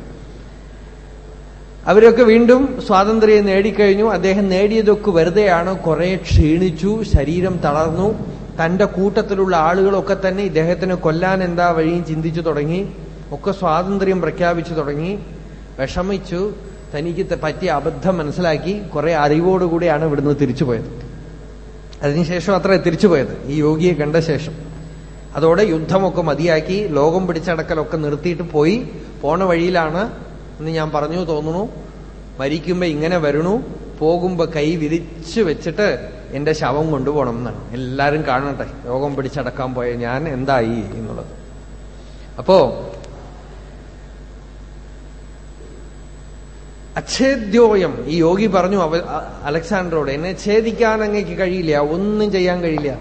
അവരൊക്കെ വീണ്ടും സ്വാതന്ത്ര്യം നേടിക്കഴിഞ്ഞു. അദ്ദേഹം നേടിയതൊക്കെ വെറുതെയാണ് കുറെ ക്ഷീണിച്ചു ശരീരം തളർന്നു. തന്റെ കൂട്ടത്തിലുള്ള ആളുകളൊക്കെ തന്നെ ഇദ്ദേഹത്തിന് കൊല്ലാൻ എന്താ വഴിയും ചിന്തിച്ചു തുടങ്ങി ഒക്കെ സ്വാതന്ത്ര്യം പ്രഖ്യാപിച്ചു തുടങ്ങി വിഷമിച്ചു തനിക്ക് പറ്റിയ അബദ്ധം മനസ്സിലാക്കി കുറെ അറിവോടുകൂടിയാണ് ഇവിടുന്ന് തിരിച്ചുപോയത് അതിനുശേഷം അത്ര തിരിച്ചുപോയത് ഈ യോഗിയെ കണ്ട ശേഷം. അതോടെ യുദ്ധമൊക്കെ മതിയാക്കി ലോകം പിടിച്ചടക്കലൊക്കെ നിർത്തിയിട്ട് പോയി. പോണ വഴിയിലാണ് എന്ന് ഞാൻ പറഞ്ഞു തോന്നുന്നു മരിക്കുമ്പോ ഇങ്ങനെ വരണു പോകുമ്പോ കൈ വിരിച്ചു വെച്ചിട്ട് എന്റെ ശവം കൊണ്ടുപോകണം എന്നാണ്. എല്ലാരും കാണട്ടെ. രോഗം പിടിച്ചടക്കാൻ പോയ ഞാൻ എന്തായി എന്നുള്ളത്. അപ്പോ അച്ഛേദ്യോയം. ഈ യോഗി പറഞ്ഞു അലക്സാണ്ടറോട് എന്നെ ഛേദിക്കാൻ അങ്ങേക്ക് കഴിയില്ല. ഒന്നും ചെയ്യാൻ കഴിയില്ല.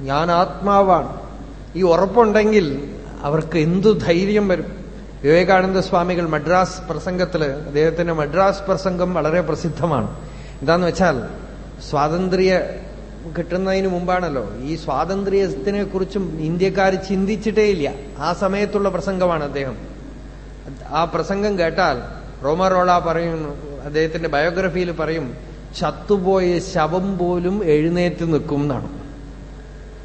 ഞാൻ ആത്മാവാണ്. ഈ ഉറപ്പുണ്ടെങ്കിൽ അവർക്ക് എന്തു ധൈര്യം വരും? വിവേകാനന്ദ സ്വാമികൾ മദ്രാസ് പ്രസംഗത്തിൽ അദ്ദേഹത്തിന്റെ മദ്രാസ് പ്രസംഗം വളരെ പ്രസിദ്ധമാണ്. എന്താന്ന് വെച്ചാൽ സ്വാതന്ത്ര്യ കിട്ടുന്നതിന് മുമ്പാണല്ലോ. ഈ സ്വാതന്ത്ര്യത്തിനെ കുറിച്ചും ഇന്ത്യക്കാർ ചിന്തിച്ചിട്ടേ ഇല്ല ആ സമയത്തുള്ള പ്രസംഗമാണ് അദ്ദേഹം. ആ പ്രസംഗം കേട്ടാൽ റോമറോള പറയും അദ്ദേഹത്തിന്റെ ബയോഗ്രഫിയിൽ പറയും ചത്തുപോയ ശവം പോലും എഴുന്നേറ്റ് നിൽക്കും എന്നാണ്.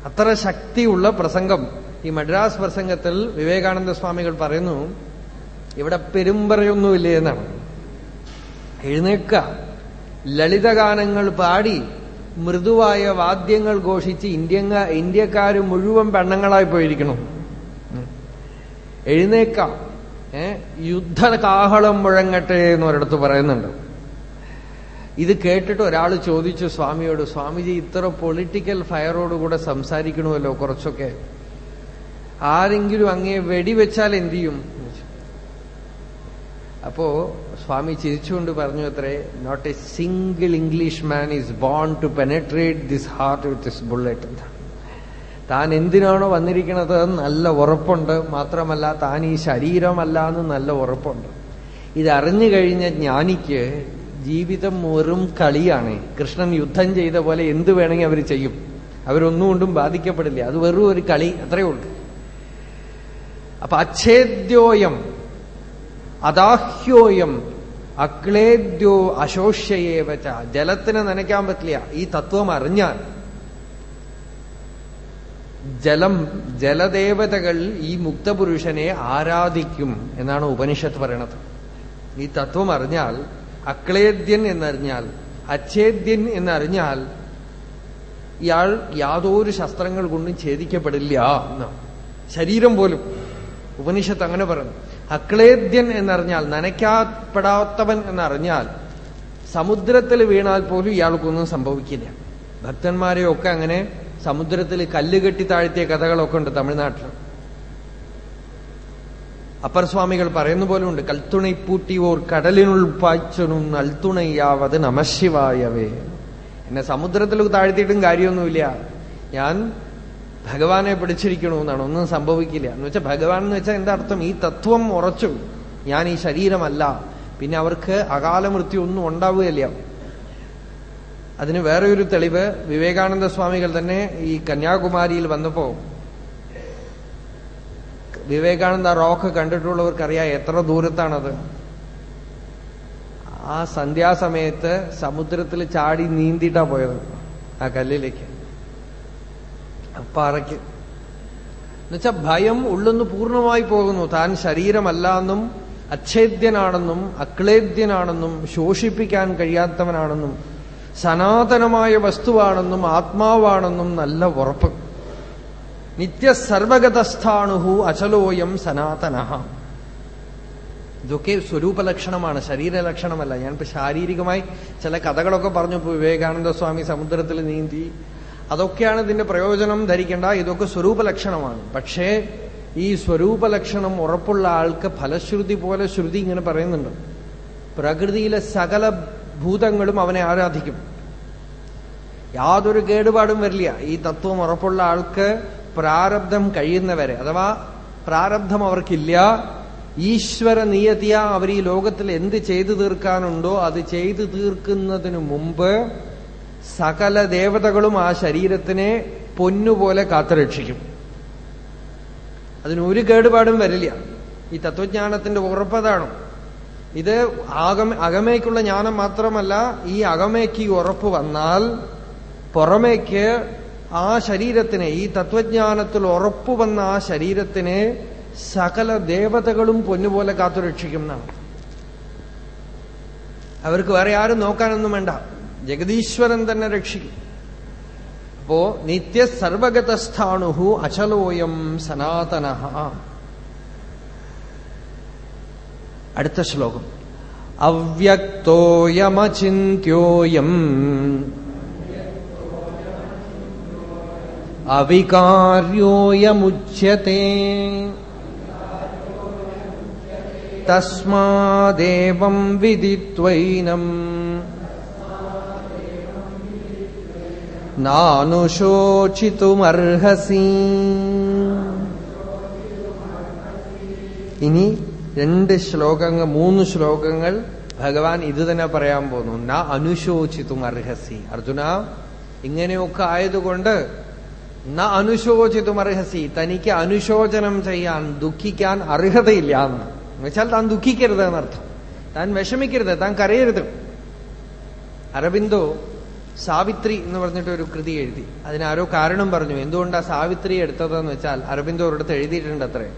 അത്ര ശക്തിയുള്ള പ്രസംഗം. ഈ മദ്രാസ് പ്രസംഗത്തിൽ വിവേകാനന്ദ സ്വാമികൾ പറയുന്നു ഇവിടെ പെരുമ്പറയൊന്നുമില്ലേ എന്നാണ്. എഴുന്നേക്ക ലളിതഗാനങ്ങൾ പാടി മൃദുവായ വാദ്യങ്ങൾ ഘോഷിച്ച് ഇന്ത്യങ്ങ ഇന്ത്യക്കാർ മുഴുവൻ പെണ്ണങ്ങളായി പോയിരിക്കണം. എഴുന്നേക്കാം. യുദ്ധകാഹളം മുഴങ്ങട്ടെ എന്ന് ഒരിടത്ത് പറയുന്നുണ്ട്. ഇത് കേട്ടിട്ട് ഒരാൾ ചോദിച്ചു സ്വാമിയോട് സ്വാമിജി ഇത്ര പൊളിറ്റിക്കൽ ഫയറോടുകൂടെ സംസാരിക്കണമല്ലോ കുറച്ചൊക്കെ. ആരെങ്കിലും അങ്ങേ വെടിവെച്ചാൽ എന്ത് ചെയ്യും? അപ്പോ സ്വാമി ചിരിച്ചുകൊണ്ട് പറഞ്ഞു അത്രേ not a single English man is born to penetrate this heart with this bullet താൻ എന്തിനാണോ വന്നിരിക്കുന്നത്? നല്ല ഉറപ്പുണ്ട്. മാത്രമല്ല താൻ ഈ ശരീരമല്ല എന്ന് നല്ല ഉറപ്പുണ്ട്. ഇതറിഞ്ഞു കഴിഞ്ഞ ജ്ഞാനിക്ക് ജീവിതം വെറും കളിയാണ്. കൃഷ്ണൻ യുദ്ധം ചെയ്ത പോലെ എന്ത് വേണമെങ്കിൽ അവർ ചെയ്യും. അവരൊന്നും കൊണ്ടും ബാധിക്കപ്പെടില്ല. അത് വെറും ഒരു കളി അത്രയേ ഉള്ളൂ. അപ്പൊ അച്ഛേദ്യോയം അദാഹ്യോയം അക്ലേദ്യോ അശോഷ്യയേവച്ച ജലത്തിന് നനയ്ക്കാൻ പറ്റില്ല. ഈ തത്വം അറിഞ്ഞാൽ. ജലം ജലദേവതകൾ ഈ മുക്തപുരുഷനെ ആരാധിക്കും എന്നാണ് ഉപനിഷത്ത് പറയണത്. ഈ തത്വം അറിഞ്ഞാൽ അക്ലേദ്യൻ എന്നറിഞ്ഞാൽ അച്ഛേദ്യൻ എന്നറിഞ്ഞാൽ ഇയാൾ യാതൊരു ശസ്ത്രങ്ങൾ കൊണ്ടും ഛേദിക്കപ്പെടില്ല എന്നാണ്. ശരീരം പോലും. ഉപനിഷത്ത് അങ്ങനെ പറഞ്ഞു അക്ലേദ്യൻ എന്നറിഞ്ഞാൽ നനയ്ക്കപ്പെടാത്തവൻ എന്നറിഞ്ഞാൽ സമുദ്രത്തിൽ വീണാൽ പോലും ഇയാൾക്കൊന്നും സംഭവിക്കില്ല. ഭക്തന്മാരെയൊക്കെ അങ്ങനെ സമുദ്രത്തിൽ കല്ല് കെട്ടി താഴ്ത്തിയ കഥകളൊക്കെ ഉണ്ട് തമിഴ്നാട്ടിൽ അപ്പർ സ്വാമികൾ പറയുന്ന പോലെ ഉണ്ട് കൽത്തുണை പൂട്ടിയോർ കടലിനുൾ പായ്ച്ചനും നൽത്തുണയ്യാവത് നമശിവായവേ എന്നെ സമുദ്രത്തിൽ താഴ്ത്തിയിട്ടും കാര്യമൊന്നുമില്ല. ഞാൻ ഭഗവാനെ പിടിച്ചിരിക്കണമെന്നാണ് ഒന്നും സംഭവിക്കില്ല. എന്ന് വെച്ചാൽ ഭഗവാൻ എന്ന് വെച്ചാൽ എന്താ അർത്ഥം? ഈ തത്വം ഉറച്ചു. ഞാൻ ഈ ശരീരമല്ല. പിന്നെ അവർക്ക് അകാല മൃത്യു ഒന്നും ഉണ്ടാവുകയില്ല. അതിന് വേറെ ഒരു തെളിവ് വിവേകാനന്ദ സ്വാമികൾ തന്നെ ഈ കന്യാകുമാരിയിൽ വന്നപ്പോ വിവേകാനന്ദ റോക്ക് കണ്ടിട്ടുള്ളവർക്കറിയാം എത്ര ദൂരത്താണത്. ആ സന്ധ്യാസമയത്ത് സമുദ്രത്തിൽ ചാടി നീന്തിയിട്ടാ പോയത് ആ കല്ലിലേക്ക്. പാറയ്ക്ക്. എന്നുവെച്ചാൽ ഭയം ഉള്ളെന്ന് പൂർണമായി പോകുന്നു. താൻ ശരീരമല്ല എന്നും അച്ഛേദ്യനാണെന്നും അക്ലേദ്യനാണെന്നും ശോഷിപ്പിക്കാൻ കഴിയാത്തവനാണെന്നും സനാതനമായ വസ്തുവാണെന്നും ആത്മാവാണെന്നും നല്ല ഉറപ്പ്. നിത്യ സർവഗതസ്ഥാണുഹു അചലോയം സനാതന. ഇതൊക്കെ സ്വരൂപലക്ഷണമാണ് ശരീരലക്ഷണമല്ല. ഞാനിപ്പോ ശാരീരികമായി ചില കഥകളൊക്കെ പറഞ്ഞു വിവേകാനന്ദ സ്വാമി സമുദ്രത്തിൽ നീന്തി അതൊക്കെയാണ് ഇതിന്റെ പ്രയോജനം ധരിക്കേണ്ട ഇതൊക്കെ സ്വരൂപലക്ഷണമാണ്. പക്ഷേ ഈ സ്വരൂപലക്ഷണം ഉറപ്പുള്ള ആൾക്ക് ഫലശ്രുതി പോലെ ശ്രുതി ഇങ്ങനെ പറയുന്നുണ്ട്. പ്രകൃതിയിലെ സകല ഭൂതങ്ങളും അവനെ ആരാധിക്കും. യാതൊരു കേടുപാടും വരില്ല. ഈ തത്വം ഉറപ്പുള്ള ആൾക്ക് പ്രാരബ്ധം കഴിയുന്നവരെ അഥവാ പ്രാരബ്ധം അവർക്കില്ല ഈശ്വര നിയതിയ അവർ ഈ ലോകത്തിൽ എന്ത് ചെയ്തു തീർക്കാനുണ്ടോ അത് ചെയ്തു തീർക്കുന്നതിനു മുമ്പ് സകല ദേവതകളും ആ ശരീരത്തിനെ പൊന്നുപോലെ കാത്തുരക്ഷിക്കും. അതിനൊരു കേടുപാടും വരില്ല. ഈ തത്വജ്ഞാനത്തിന്റെ ഉറപ്പതാണോ ഇത് ആഗമ അകമേക്കുള്ള ജ്ഞാനം മാത്രമല്ല ഈ അകമേക്ക് ഈ ഉറപ്പ് വന്നാൽ പുറമേക്ക് ആ ശരീരത്തിനെ ഈ തത്വജ്ഞാനത്തിൽ ഉറപ്പ് വന്ന ആ ശരീരത്തിനെ സകല ദേവതകളും പൊന്നുപോലെ കാത്തുരക്ഷിക്കും എന്നാണ്. അവർക്ക് വേറെ ആരും നോക്കാനൊന്നും വേണ്ട. ജഗദീശ്വരൻ തന്നെ രക്ഷിക്കും. അപ്പോ നിത്യ സർവഗതസ്ഥാണുഹു അചലോയം സനാതന. അടുത്ത ശ്ലോകം. അവ്യക്തോയമചിന്യോയം അവികാര്യോയമുച്യത്തെ. തസ്മാദേവം വിദിത്വൈനം. നാനുശോചിതുമർഹസി ഇനി രണ്ട് ശ്ലോകങ്ങൾ മൂന്ന് ശ്ലോകങ്ങൾ ഭഗവാൻ ഇത് തന്നെ പറയാൻ പോകുന്നു. ന അനുശോചിതും അർഹസി അർജുന ഇങ്ങനെയൊക്കെ ആയതുകൊണ്ട് ന അനുശോചിതും അർഹസി തനിക്ക് അനുശോചനം ചെയ്യാൻ ദുഃഖിക്കാൻ അർഹതയില്ല എന്ന്. വെച്ചാൽ താൻ ദുഃഖിക്കരുത് എന്നർത്ഥം. താൻ വിഷമിക്കരുത് താൻ കരയരുത്. അരബിന്ദോ സാവിത്രി എന്ന് പറഞ്ഞിട്ട് ഒരു കൃതി എഴുതി. അതിനാരോ കാരണം പറഞ്ഞു. എന്തുകൊണ്ടാ സാവിത്രി എടുത്തതെന്ന് വെച്ചാൽ അരബിന്ദോ ഒരിടത്ത് എഴുതിയിട്ടുണ്ട് അത്രേ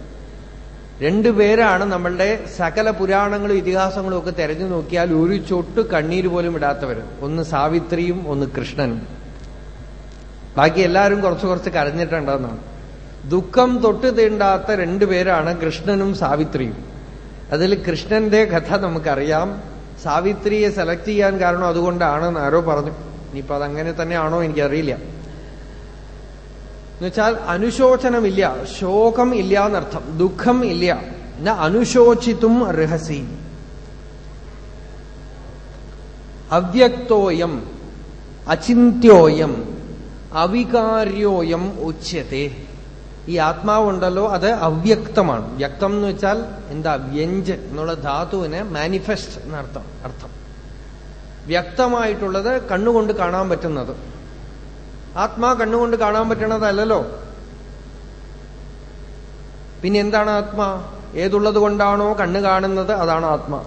രണ്ടുപേരാണ് നമ്മളുടെ സകല പുരാണങ്ങളും ഇതിഹാസങ്ങളും ഒക്കെ തെരഞ്ഞു നോക്കിയാൽ ഒരു ചൊട്ട് കണ്ണീര് പോലും ഇടാത്തവർ ഒന്ന് സാവിത്രിയും ഒന്ന് കൃഷ്ണനും. ബാക്കി എല്ലാവരും കുറച്ച് കുറച്ച് കരഞ്ഞിട്ടുണ്ടെന്നാണ്. ദുഃഖം തൊട്ട് തീണ്ടാത്ത രണ്ടുപേരാണ് കൃഷ്ണനും സാവിത്രിയും. അതിൽ കൃഷ്ണന്റെ കഥ നമുക്കറിയാം. സാവിത്രിയെ സെലക്ട് ചെയ്യാൻ കാരണം അതുകൊണ്ടാണെന്ന് ആരോ പറഞ്ഞു. ഇനിയിപ്പോ അതങ്ങനെ തന്നെയാണോ എനിക്കറിയില്ല. എന്നുവെച്ചാൽ അനുശോചനമില്ല ശോകം ഇല്ല എന്നർത്ഥം ദുഃഖം ഇല്ല. ന അനുശോചിത്തും അർഹസി അവ്യക്തോയം അചിന്യോയം അവികാര്യോയം ഉച്യത്തെ. ഈ ആത്മാവുണ്ടല്ലോ അത് അവ്യക്തമാണ്. വ്യക്തം എന്ന് വെച്ചാൽ എന്താ വ്യഞ്ച് എന്നുള്ള ധാതുവിന് മാനിഫെസ്റ്റ് എന്നർത്ഥം അർത്ഥം. വ്യക്തമായിട്ടുള്ളത് കണ്ണുകൊണ്ട് കാണാൻ പറ്റുന്നത്. ആത്മാ കണ്ണുകൊണ്ട് കാണാൻ പറ്റണതല്ലോ പിന്നെ എന്താണ് ആത്മാ? ഏതുള്ളത് കൊണ്ടാണോ കണ്ണ് കാണുന്നത് അതാണ് ആത്മാ.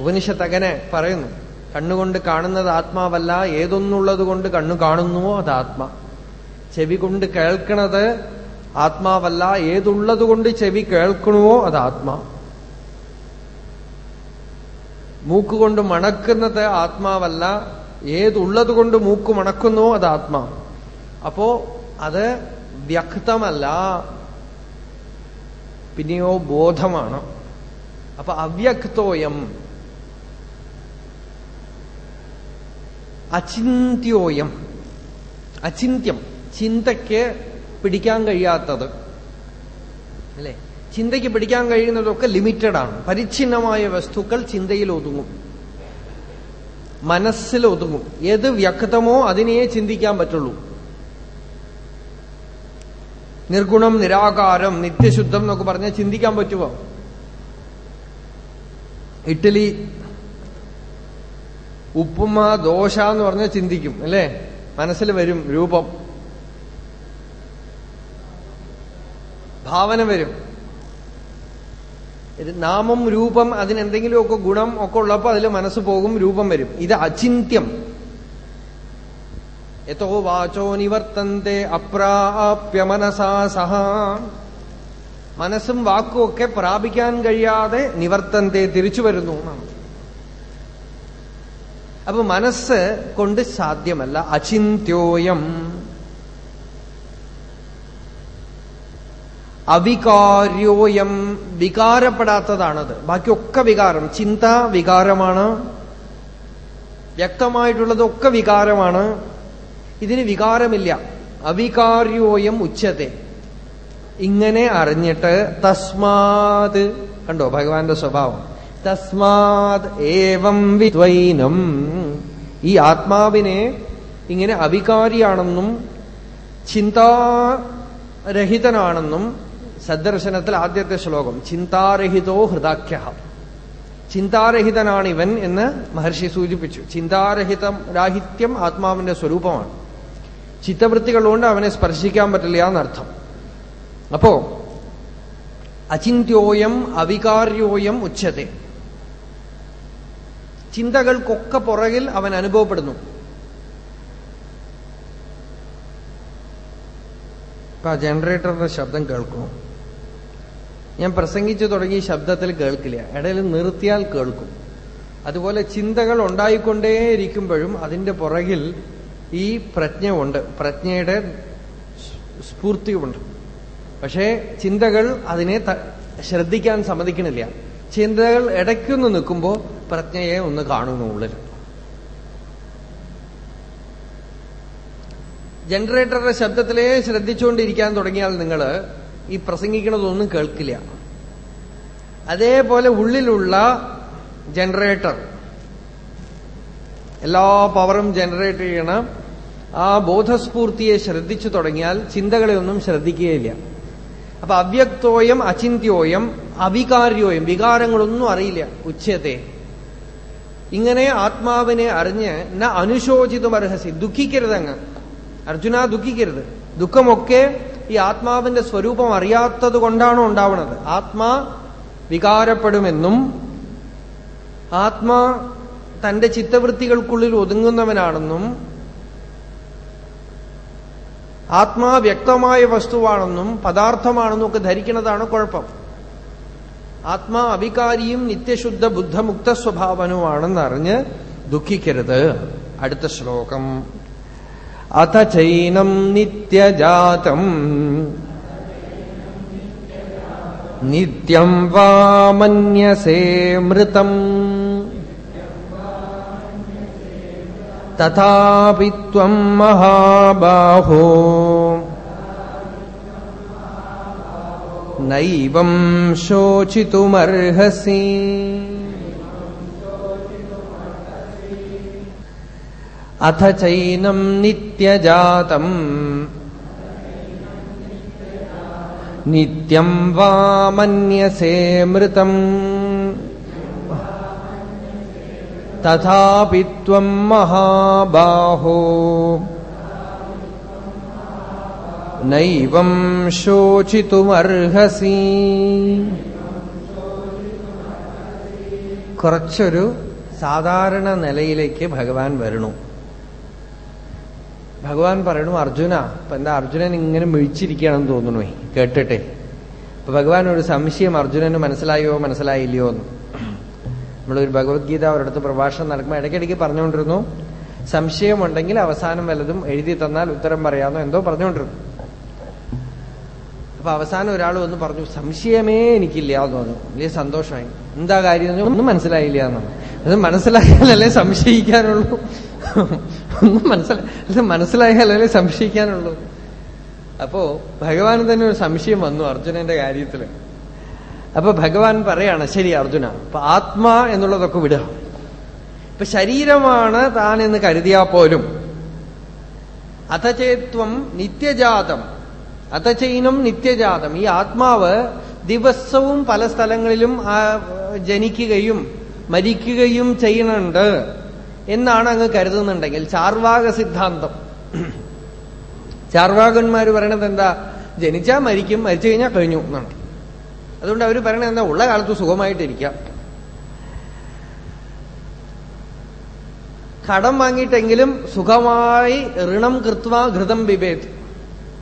ഉപനിഷത്ത് പറയുന്നു കണ്ണുകൊണ്ട് കാണുന്നത് ആത്മാവല്ല ഏതൊന്നുള്ളത് കൊണ്ട് കണ്ണു കാണുന്നുവോ അത് ആത്മാ. ചെവി കൊണ്ട് കേൾക്കണത് ആത്മാവല്ല ഏതുള്ളത് കൊണ്ട് ചെവി കേൾക്കണമോ അത് ആത്മാ. മൂക്കുകൊണ്ട് മണക്കുന്നത് ആത്മാവല്ല. ഏതുള്ളത് കൊണ്ട് മൂക്ക് മണക്കുന്നോ അത് ആത്മാ. അപ്പോ അത് വ്യക്തമല്ല. പിന്നെയോ ബോധമാണ്. അപ്പൊ അവ്യക്തോയം. അചിന്യോയം അചിന്യം ചിന്തയ്ക്ക് പിടിക്കാൻ കഴിയാത്തത്. അല്ലേ? ചിന്തയ്ക്ക് പിടിക്കാൻ കഴിയുന്നതൊക്കെ ലിമിറ്റഡ് ആണ്. പരിച്ഛിന്നമായ വസ്തുക്കൾ ചിന്തയിൽ ഒതുങ്ങും. മനസ്സിൽ ഒതുങ്ങും. ഏത് വ്യക്തമോ അതിനെയേ ചിന്തിക്കാൻ പറ്റുള്ളൂ. നിർഗുണം നിരാകാരം നിത്യശുദ്ധം എന്നൊക്കെ പറഞ്ഞാൽ ചിന്തിക്കാൻ പറ്റുമോ ഇഡ്ഡലി ഉപ്പുമ ദോശ എന്ന് പറഞ്ഞാൽ ചിന്തിക്കും അല്ലേ? മനസ്സിൽ വരും രൂപം. ഭാവന വരും. നാമം രൂപം അതിനെന്തെങ്കിലുമൊക്കെ ഗുണം ഒക്കെ ഉള്ളപ്പോൾ അതിൽ മനസ്സ് പോകും രൂപം വരും. ഇത് അചിന്യം എത്തോ വാചോ നിവർത്തന്റെ അപ്രാപ്യ മനസാ സഹ. മനസ്സും വാക്കും ഒക്കെ പ്രാപിക്കാൻ കഴിയാതെ നിവർത്തന്റെ തിരിച്ചു വരുന്നു അപ്പൊ മനസ്സ് കൊണ്ട് സാധ്യമല്ല. അചിന്യോയം അവികാര്യോയം വികാരപ്പെടാത്തതാണത്. ബാക്കിയൊക്കെ വികാരം. ചിന്ത വികാരമാണ്. വ്യക്തമായിട്ടുള്ളതൊക്കെ വികാരമാണ്. ഇതിന് വികാരമില്ല. അവികാര്യോയം ഉച്ചത്തെ. ഇങ്ങനെ അറിഞ്ഞിട്ട് തസ്മാത് കണ്ടോ ഭഗവാന്റെ സ്വഭാവം? തസ്മാത് ഏവം വിദ്വൈനം. ഈ ആത്മാവിനെ ഇങ്ങനെ അവികാരിയാണെന്നും ചിന്താരഹിതനാണെന്നും സദ്ദർശനത്തിൽ ആദ്യത്തെ ശ്ലോകം ചിന്താരഹിതോ ഹൃദാഖ്യ ചിന്താരഹിതനാണ് ഇവൻ എന്ന് മഹർഷി സൂചിപ്പിച്ചു. ചിന്താരഹിതം രാഹിത്യം ആത്മാവിന്റെ സ്വരൂപമാണ്. ചിത്തവൃത്തികൾ കൊണ്ട് അവനെ സ്പർശിക്കാൻ പറ്റില്ല എന്നർത്ഥം. അപ്പോ അചിന്യോയം അവികാര്യോയം ഉച്ചത്തെ ചിന്തകൾക്കൊക്കെ പുറകിൽ അവൻ അനുഭവപ്പെടുന്നു. ഇപ്പൊ ആ ജനറേറ്ററിന്റെ ശബ്ദം കേൾക്കുന്നു ഞാൻ പ്രസംഗിച്ചു തുടങ്ങി ശബ്ദത്തിൽ കേൾക്കില്ല. ഇടയിൽ നിർത്തിയാൽ കേൾക്കും. അതുപോലെ ചിന്തകൾ ഉണ്ടായിക്കൊണ്ടേയിരിക്കുമ്പോഴും അതിന്റെ പുറകിൽ ഈ പ്രജ്ഞ ഉണ്ട് പ്രജ്ഞയുടെ സ്ഫൂർത്തിയുമുണ്ട് പക്ഷേ ചിന്തകൾ അതിനെ ശ്രദ്ധിക്കാൻ സമ്മതിക്കണില്ല. ചിന്തകൾ ഇടയ്ക്കൊന്ന് നിൽക്കുമ്പോൾ പ്രജ്ഞയെ ഒന്ന് കാണുന്നു ഉള്ളിൽ. ജനറേറ്ററുടെ ശബ്ദത്തിലേ ശ്രദ്ധിച്ചുകൊണ്ടിരിക്കാൻ തുടങ്ങിയാൽ നിങ്ങൾ ഈ പ്രസംഗിക്കണതൊന്നും കേൾക്കില്ല. അതേപോലെ ഉള്ളിലുള്ള ജനറേറ്റർ എല്ലാ പവറും ജനറേറ്റ് ചെയ്യണ. ആ ബോധസ്ഫൂർത്തിയെ ശ്രദ്ധിച്ചു തുടങ്ങിയാൽ ചിന്തകളെ ഒന്നും ശ്രദ്ധിക്കുകയില്ല. അപ്പൊ അവ്യക്തോയം അചിന്യോയം അവികാര്യോയം വികാരങ്ങളൊന്നും അറിയില്ല ഉച്ചത്തെ ഇങ്ങനെ ആത്മാവിനെ അറിഞ്ഞ് ന അനുശോചിതം അർഹസി ദുഃഖിക്കരുതങ്ങ്. അർജുന ദുഃഖിക്കരുത്. ദുഃഖമൊക്കെ ഈ ആത്മാവിന്റെ സ്വരൂപം അറിയാത്തത് കൊണ്ടാണോ ഉണ്ടാവുന്നത് ആത്മാ വികാരപ്പെടുമെന്നും ആത്മാ തന്റെ ചിത്തവൃത്തികൾക്കുള്ളിൽ ഒതുങ്ങുന്നവനാണെന്നും ആത്മാ വ്യക്തമായ വസ്തുവാണെന്നും പദാർത്ഥമാണെന്നും ഒക്കെ ധരിക്കുന്നതാണ് കുഴപ്പം. ആത്മാ അവികാരിയും നിത്യശുദ്ധ ബുദ്ധമുക്ത സ്വഭാവനുമാണെന്ന് അറിഞ്ഞ് ദുഃഖിക്കരുത്. അടുത്ത ശ്ലോകം. അത ചൈനം നിത്യജാതം. നിത്യം വാ മന്യസേ മൃതം. തഥാപി ത്വം മഹാബാഹോ. നൈവം ശോചിതുമർഹസി. അഥ ചൈനം നിത്യജാതം. നിത്യം വാ മന്യസേ മൃതം. തഥാപി ത്വം മഹാബാഹോ. നൈവം ശോചിതുമർഹസി. കുറച്ചൊരു സാധാരണ നിലയിലേക്ക് ഭഗവാൻ വരണു. ഭഗവാൻ പറയണു അർജുന അപ്പൊ എന്താ അർജുനൻ ഇങ്ങനെ മിഴിച്ചിരിക്കുകയാണെന്ന് തോന്നുന്നു കേട്ടിട്ടെ. അപ്പൊ ഭഗവാൻ ഒരു സംശയം അർജുനന് മനസ്സിലായോ മനസ്സിലായില്ലയോ എന്ന്. നമ്മളൊരു ഭഗവത്ഗീത ഒരിടത്ത് പ്രഭാഷണം നടക്കുമ്പോൾ ഇടയ്ക്കിടയ്ക്ക് പറഞ്ഞുകൊണ്ടിരുന്നു. സംശയമുണ്ടെങ്കിൽ അവസാനം വല്ലതും എഴുതി തന്നാൽ ഉത്തരം പറയാമെന്നോ എന്തോ പറഞ്ഞുകൊണ്ടിരുന്നു. അപ്പൊ അവസാനം ഒരാൾ വന്ന് പറഞ്ഞു സംശയമേ എനിക്കില്ല എന്ന് പറഞ്ഞു. വലിയ സന്തോഷമായി. എന്താ കാര്യം ഒന്നും മനസ്സിലായില്ല എന്നാണ് അത് മനസ്സിലായാലല്ലേ സംശയിക്കാനുള്ളൂ. ഒന്നും മനസ്സിലായി മനസ്സിലായാലല്ലേ സംശയിക്കാനുള്ളൂ. അപ്പോ ഭഗവാൻ തന്നെ ഒരു സംശയം വന്നു അർജുനന്റെ കാര്യത്തിൽ. അപ്പൊ ഭഗവാൻ പറയാണ് ശരി അർജുന അപ്പൊ ആത്മാ എന്നുള്ളതൊക്കെ വിടുക. ഇപ്പൊ ശരീരമാണ് താൻ എന്ന് കരുതിയാ പോലും. അഥചേത്വം നിത്യജാതം. അഥചൈനം നിത്യജാതം. ഈ ആത്മാവ് ദിവസവും പല സ്ഥലങ്ങളിലും ജനിക്കുകയും മരിക്കുകയും ചെയ്യുന്നുണ്ട് എന്നാണ് അങ്ങ് കരുതുന്നുണ്ടെങ്കിൽ ചാർവാക സിദ്ധാന്തം. ചാർവാകന്മാർ പറയണത് എന്താ? ജനിച്ചാ മരിക്കും മരിച്ചു കഴിഞ്ഞാൽ കഴിഞ്ഞു എന്നാണ്. അതുകൊണ്ട് അവർ പറയണത് എന്താ? ഉള്ള കാലത്ത് സുഖമായിട്ടിരിക്കാം. കടം വാങ്ങിയിട്ടെങ്കിലും സുഖമായി ഋണം കൃത്വ ഘൃതം ബിബേത്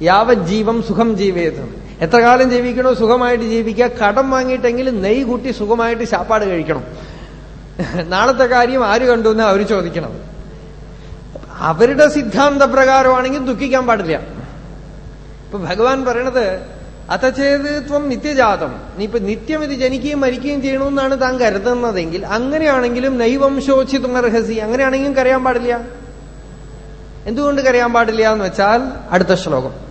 യാവജ്ജീവം സുഖം ജീവേത്. എത്ര കാലം ജീവിക്കണോ സുഖമായിട്ട് ജീവിക്കുക. കടം വാങ്ങിയിട്ടെങ്കിലും നെയ് കൂട്ടി സുഖമായിട്ട് ശാപ്പാട് കഴിക്കണം. നാളത്തെ കാര്യം ആര് കണ്ടു എന്ന് അവർ ചോദിക്കണം. അവരുടെ സിദ്ധാന്ത പ്രകാരമാണെങ്കിൽ ദുഃഖിക്കാൻ പാടില്ല. ഇപ്പൊ ഭഗവാൻ പറയണത് അഥചേതത്വം നിത്യജാതം. നീ ഇപ്പൊ നിത്യം ഇത് ജനിക്കുകയും മരിക്കുകയും ചെയ്യണമെന്നാണ് താൻ കരുതുന്നതെങ്കിൽ അങ്ങനെയാണെങ്കിലും നൈവം ശോചിതും അർഹസി അങ്ങനെയാണെങ്കിലും കരയാൻ പാടില്ല. എന്തുകൊണ്ട് കരയാൻ പാടില്ല എന്ന് വെച്ചാൽ അടുത്ത ശ്ലോകം.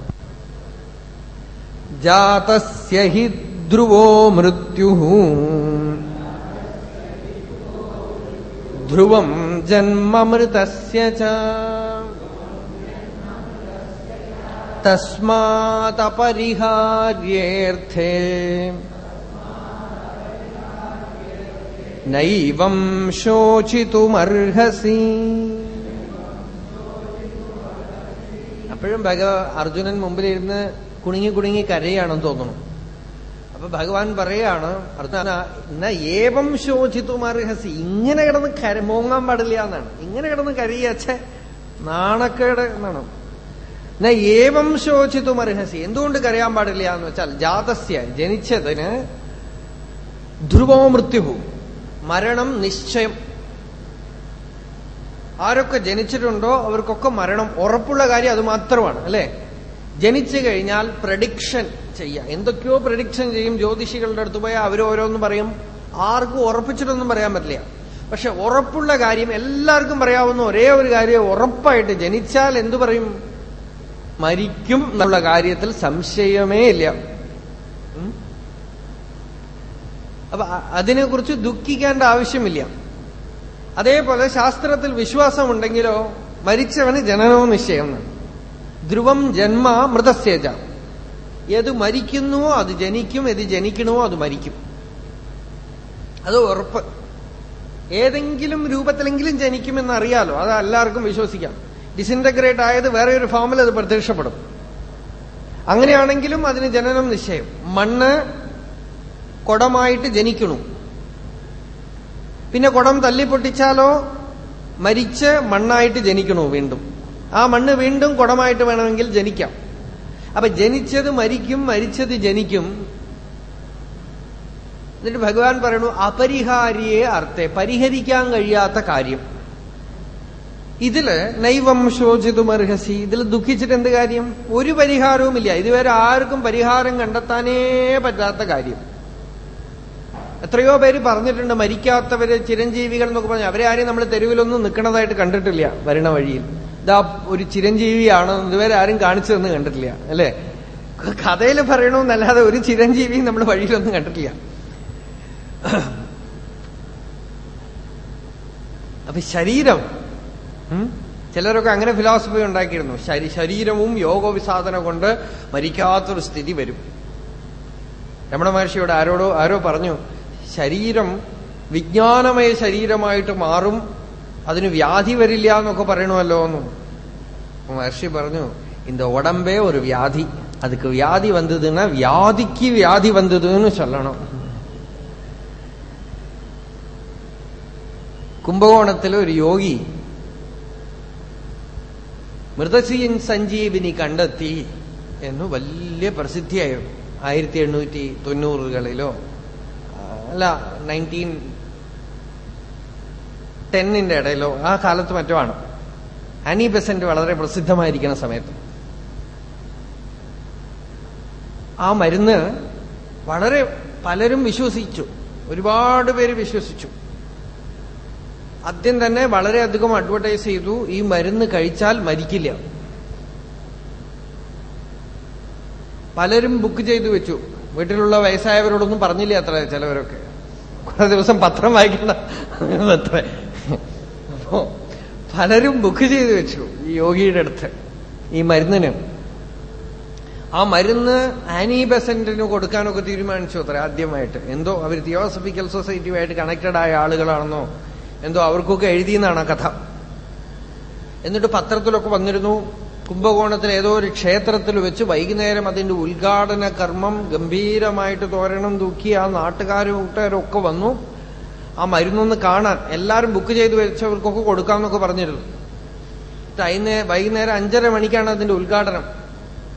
ജാതസ്യ ഹി ധ്രുവോ മൃത്യു ധ്രുവം ജന്മമൃതസ്യ ച തസ്മാതപരിഹാര്യേർത്ഥേ നൈവം ശോചിതുമർഹസി അപ്പോഴും ഭഗ അർജുനൻ മുമ്പിലിരുന്ന് കുണുങ്ങി കുണുങ്ങി കരയാണെന്ന് തോന്നുന്നു. അപ്പൊ ഭഗവാൻ പറയാണ് അർജുന ന ഏവം ശോചിതുമർഹസി ഇങ്ങനെ കിടന്ന് കര മോങ്ങാൻ പാടില്ല എന്നാണ്. ഇങ്ങനെ കിടന്ന് കരയച്ച നാണക്കേട് എന്നാണ്. ന ഏവം ശോചിതുമർഹസി എന്തുകൊണ്ട് കരയാൻ പാടില്ല എന്ന് വെച്ചാൽ ജാതസ്യ ജനിച്ചതിന് ധ്രുവോ മൃത്യു മരണം നിശ്ചയം. ആരൊക്കെ ജനിച്ചിട്ടുണ്ടോ അവർക്കൊക്കെ മരണം. ഉറപ്പുള്ള കാര്യം അത് മാത്രമാണ് അല്ലെ? ജനിച്ചു കഴിഞ്ഞാൽ പ്രഡിക്ഷൻ ചെയ്യുക. എന്തൊക്കെയോ പ്രഡിക്ഷൻ ചെയ്യും. ജ്യോതിഷികളുടെ അടുത്ത് പോയാൽ അവർ ഓരോന്നും പറയും. ആർക്കും ഉറപ്പിച്ചിട്ടൊന്നും പറയാൻ പറ്റില്ല. പക്ഷെ ഉറപ്പുള്ള കാര്യം എല്ലാവർക്കും പറയാവുന്ന ഒരേ ഒരു കാര്യം ഉറപ്പായിട്ട് ജനിച്ചാൽ എന്തു പറയും? മരിക്കും എന്നുള്ള കാര്യത്തിൽ സംശയമേ ഇല്ല. അപ്പൊ അതിനെക്കുറിച്ച് ദുഃഖിക്കേണ്ട ആവശ്യമില്ല. അതേപോലെ ശാസ്ത്രത്തിൽ വിശ്വാസമുണ്ടെങ്കിലോ മരിച്ചവന് ജനനവും നിശ്ചയം ധ്രുവം ജന്മ മൃതസ്യജ ഏത് മരിക്കുന്നുവോ അത് ജനിക്കും ഏത് ജനിക്കണമോ അത് മരിക്കും. അത് ഉറപ്പ്. ഏതെങ്കിലും രൂപത്തിലെങ്കിലും ജനിക്കുമെന്ന് അറിയാലോ അത് എല്ലാവർക്കും വിശ്വസിക്കാം. ഡിസിന്റഗ്രേറ്റ് ആയത് വേറെ ഒരു ഫോമിൽ അത് പ്രത്യക്ഷപ്പെടും. അങ്ങനെയാണെങ്കിലും അതിന് ജനനം നിശ്ചയം. മണ്ണ് കുടമായിട്ട് ജനിക്കണു. പിന്നെ കുടം തല്ലിപ്പൊട്ടിച്ചാലോ മരിച്ച് മണ്ണായിട്ട് ജനിക്കണു വീണ്ടും. ആ മണ്ണ് വീണ്ടും കുടമായിട്ട് വേണമെങ്കിൽ ജനിക്കാം. അപ്പൊ ജനിച്ചത് മരിക്കും മരിച്ചത് ജനിക്കും. എന്നിട്ട് ഭഗവാൻ പറയണു അപരിഹാരിയെ അർത്ഥെ പരിഹരിക്കാൻ കഴിയാത്ത കാര്യം. ഇതിൽ നൈവം ശോചിതുമർഹസി ഇതിൽ ദുഃഖിച്ചിട്ട് എന്ത് കാര്യം? ഒരു പരിഹാരവുമില്ല. ഇതുവരെ ആർക്കും പരിഹാരം കണ്ടെത്താനേ പറ്റാത്ത കാര്യം. എത്രയോ പേര് പറഞ്ഞിട്ടുണ്ട് മരിക്കാത്തവര് ചിരഞ്ജീവികൾ എന്നൊക്കെ പറഞ്ഞു. അവരെ ആരെയും നമ്മൾ തെരുവിലൊന്നും നിൽക്കുന്നതായിട്ട് കണ്ടിട്ടില്ല വരണ വഴിയിൽ. ഇതാ ഒരു ചിരഞ്ജീവിയാണ്? ഇതുവരെ ആരും കാണിച്ചു തന്നു കണ്ടിട്ടില്ല അല്ലേ? കഥയിൽ പറയണമെന്നല്ലാതെ ഒരു ചിരഞ്ജീവി നമ്മൾ വഴിയിലൊന്നും കണ്ടിട്ടില്ല. അപ്പൊ ശരീരം ചിലരൊക്കെ അങ്ങനെ ഫിലോസഫി ഉണ്ടാക്കിയിരുന്നു. ശരീരവും യോഗവിസാധന കൊണ്ട് മരിക്കാത്തൊരു സ്ഥിതി വരും. രമണ മഹർഷിയോട് ആരോടോ ആരോ പറഞ്ഞു ശരീരം വിജ്ഞാനമയ ശരീരമായിട്ട് മാറും അതിന് വ്യാധി വരില്ല എന്നൊക്കെ പറയണമല്ലോ എന്നും മഹർഷി പറഞ്ഞു இந்த உடம்பே ஒரு வியாதி அதுக்கு வியாதி வந்ததுன்னா வியாதிக்கு வியாதி வந்ததுன்னு சொல்லணும் കുംഭകോണത്തിലെ ഒരു യോഗി മൃതസീൻ സഞ്ജീവിനി കണ്ടെത്തി എന്ന് വലിയ പ്രസിദ്ധിയായിരുന്നു ആയിരത്തി എണ്ണൂറ്റി തൊണ്ണൂറുകളിലോ അല്ല നയൻറ്റീൻ ടെന്നിന്റെ ഇടയിലോ ആ കാലത്ത് മറ്റോ ആണ്. ആനി ബെസന്റ് വളരെ പ്രസിദ്ധമായിരിക്കുന്ന സമയത്ത്. ആ മരുന്ന് വളരെ പലരും വിശ്വസിച്ചു. ഒരുപാട് പേര് വിശ്വസിച്ചു. ആദ്യം തന്നെ വളരെയധികം അഡ്വർടൈസ് ചെയ്തു ഈ മരുന്ന് കഴിച്ചാൽ മരിക്കില്ല. പലരും ബുക്ക് ചെയ്തു വെച്ചു. വീട്ടിലുള്ള വയസ്സായവരോടൊന്നും പറഞ്ഞില്ല അത്ര ചിലവരൊക്കെ. കുറെ ദിവസം പത്രം വായിക്കണ്ട. അത്ര. അപ്പോ പലരും ബുക്ക് ചെയ്ത് വെച്ചു ഈ യോഗിയുടെ അടുത്ത് ഈ മരുന്നിന്. ആ മരുന്ന് ആനി കൊടുക്കാനൊക്കെ തീരുമാനിച്ചു അത്ര ആദ്യമായിട്ട്. എന്തോ അവർ തിയോസഫിക്കൽ സൊസൈറ്റിയുമായിട്ട് കണക്റ്റഡ് ആയ ആളുകളാണെന്നോ എന്തോ അവർക്കൊക്കെ എഴുതിയെന്നാണ് ആ കഥ. എന്നിട്ട് പത്രത്തിലൊക്കെ വന്നിരുന്നു കുംഭകോണത്തിൽ ഏതോ ഒരു ക്ഷേത്രത്തിൽ വെച്ച് വൈകുന്നേരം അതിന്റെ ഉദ്ഘാടന കർമ്മം ഗംഭീരമായിട്ട് തോരണം തൂക്കി ആ നാട്ടുകാരും കൂട്ടുകാരൊക്കെ വന്നു. ആ മരുന്നൊന്ന് കാണാൻ. എല്ലാരും ബുക്ക് ചെയ്ത് വെച്ചവർക്കൊക്കെ കൊടുക്കാമെന്നൊക്കെ പറഞ്ഞിരുന്നു. വൈകുന്നേരം അഞ്ചര മണിക്കാണ് അതിന്റെ ഉദ്ഘാടനം.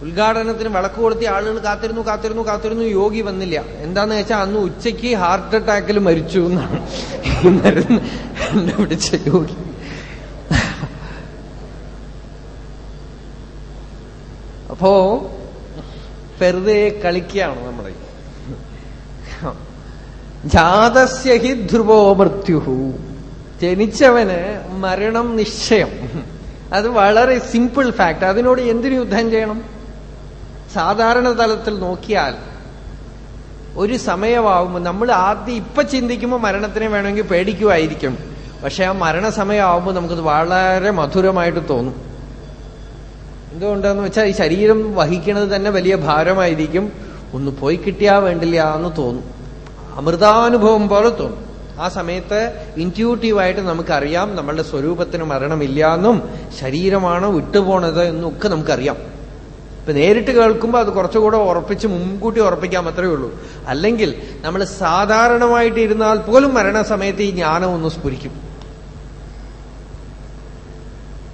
ഉദ്ഘാടനത്തിന് വിളക്ക് കൊടുത്തി ആളുകൾ കാത്തിരുന്നു കാത്തിരുന്നു കാത്തിരുന്നു. യോഗി വന്നില്ല. എന്താന്ന് വെച്ചാൽ അന്ന് ഉച്ചയ്ക്ക് ഹാർട്ട് അറ്റാക്കിൽ മരിച്ചു എന്നാണ്. കണ്ടുപിടിച്ച യോഗി. അപ്പോ വെറുതെ കളിക്കുകയാണ് നമ്മുടെ ജാതസ്യ ഹി ധ്രുവോ മൃത്യുഹു. ജനിച്ചവന് മരണം നിശ്ചയം. അത് വളരെ സിമ്പിൾ ഫാക്ട്. അതിനോട് എന്തിനു യുദ്ധം ചെയ്യണം? സാധാരണ തലത്തിൽ നോക്കിയാൽ ഒരു സമയമാവുമ്പോൾ നമ്മൾ ആദ്യം ഇപ്പൊ ചിന്തിക്കുമ്പോൾ മരണത്തിനെ വേണമെങ്കിൽ പേടിക്കുമായിരിക്കും. പക്ഷെ ആ മരണസമയമാവുമ്പോൾ നമുക്കത് വളരെ മധുരമായിട്ട് തോന്നും. എന്തുകൊണ്ടെന്ന് വെച്ചാൽ ഈ ശരീരം വഹിക്കുന്നത് തന്നെ വലിയ ഭാരമായിരിക്കും. ഒന്ന് പോയി കിട്ടിയാ വേണ്ടില്ല എന്ന് തോന്നും. അമൃതാനുഭവം പോലെ തോന്നും. ആ സമയത്ത് ഇന്റ്യൂട്ടീവായിട്ട് നമുക്കറിയാം. നമ്മളുടെ സ്വരൂപത്തിന് മരണമില്ല എന്നും ശരീരമാണ് വിട്ടുപോണത് എന്നും ഒക്കെ നമുക്കറിയാം. ഇപ്പൊ നേരിട്ട് കേൾക്കുമ്പോൾ അത് കുറച്ചുകൂടെ ഉറപ്പിച്ച് മുൻകൂട്ടി ഉറപ്പിക്കാൻ മാത്രമേ ഉള്ളൂ. അല്ലെങ്കിൽ നമ്മൾ സാധാരണമായിട്ട് ഇരുന്നാൽ പോലും മരണസമയത്ത് ഈ ജ്ഞാനം ഒന്ന് സ്ഫുരിക്കും.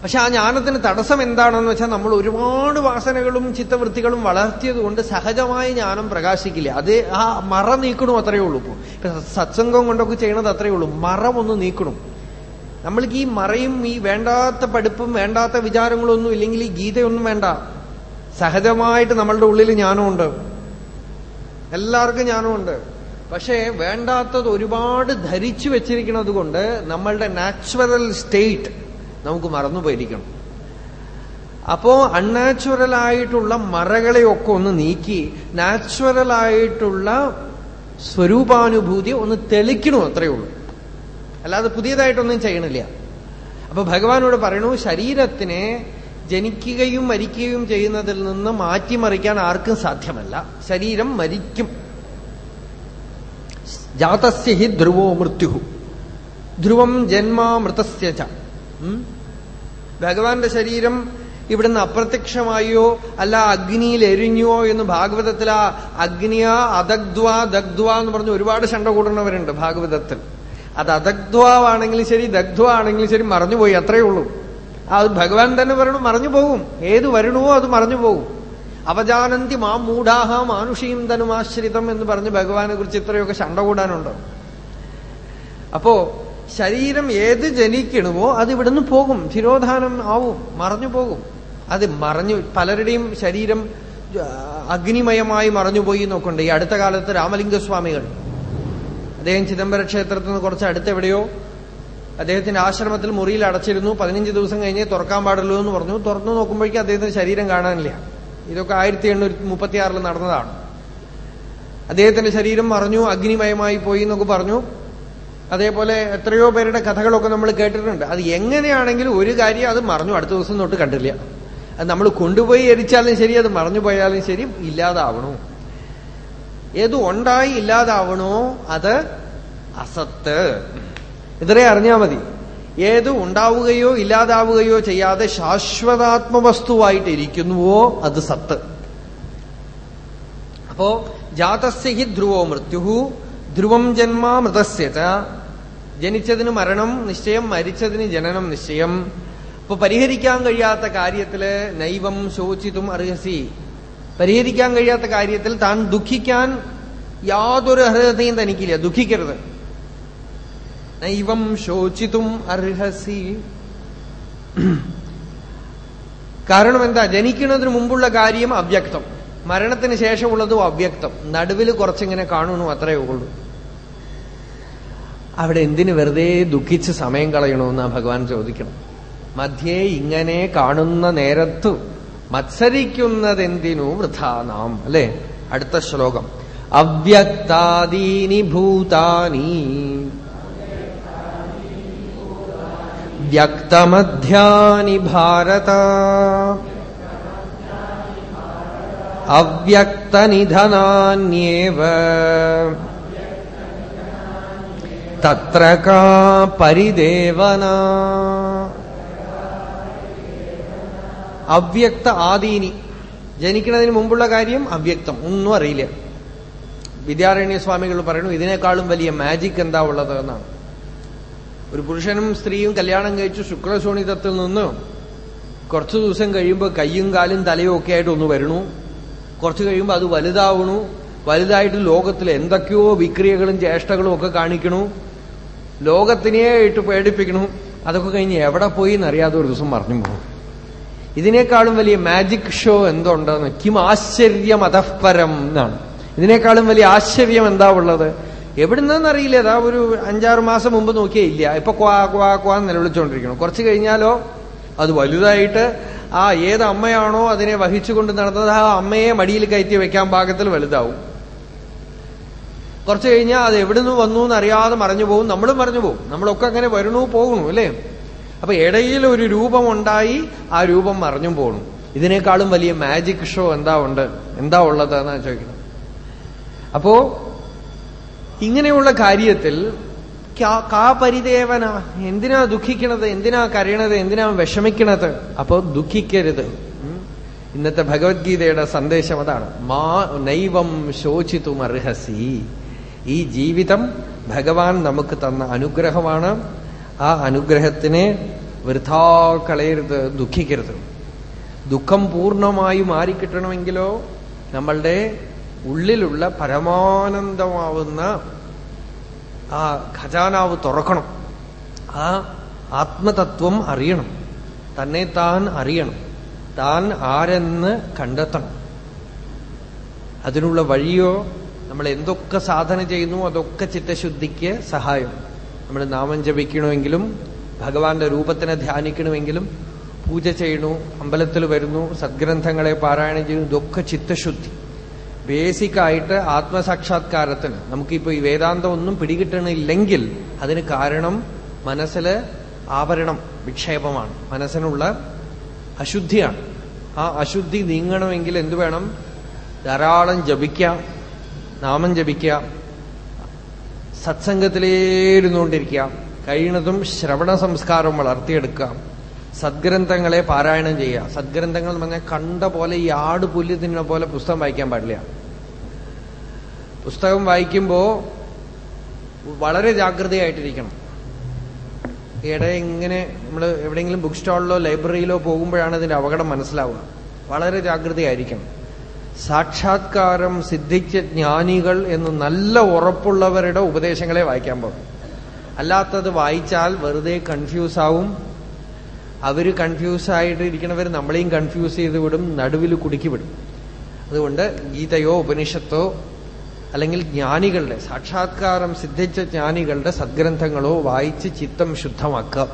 പക്ഷെ ആ ജ്ഞാനത്തിന് തടസ്സം എന്താണെന്ന് വെച്ചാൽ നമ്മൾ ഒരുപാട് വാസനകളും ചിത്തവൃത്തികളും വളർത്തിയതുകൊണ്ട് സഹജമായ ജ്ഞാനം പ്രകാശിക്കില്ല. അത് ആ മറ നീക്കണു അത്രയേ ഉള്ളൂ. ഇപ്പൊ സത്സംഗം കൊണ്ടൊക്കെ ചെയ്യണത് അത്രയേ ഉള്ളൂ. മറം ഒന്ന് നീക്കണം. നമ്മൾക്ക് ഈ മറയും ഈ വേണ്ടാത്ത പഠിപ്പും വേണ്ടാത്ത വിചാരങ്ങളും ഒന്നും ഇല്ലെങ്കിൽ ഈ ഗീതയൊന്നും വേണ്ട. സഹജമായിട്ട് നമ്മളുടെ ഉള്ളിൽ ജ്ഞാനമുണ്ട്. എല്ലാവർക്കും ജ്ഞാനമുണ്ട്. പക്ഷേ വേണ്ടാത്തത് ഒരുപാട് ധരിച്ചു വെച്ചിരിക്കുന്നത് കൊണ്ട് നമ്മളുടെ നാച്ചുറൽ സ്റ്റേറ്റ് നമുക്ക് മറന്നുപോയിരിക്കണം. അപ്പോ അൺനാച്ചുറൽ ആയിട്ടുള്ള മറകളെയൊക്കെ ഒന്ന് നീക്കി നാച്ചുറൽ ആയിട്ടുള്ള സ്വരൂപാനുഭൂതി ഒന്ന് തെളിക്കണു അത്രയേ ഉള്ളൂ. അല്ലാതെ പുതിയതായിട്ടൊന്നും ചെയ്യണില്ല. അപ്പൊ ഭഗവാനോട് പറയണു ശരീരത്തിനെ ജനിക്കുകയും മരിക്കുകയും ചെയ്യുന്നതിൽ നിന്ന് മാറ്റിമറിക്കാൻ ആർക്കും സാധ്യമല്ല. ശരീരം മരിക്കും. ജാതസ്യ ഹി ധ്രുവോ മൃത്യു ധ്രുവം ജന്മാമൃതസ്യ ഭഗവാന്റെ ശരീരം ഇവിടുന്ന് അപ്രത്യക്ഷമായോ അല്ല അഗ്നിയിൽ എരിഞ്ഞോ എന്ന് ഭാഗവതത്തിൽ ആ അഗ്നിയ അദഗ്ധ്വ ദഗ്ധ്വ എന്ന് പറഞ്ഞ് ഒരുപാട് ശണ്ട കൂടുന്നവരുണ്ട് ഭാഗവതത്തിൽ. അത് അദഗ്ധ്വാണെങ്കിലും ശരി ദഗ്ധ്വ ആണെങ്കിലും ശരി മറഞ്ഞുപോയി അത്രയേ ഉള്ളൂ. അത് ഭഗവാൻ തന്നെ പറയണു മറഞ്ഞു പോകും ഏത് വരണമോ അത് മറഞ്ഞു പോകും അവജാനന്തി മാ മൂഢാഹ മാനുഷീം തനുമാശ്രിതം എന്ന് പറഞ്ഞ് ഭഗവാനെ കുറിച്ച് ഇത്രയൊക്കെ ശണ്ട കൂടാനുണ്ടോ. അപ്പോ ശരീരം ഏത് ജനിക്കണമോ അത് ഇവിടുന്ന് പോകും. തിരോധാനം ആവും. മറഞ്ഞു പോകും. അത് മറഞ്ഞു പലരുടെയും ശരീരം അഗ്നിമയമായി മറഞ്ഞുപോയി നോക്കുന്നുണ്ട് ഈ അടുത്ത കാലത്ത് രാമലിംഗസ്വാമികൾ. അദ്ദേഹം ചിദംബര ക്ഷേത്രത്തിൽ നിന്ന് കുറച്ച് അടുത്തെവിടെയോ അദ്ദേഹത്തിന്റെ ആശ്രമത്തിൽ മുറിയിൽ അടച്ചിരുന്നു. പതിനഞ്ച് ദിവസം കഴിഞ്ഞേ തുറക്കാൻ പാടുള്ളൂ എന്ന് പറഞ്ഞു. തുറന്നു നോക്കുമ്പോഴേക്കും അദ്ദേഹത്തിന്റെ ശരീരം കാണാനില്ല. ഇതൊക്കെ ആയിരത്തി എണ്ണൂറ്റി മുപ്പത്തിയാറിൽ നടന്നതാണ്. അദ്ദേഹത്തിന്റെ ശരീരം മറഞ്ഞു അഗ്നിമയമായി പോയി എന്നൊക്കെ പറഞ്ഞു. അതേപോലെ എത്രയോ പേരുടെ കഥകളൊക്കെ നമ്മൾ കേട്ടിട്ടുണ്ട്. അത് എങ്ങനെയാണെങ്കിലും ഒരു കാര്യം അത് മറഞ്ഞു അടുത്ത ദിവസം തൊട്ട് കണ്ടില്ല. അത് നമ്മൾ കൊണ്ടുപോയി എരിച്ചാലും ശരി അത് മറഞ്ഞു പോയാലും ശരി ഇല്ലാതാവണോ. ഏത് ഉണ്ടായി ഇല്ലാതാവണോ അത് അസത്ത്. ഇത്രേ അറിഞ്ഞാ മതി. ഏത് ഉണ്ടാവുകയോ ഇല്ലാതാവുകയോ ചെയ്യാതെ ശാശ്വതാത്മവസ്തുവായിട്ടിരിക്കുന്നുവോ അത് സത്ത്. അപ്പോ ജാതസ്യ ഹി ധ്രുവോ മൃത്യു ധ്രുവം ജന്മ മൃതസ്യ ച. ജനിച്ചതിന് മരണം നിശ്ചയം മരിച്ചതിന് ജനനം നിശ്ചയം. ഇപ്പൊ പരിഹരിക്കാൻ കഴിയാത്ത കാര്യത്തിൽ നൈവം ശോചിതും അർഹസി. പരിഹരിക്കാൻ കഴിയാത്ത കാര്യത്തിൽ താൻ ദുഃഖിക്കാൻ യാതൊരു അർഹതയും തനിക്കില്ല. ദുഃഖിക്കരുത്. നൈവം ശോചിതും അർഹസി. കാരണം എന്താ? ജനിക്കുന്നതിന് മുമ്പുള്ള കാര്യം അവ്യക്തം. മരണത്തിന് ശേഷമുള്ളതും അവ്യക്തം. നടുവിൽ കുറച്ചിങ്ങനെ കാണുന്നു അത്രയേ ഉള്ളൂ. അവിടെ എന്തിനു വെറുതെ ദുഃഖിച്ച് സമയം കളയണമെന്നാ ഭഗവാൻ ചോദിക്കണം. മധ്യേ ഇങ്ങനെ കാണുന്ന നേരത്തു മത്സരിക്കുന്നതെന്തിനു വൃഥാനാം അല്ലെ? അടുത്ത ശ്ലോകം. അവ്യക്താദീനി ഭൂതാനി. വ്യക്തമധ്യാനി ഭാരത. അവ്യക്തനിധനാന്യേവ. തത്ര കാ പരിദേവന. അവ്യക്ത ആദീനി. ജനിക്കുന്നതിന് മുമ്പുള്ള കാര്യം അവ്യക്തം. ഒന്നും അറിയില്ല. വിദ്യാരണ്യ സ്വാമികൾ പറയുന്നു ഇതിനേക്കാളും വലിയ മാജിക് എന്താ ഉള്ളത് എന്നാണ്. ഒരു പുരുഷനും സ്ത്രീയും കല്യാണം കഴിച്ചു ശുക്രശോണിതത്തിൽ നിന്ന് കുറച്ചു ദിവസം കഴിയുമ്പോൾ കയ്യും കാലും തലയും ഒക്കെ ആയിട്ട് ഒന്ന് വരണു. കുറച്ച് കഴിയുമ്പോൾ അത് വലുതാവണു. വലുതായിട്ട് ലോകത്തിൽ എന്തൊക്കെയോ വിക്രിയകളും ചേഷ്ടകളും ഒക്കെ കാണിക്കണു. ലോകത്തിനെ ഇട്ട് പേടിപ്പിക്കണു. അതൊക്കെ കഴിഞ്ഞ് എവിടെ പോയി എന്നറിയാതെ ഒരു ദിവസം പറഞ്ഞു പോകും. ഇതിനേക്കാളും വലിയ മാജിക് ഷോ എന്തുണ്ടെന്ന് കിം ആശ്ചര്യം അതഃപരം എന്നാണ്. ഇതിനേക്കാളും വലിയ ആശ്ചര്യം എന്താ ഉള്ളത്? എവിടുന്നറിയില്ല അതാ ഒരു അഞ്ചാറ് മാസം മുമ്പ് നോക്കിയേ ഇല്ല. ഇപ്പൊ ക്വാ ക്വാ ക്വാ നിലവിളിച്ചുകൊണ്ടിരിക്കണം കുറച്ച് കഴിഞ്ഞാലോ അത് വലുതായിട്ട് ആ ഏത് അമ്മയാണോ അതിനെ വഹിച്ചുകൊണ്ട് നടന്നത്? ആ അമ്മയെ മടിയിൽ കയറ്റി വെക്കാൻ പാകത്തിൽ വലുതാവും. കുറച്ച് കഴിഞ്ഞാൽ അത് എവിടുന്ന് വന്നു എന്നറിയാതെ മറഞ്ഞു പോകും. നമ്മളും മറഞ്ഞു പോകും. നമ്മളൊക്കെ അങ്ങനെ വരണു പോകണു അല്ലേ? അപ്പൊ ഇടയിൽ ഒരു രൂപം ഉണ്ടായി ആ രൂപം മറഞ്ഞു പോകണു ഇതിനേക്കാളും വലിയ മാജിക് ഷോ എന്താ ഉണ്ട്? എന്താ ഉള്ളത് എന്നാ ചോദിക്കുന്നത് അപ്പോ ഇങ്ങനെയുള്ള കാര്യത്തിൽ കാ- പരിദേവന? എന്തിനാ ദുഃഖിക്കണത്? എന്തിനാ കരയണത്? എന്തിനാ വിഷമിക്കണത്? അപ്പോ ദുഃഖിക്കരുത്. ഇന്നത്തെ ഭഗവത്ഗീതയുടെ സന്ദേശം അതാണ്. മാ നൈവം ശോചിതും അർഹസി ഈ ജീവിതം ഭഗവാൻ നമുക്ക് തന്ന അനുഗ്രഹമാണ്. ആ അനുഗ്രഹത്തിനെ വൃഥാ കളയരുത് ദുഃഖിക്കരുത്. ദുഃഖം പൂർണമായി മാറിക്കിട്ടണമെങ്കിലോ നമ്മളുടെ ഉള്ളിലുള്ള പരമാനന്ദമാവുന്ന ആ ഖജാനാവ് തുറക്കണം. ആ ആത്മതത്വം അറിയണം. തന്നെ താൻ അറിയണം. താൻ ആരെന്ന് കണ്ടെത്തണം. അതിനുള്ള വഴിയോ നമ്മൾ എന്തൊക്കെ സാധന ചെയ്യുന്നു അതൊക്കെ ചിത്തശുദ്ധിക്ക് സഹായം. നമ്മൾ നാമം ജപിക്കണമെങ്കിലും ഭഗവാന്റെ രൂപത്തിനെ ധ്യാനിക്കണമെങ്കിലും പൂജ ചെയ്യണു അമ്പലത്തിൽ വരുന്നു സദ്ഗ്രന്ഥങ്ങളെ പാരായണം ചെയ്യുന്നു ഇതൊക്കെ ചിത്തശുദ്ധി. ബേസിക്കായിട്ട് ആത്മസാക്ഷാത്കാരത്തിന് നമുക്കിപ്പോ ഈ വേദാന്തം ഒന്നും പിടികിട്ടണില്ലെങ്കിൽ അതിന് കാരണം മനസ്സിൽ ആവരണം വിക്ഷേപമാണ്. മനസ്സിനുള്ള അശുദ്ധിയാണ്. ആ അശുദ്ധി നീങ്ങണമെങ്കിൽ എന്തു വേണം? ധാരാളം ജപിക്കാം. നാമം ജപിക്കാം സത്സംഗത്തിലേരുന്നുകൊണ്ടിരിക്കാം കഴിയുന്നതും ശ്രവണ സംസ്കാരം വളർത്തിയെടുക്കാം സദ്ഗ്രന്ഥങ്ങളെ പാരായണം ചെയ്യുക. സദ്ഗ്രന്ഥങ്ങൾ എന്ന് പറഞ്ഞാൽ കണ്ട പോലെ ഈ ആട് പുല്ല് തിന്ന പോലെ പുസ്തകം വായിക്കാൻ പാടില്ല. പുസ്തകം വായിക്കുമ്പോ വളരെ ജാഗ്രതയായിട്ടിരിക്കണം. ഇട ഇങ്ങനെ നമ്മൾ എവിടെയെങ്കിലും ബുക്ക് സ്റ്റാളിലോ ലൈബ്രറിയിലോ പോകുമ്പോഴാണ് ഇതിന്റെ അപകടം മനസ്സിലാവുക. വളരെ ജാഗ്രതയായിരിക്കണം. സാക്ഷാത്കാരം സിദ്ധിച്ച ജ്ഞാനികൾ എന്ന് നല്ല ഉറപ്പുള്ളവരുടെ ഉപദേശങ്ങളെ വായിക്കാൻ പോകും. അല്ലാത്തത് വായിച്ചാൽ വെറുതെ കൺഫ്യൂസ് ആവും. അവർ കൺഫ്യൂസ് ആയിട്ട് നമ്മളെയും കൺഫ്യൂസ് ചെയ്ത് വിടും നടുവിൽ കുടുക്കി വിടും. അതുകൊണ്ട് ഗീതയോ ഉപനിഷത്തോ അല്ലെങ്കിൽ ജ്ഞാനികളുടെ സാക്ഷാത്കാരം സിദ്ധിച്ച ജ്ഞാനികളുടെ സദ്ഗ്രന്ഥങ്ങളോ വായിച്ച് ചിത്തം ശുദ്ധമാക്കുക.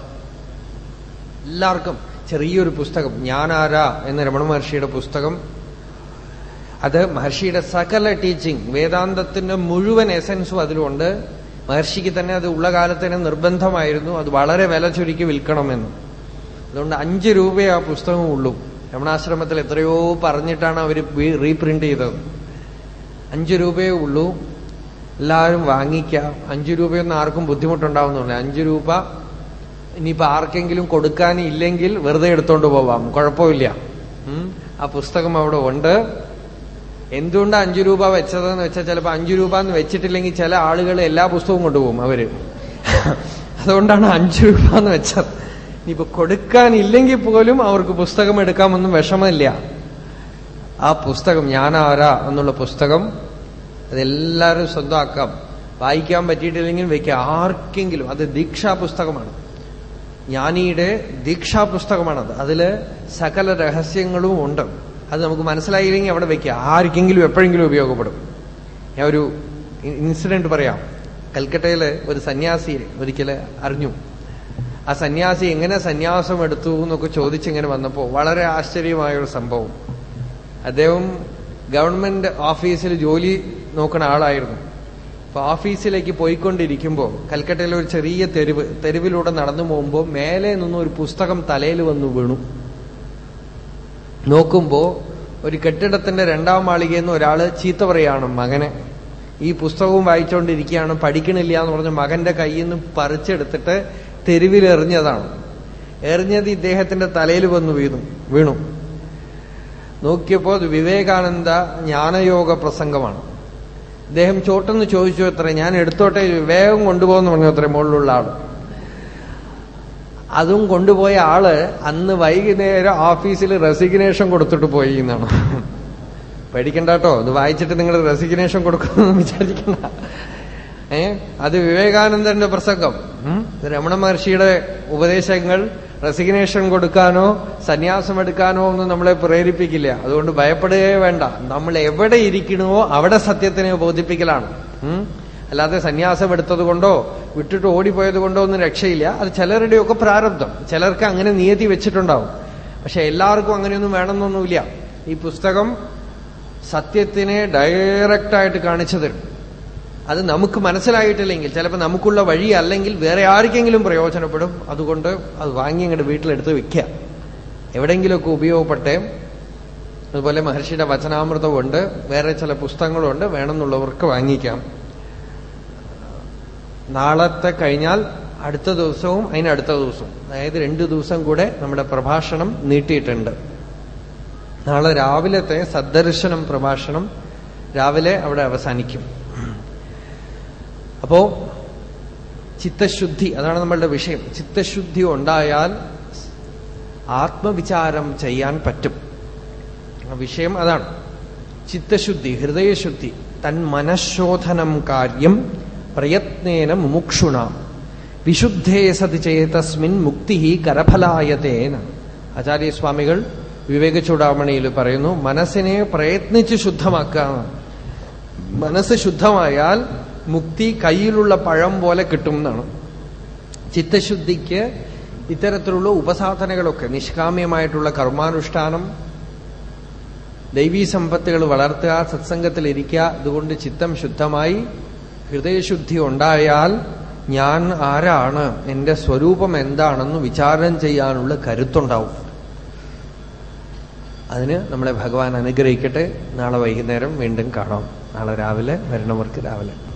എല്ലാവർക്കും ചെറിയൊരു പുസ്തകം ജ്ഞാനാര എന്ന രമണ മഹർഷിയുടെ പുസ്തകം അത് മഹർഷിയുടെ സകല ടീച്ചിങ് വേദാന്തത്തിന്റെ മുഴുവൻ എസൻസും അതിലുണ്ട്. മഹർഷിക്ക് തന്നെ അത് ഉള്ള കാലത്തിന് നിർബന്ധമായിരുന്നു. അത് വളരെ വില ചുരുക്കി വിൽക്കണമെന്ന്. അതുകൊണ്ട് അഞ്ച് രൂപയെ ആ പുസ്തകം ഉള്ളൂ. രമണാശ്രമത്തിൽ എത്രയോ പറഞ്ഞിട്ടാണ് അവർ റീപ്രിന്റ് ചെയ്തത്. അഞ്ചു രൂപയേ ഉള്ളൂ. എല്ലാവരും വാങ്ങിക്കാം. അഞ്ചു രൂപയൊന്നും ആർക്കും ബുദ്ധിമുട്ടുണ്ടാവുന്നില്ല അഞ്ചു രൂപ ഇനിയിപ്പോ ആർക്കെങ്കിലും കൊടുക്കാനില്ലെങ്കിൽ വെറുതെ എടുത്തോണ്ട് പോവാം. കുഴപ്പമില്ല. ആ പുസ്തകം അവിടെ ഉണ്ട്. എന്തുകൊണ്ട് അഞ്ചു രൂപ വെച്ചതെന്ന് വെച്ചാൽ ചിലപ്പോ അഞ്ചു രൂപ എന്ന് വെച്ചിട്ടില്ലെങ്കിൽ ചില ആളുകൾ എല്ലാ പുസ്തകവും കൊണ്ടുപോകും അവർ. അതുകൊണ്ടാണ് അഞ്ചു രൂപ എന്ന് വെച്ചത്. ഇനിയിപ്പോ കൊടുക്കാനില്ലെങ്കിൽ പോലും അവർക്ക് പുസ്തകം എടുക്കാമൊന്നും വിഷമമില്ല. ആ പുസ്തകം ഞാനാരാ എന്നുള്ള പുസ്തകം അതെല്ലാവരും സ്വന്തമാക്കാം. വായിക്കാൻ പറ്റിയിട്ടില്ലെങ്കിൽ വയ്ക്കുക ആർക്കെങ്കിലും അത് ദീക്ഷാ പുസ്തകമാണ്. ജ്ഞാനിയുടെ ദീക്ഷാ പുസ്തകമാണത്. അതിൽ സകല രഹസ്യങ്ങളും ഉണ്ട്. അത് നമുക്ക് മനസ്സിലായില്ലെങ്കിൽ അവിടെ വെക്കുക. ആർക്കെങ്കിലും എപ്പോഴെങ്കിലും ഉപയോഗപ്പെടും. ഞാൻ ഒരു ഇൻസിഡന്റ് പറയാം. കൽക്കട്ടയിലെ ഒരു സന്യാസിയെ ഒരിക്കൽ അറിഞ്ഞു. ആ സന്യാസി എങ്ങനെ സന്യാസം എടുത്തു എന്നൊക്കെ ചോദിച്ചിങ്ങനെ വന്നപ്പോൾ വളരെ ആശ്ചര്യമായ ഒരു സംഭവം. അദ്ദേഹം ഗവൺമെന്റ് ഓഫീസിൽ ജോലി നോക്കുന്ന ആളായിരുന്നു. അപ്പൊ ഓഫീസിലേക്ക് പോയിക്കൊണ്ടിരിക്കുമ്പോൾ കൽക്കട്ടയിലെ ഒരു ചെറിയ തെരുവ് തെരുവിലൂടെ നടന്നു പോകുമ്പോൾ മേലെ നിന്ന് ഒരു പുസ്തകം തലയിൽ വന്നു വീണു. നോക്കുമ്പോ ഒരു കെട്ടിടത്തിന്റെ രണ്ടാം മാളികയെന്ന് ഒരാൾ ചീത്ത പറയാണ് മകനെ. ഈ പുസ്തകവും വായിച്ചുകൊണ്ടിരിക്കുകയാണ് പഠിക്കണില്ല എന്ന് പറഞ്ഞ മകന്റെ കയ്യിൽ നിന്ന് പറിച്ചെടുത്തിട്ട് തെരുവിൽ എറിഞ്ഞതാണ് എറിഞ്ഞത് ഇദ്ദേഹത്തിന്റെ തലയിൽ വന്നു വീണു വീണു. നോക്കിയപ്പോ അത് വിവേകാനന്ദ ജ്ഞാനയോഗ പ്രസംഗമാണ്. അദ്ദേഹം ചോട്ടെന്ന് ചോദിച്ചു എത്ര ഞാൻ എടുത്തോട്ടെ വേഗം കൊണ്ടുപോകുന്നു പറഞ്ഞു അത്ര മുകളിലുള്ള ആൾ. അതും കൊണ്ടുപോയ ആൾ അന്ന് വൈകുന്നേരം ഓഫീസിൽ റെസിഗ്നേഷൻ കൊടുത്തിട്ട് പോയി എന്നാണ്. പേടിക്കണ്ട കേട്ടോ ഇത് വായിച്ചിട്ട് നിങ്ങൾ റെസിഗ്നേഷൻ കൊടുക്കുമെന്ന് വിചാരിക്കണ്ട. ഏ? അത് വിവേകാനന്ദന്റെ പ്രസംഗം? രമണ മഹർഷിയുടെ ഉപദേശങ്ങൾ റെസിഗ്നേഷൻ കൊടുക്കാനോ സന്യാസം എടുക്കാനോ ഒന്നും നമ്മളെ പ്രേരിപ്പിക്കില്ല. അതുകൊണ്ട് ഭയപ്പെടുകയേ വേണ്ട. നമ്മൾ എവിടെ ഇരിക്കണമോ അവിടെ സത്യത്തിനെ ബോധിപ്പിക്കലാണ്? അല്ലാതെ സന്യാസം എടുത്തത് കൊണ്ടോ വിട്ടിട്ട് ഓടിപ്പോയത് കൊണ്ടോ ഒന്നും രക്ഷയില്ല. അത് ചിലരുടെയൊക്കെ പ്രാരബ്ധം. ചിലർക്ക് അങ്ങനെ നിയതി വെച്ചിട്ടുണ്ടാവും. പക്ഷെ എല്ലാവർക്കും അങ്ങനെയൊന്നും വേണമെന്നൊന്നുമില്ല. ഈ പുസ്തകം സത്യത്തിനെ ഡയറക്റ്റായിട്ട് കാണിച്ചു തരും അത് നമുക്ക് മനസ്സിലായിട്ടില്ലെങ്കിൽ ചിലപ്പോൾ നമുക്കുള്ള വഴി അല്ലെങ്കിൽ വേറെ ആർക്കെങ്കിലും പ്രയോജനപ്പെടും. അതുകൊണ്ട് അത് വാങ്ങി അങ്ങോട്ട് വീട്ടിലെടുത്ത് വെക്കുക. എവിടെയെങ്കിലുമൊക്കെ ഉപയോഗപ്പെട്ടേ. അതുപോലെ മഹർഷിയുടെ വചനാമൃതമുണ്ട്. വേറെ ചില പുസ്തകങ്ങളുണ്ട്. വേണമെന്നുള്ളവർക്ക് വാങ്ങിക്കാം. നാളത്തെ കഴിഞ്ഞാൽ അടുത്ത ദിവസവും അതിനടുത്ത ദിവസവും അതായത് രണ്ടു ദിവസം കൂടെ നമ്മുടെ പ്രഭാഷണം നീട്ടിയിട്ടുണ്ട്. നാളെ രാവിലത്തെ സദ്ദർശനം പ്രഭാഷണം രാവിലെ അവിടെ അവസാനിക്കും. അപ്പോ ചിത്തശുദ്ധി അതാണ് നമ്മളുടെ വിഷയം. ചിത്തശുദ്ധി ഉണ്ടായാൽ ആത്മവിചാരം ചെയ്യാൻ പറ്റും. വിഷയം അതാണ്. ചിത്തശുദ്ധി ഹൃദയശുദ്ധി തൻ മനഃശോധനം കാര്യം പ്രയത്നേന മുമുക്ഷുണ. വിശുദ്ധേ സതി ചേതസ്മിൻ മുക്തി കരഫലായതേന ആചാര്യസ്വാമികൾ വിവേക ചൂടാമണിയിൽ പറയുന്നു മനസ്സിനെ പ്രയത്നിച്ച് ശുദ്ധമാക്കുക. മനസ്സ് ശുദ്ധമായാൽ മുക്തി കയ്യിലുള്ള പഴം പോലെ കിട്ടും എന്നാണ്. ചിത്തശുദ്ധിക്ക് ഇത്തരത്തിലുള്ള ഉപസാധനകളൊക്കെ നിഷ്കാമ്യമായിട്ടുള്ള കർമാനുഷ്ഠാനം ദൈവീ സമ്പത്തുകൾ വളർത്തുക സത്സംഗത്തിലിരിക്കുക അതുകൊണ്ട് ചിത്തം ശുദ്ധമായി ഹൃദയശുദ്ധി ഉണ്ടായാൽ ഞാൻ ആരാണ്? എന്റെ സ്വരൂപം എന്താണെന്ന് വിചാരം ചെയ്യാനുള്ള കരുത്തുണ്ടാവും. അതിന് നമ്മളെ ഭഗവാൻ അനുഗ്രഹിക്കട്ടെ. നാളെ വൈകുന്നേരം വീണ്ടും കാണാം. നാളെ രാവിലെ വരണവർക്ക് രാവിലെ.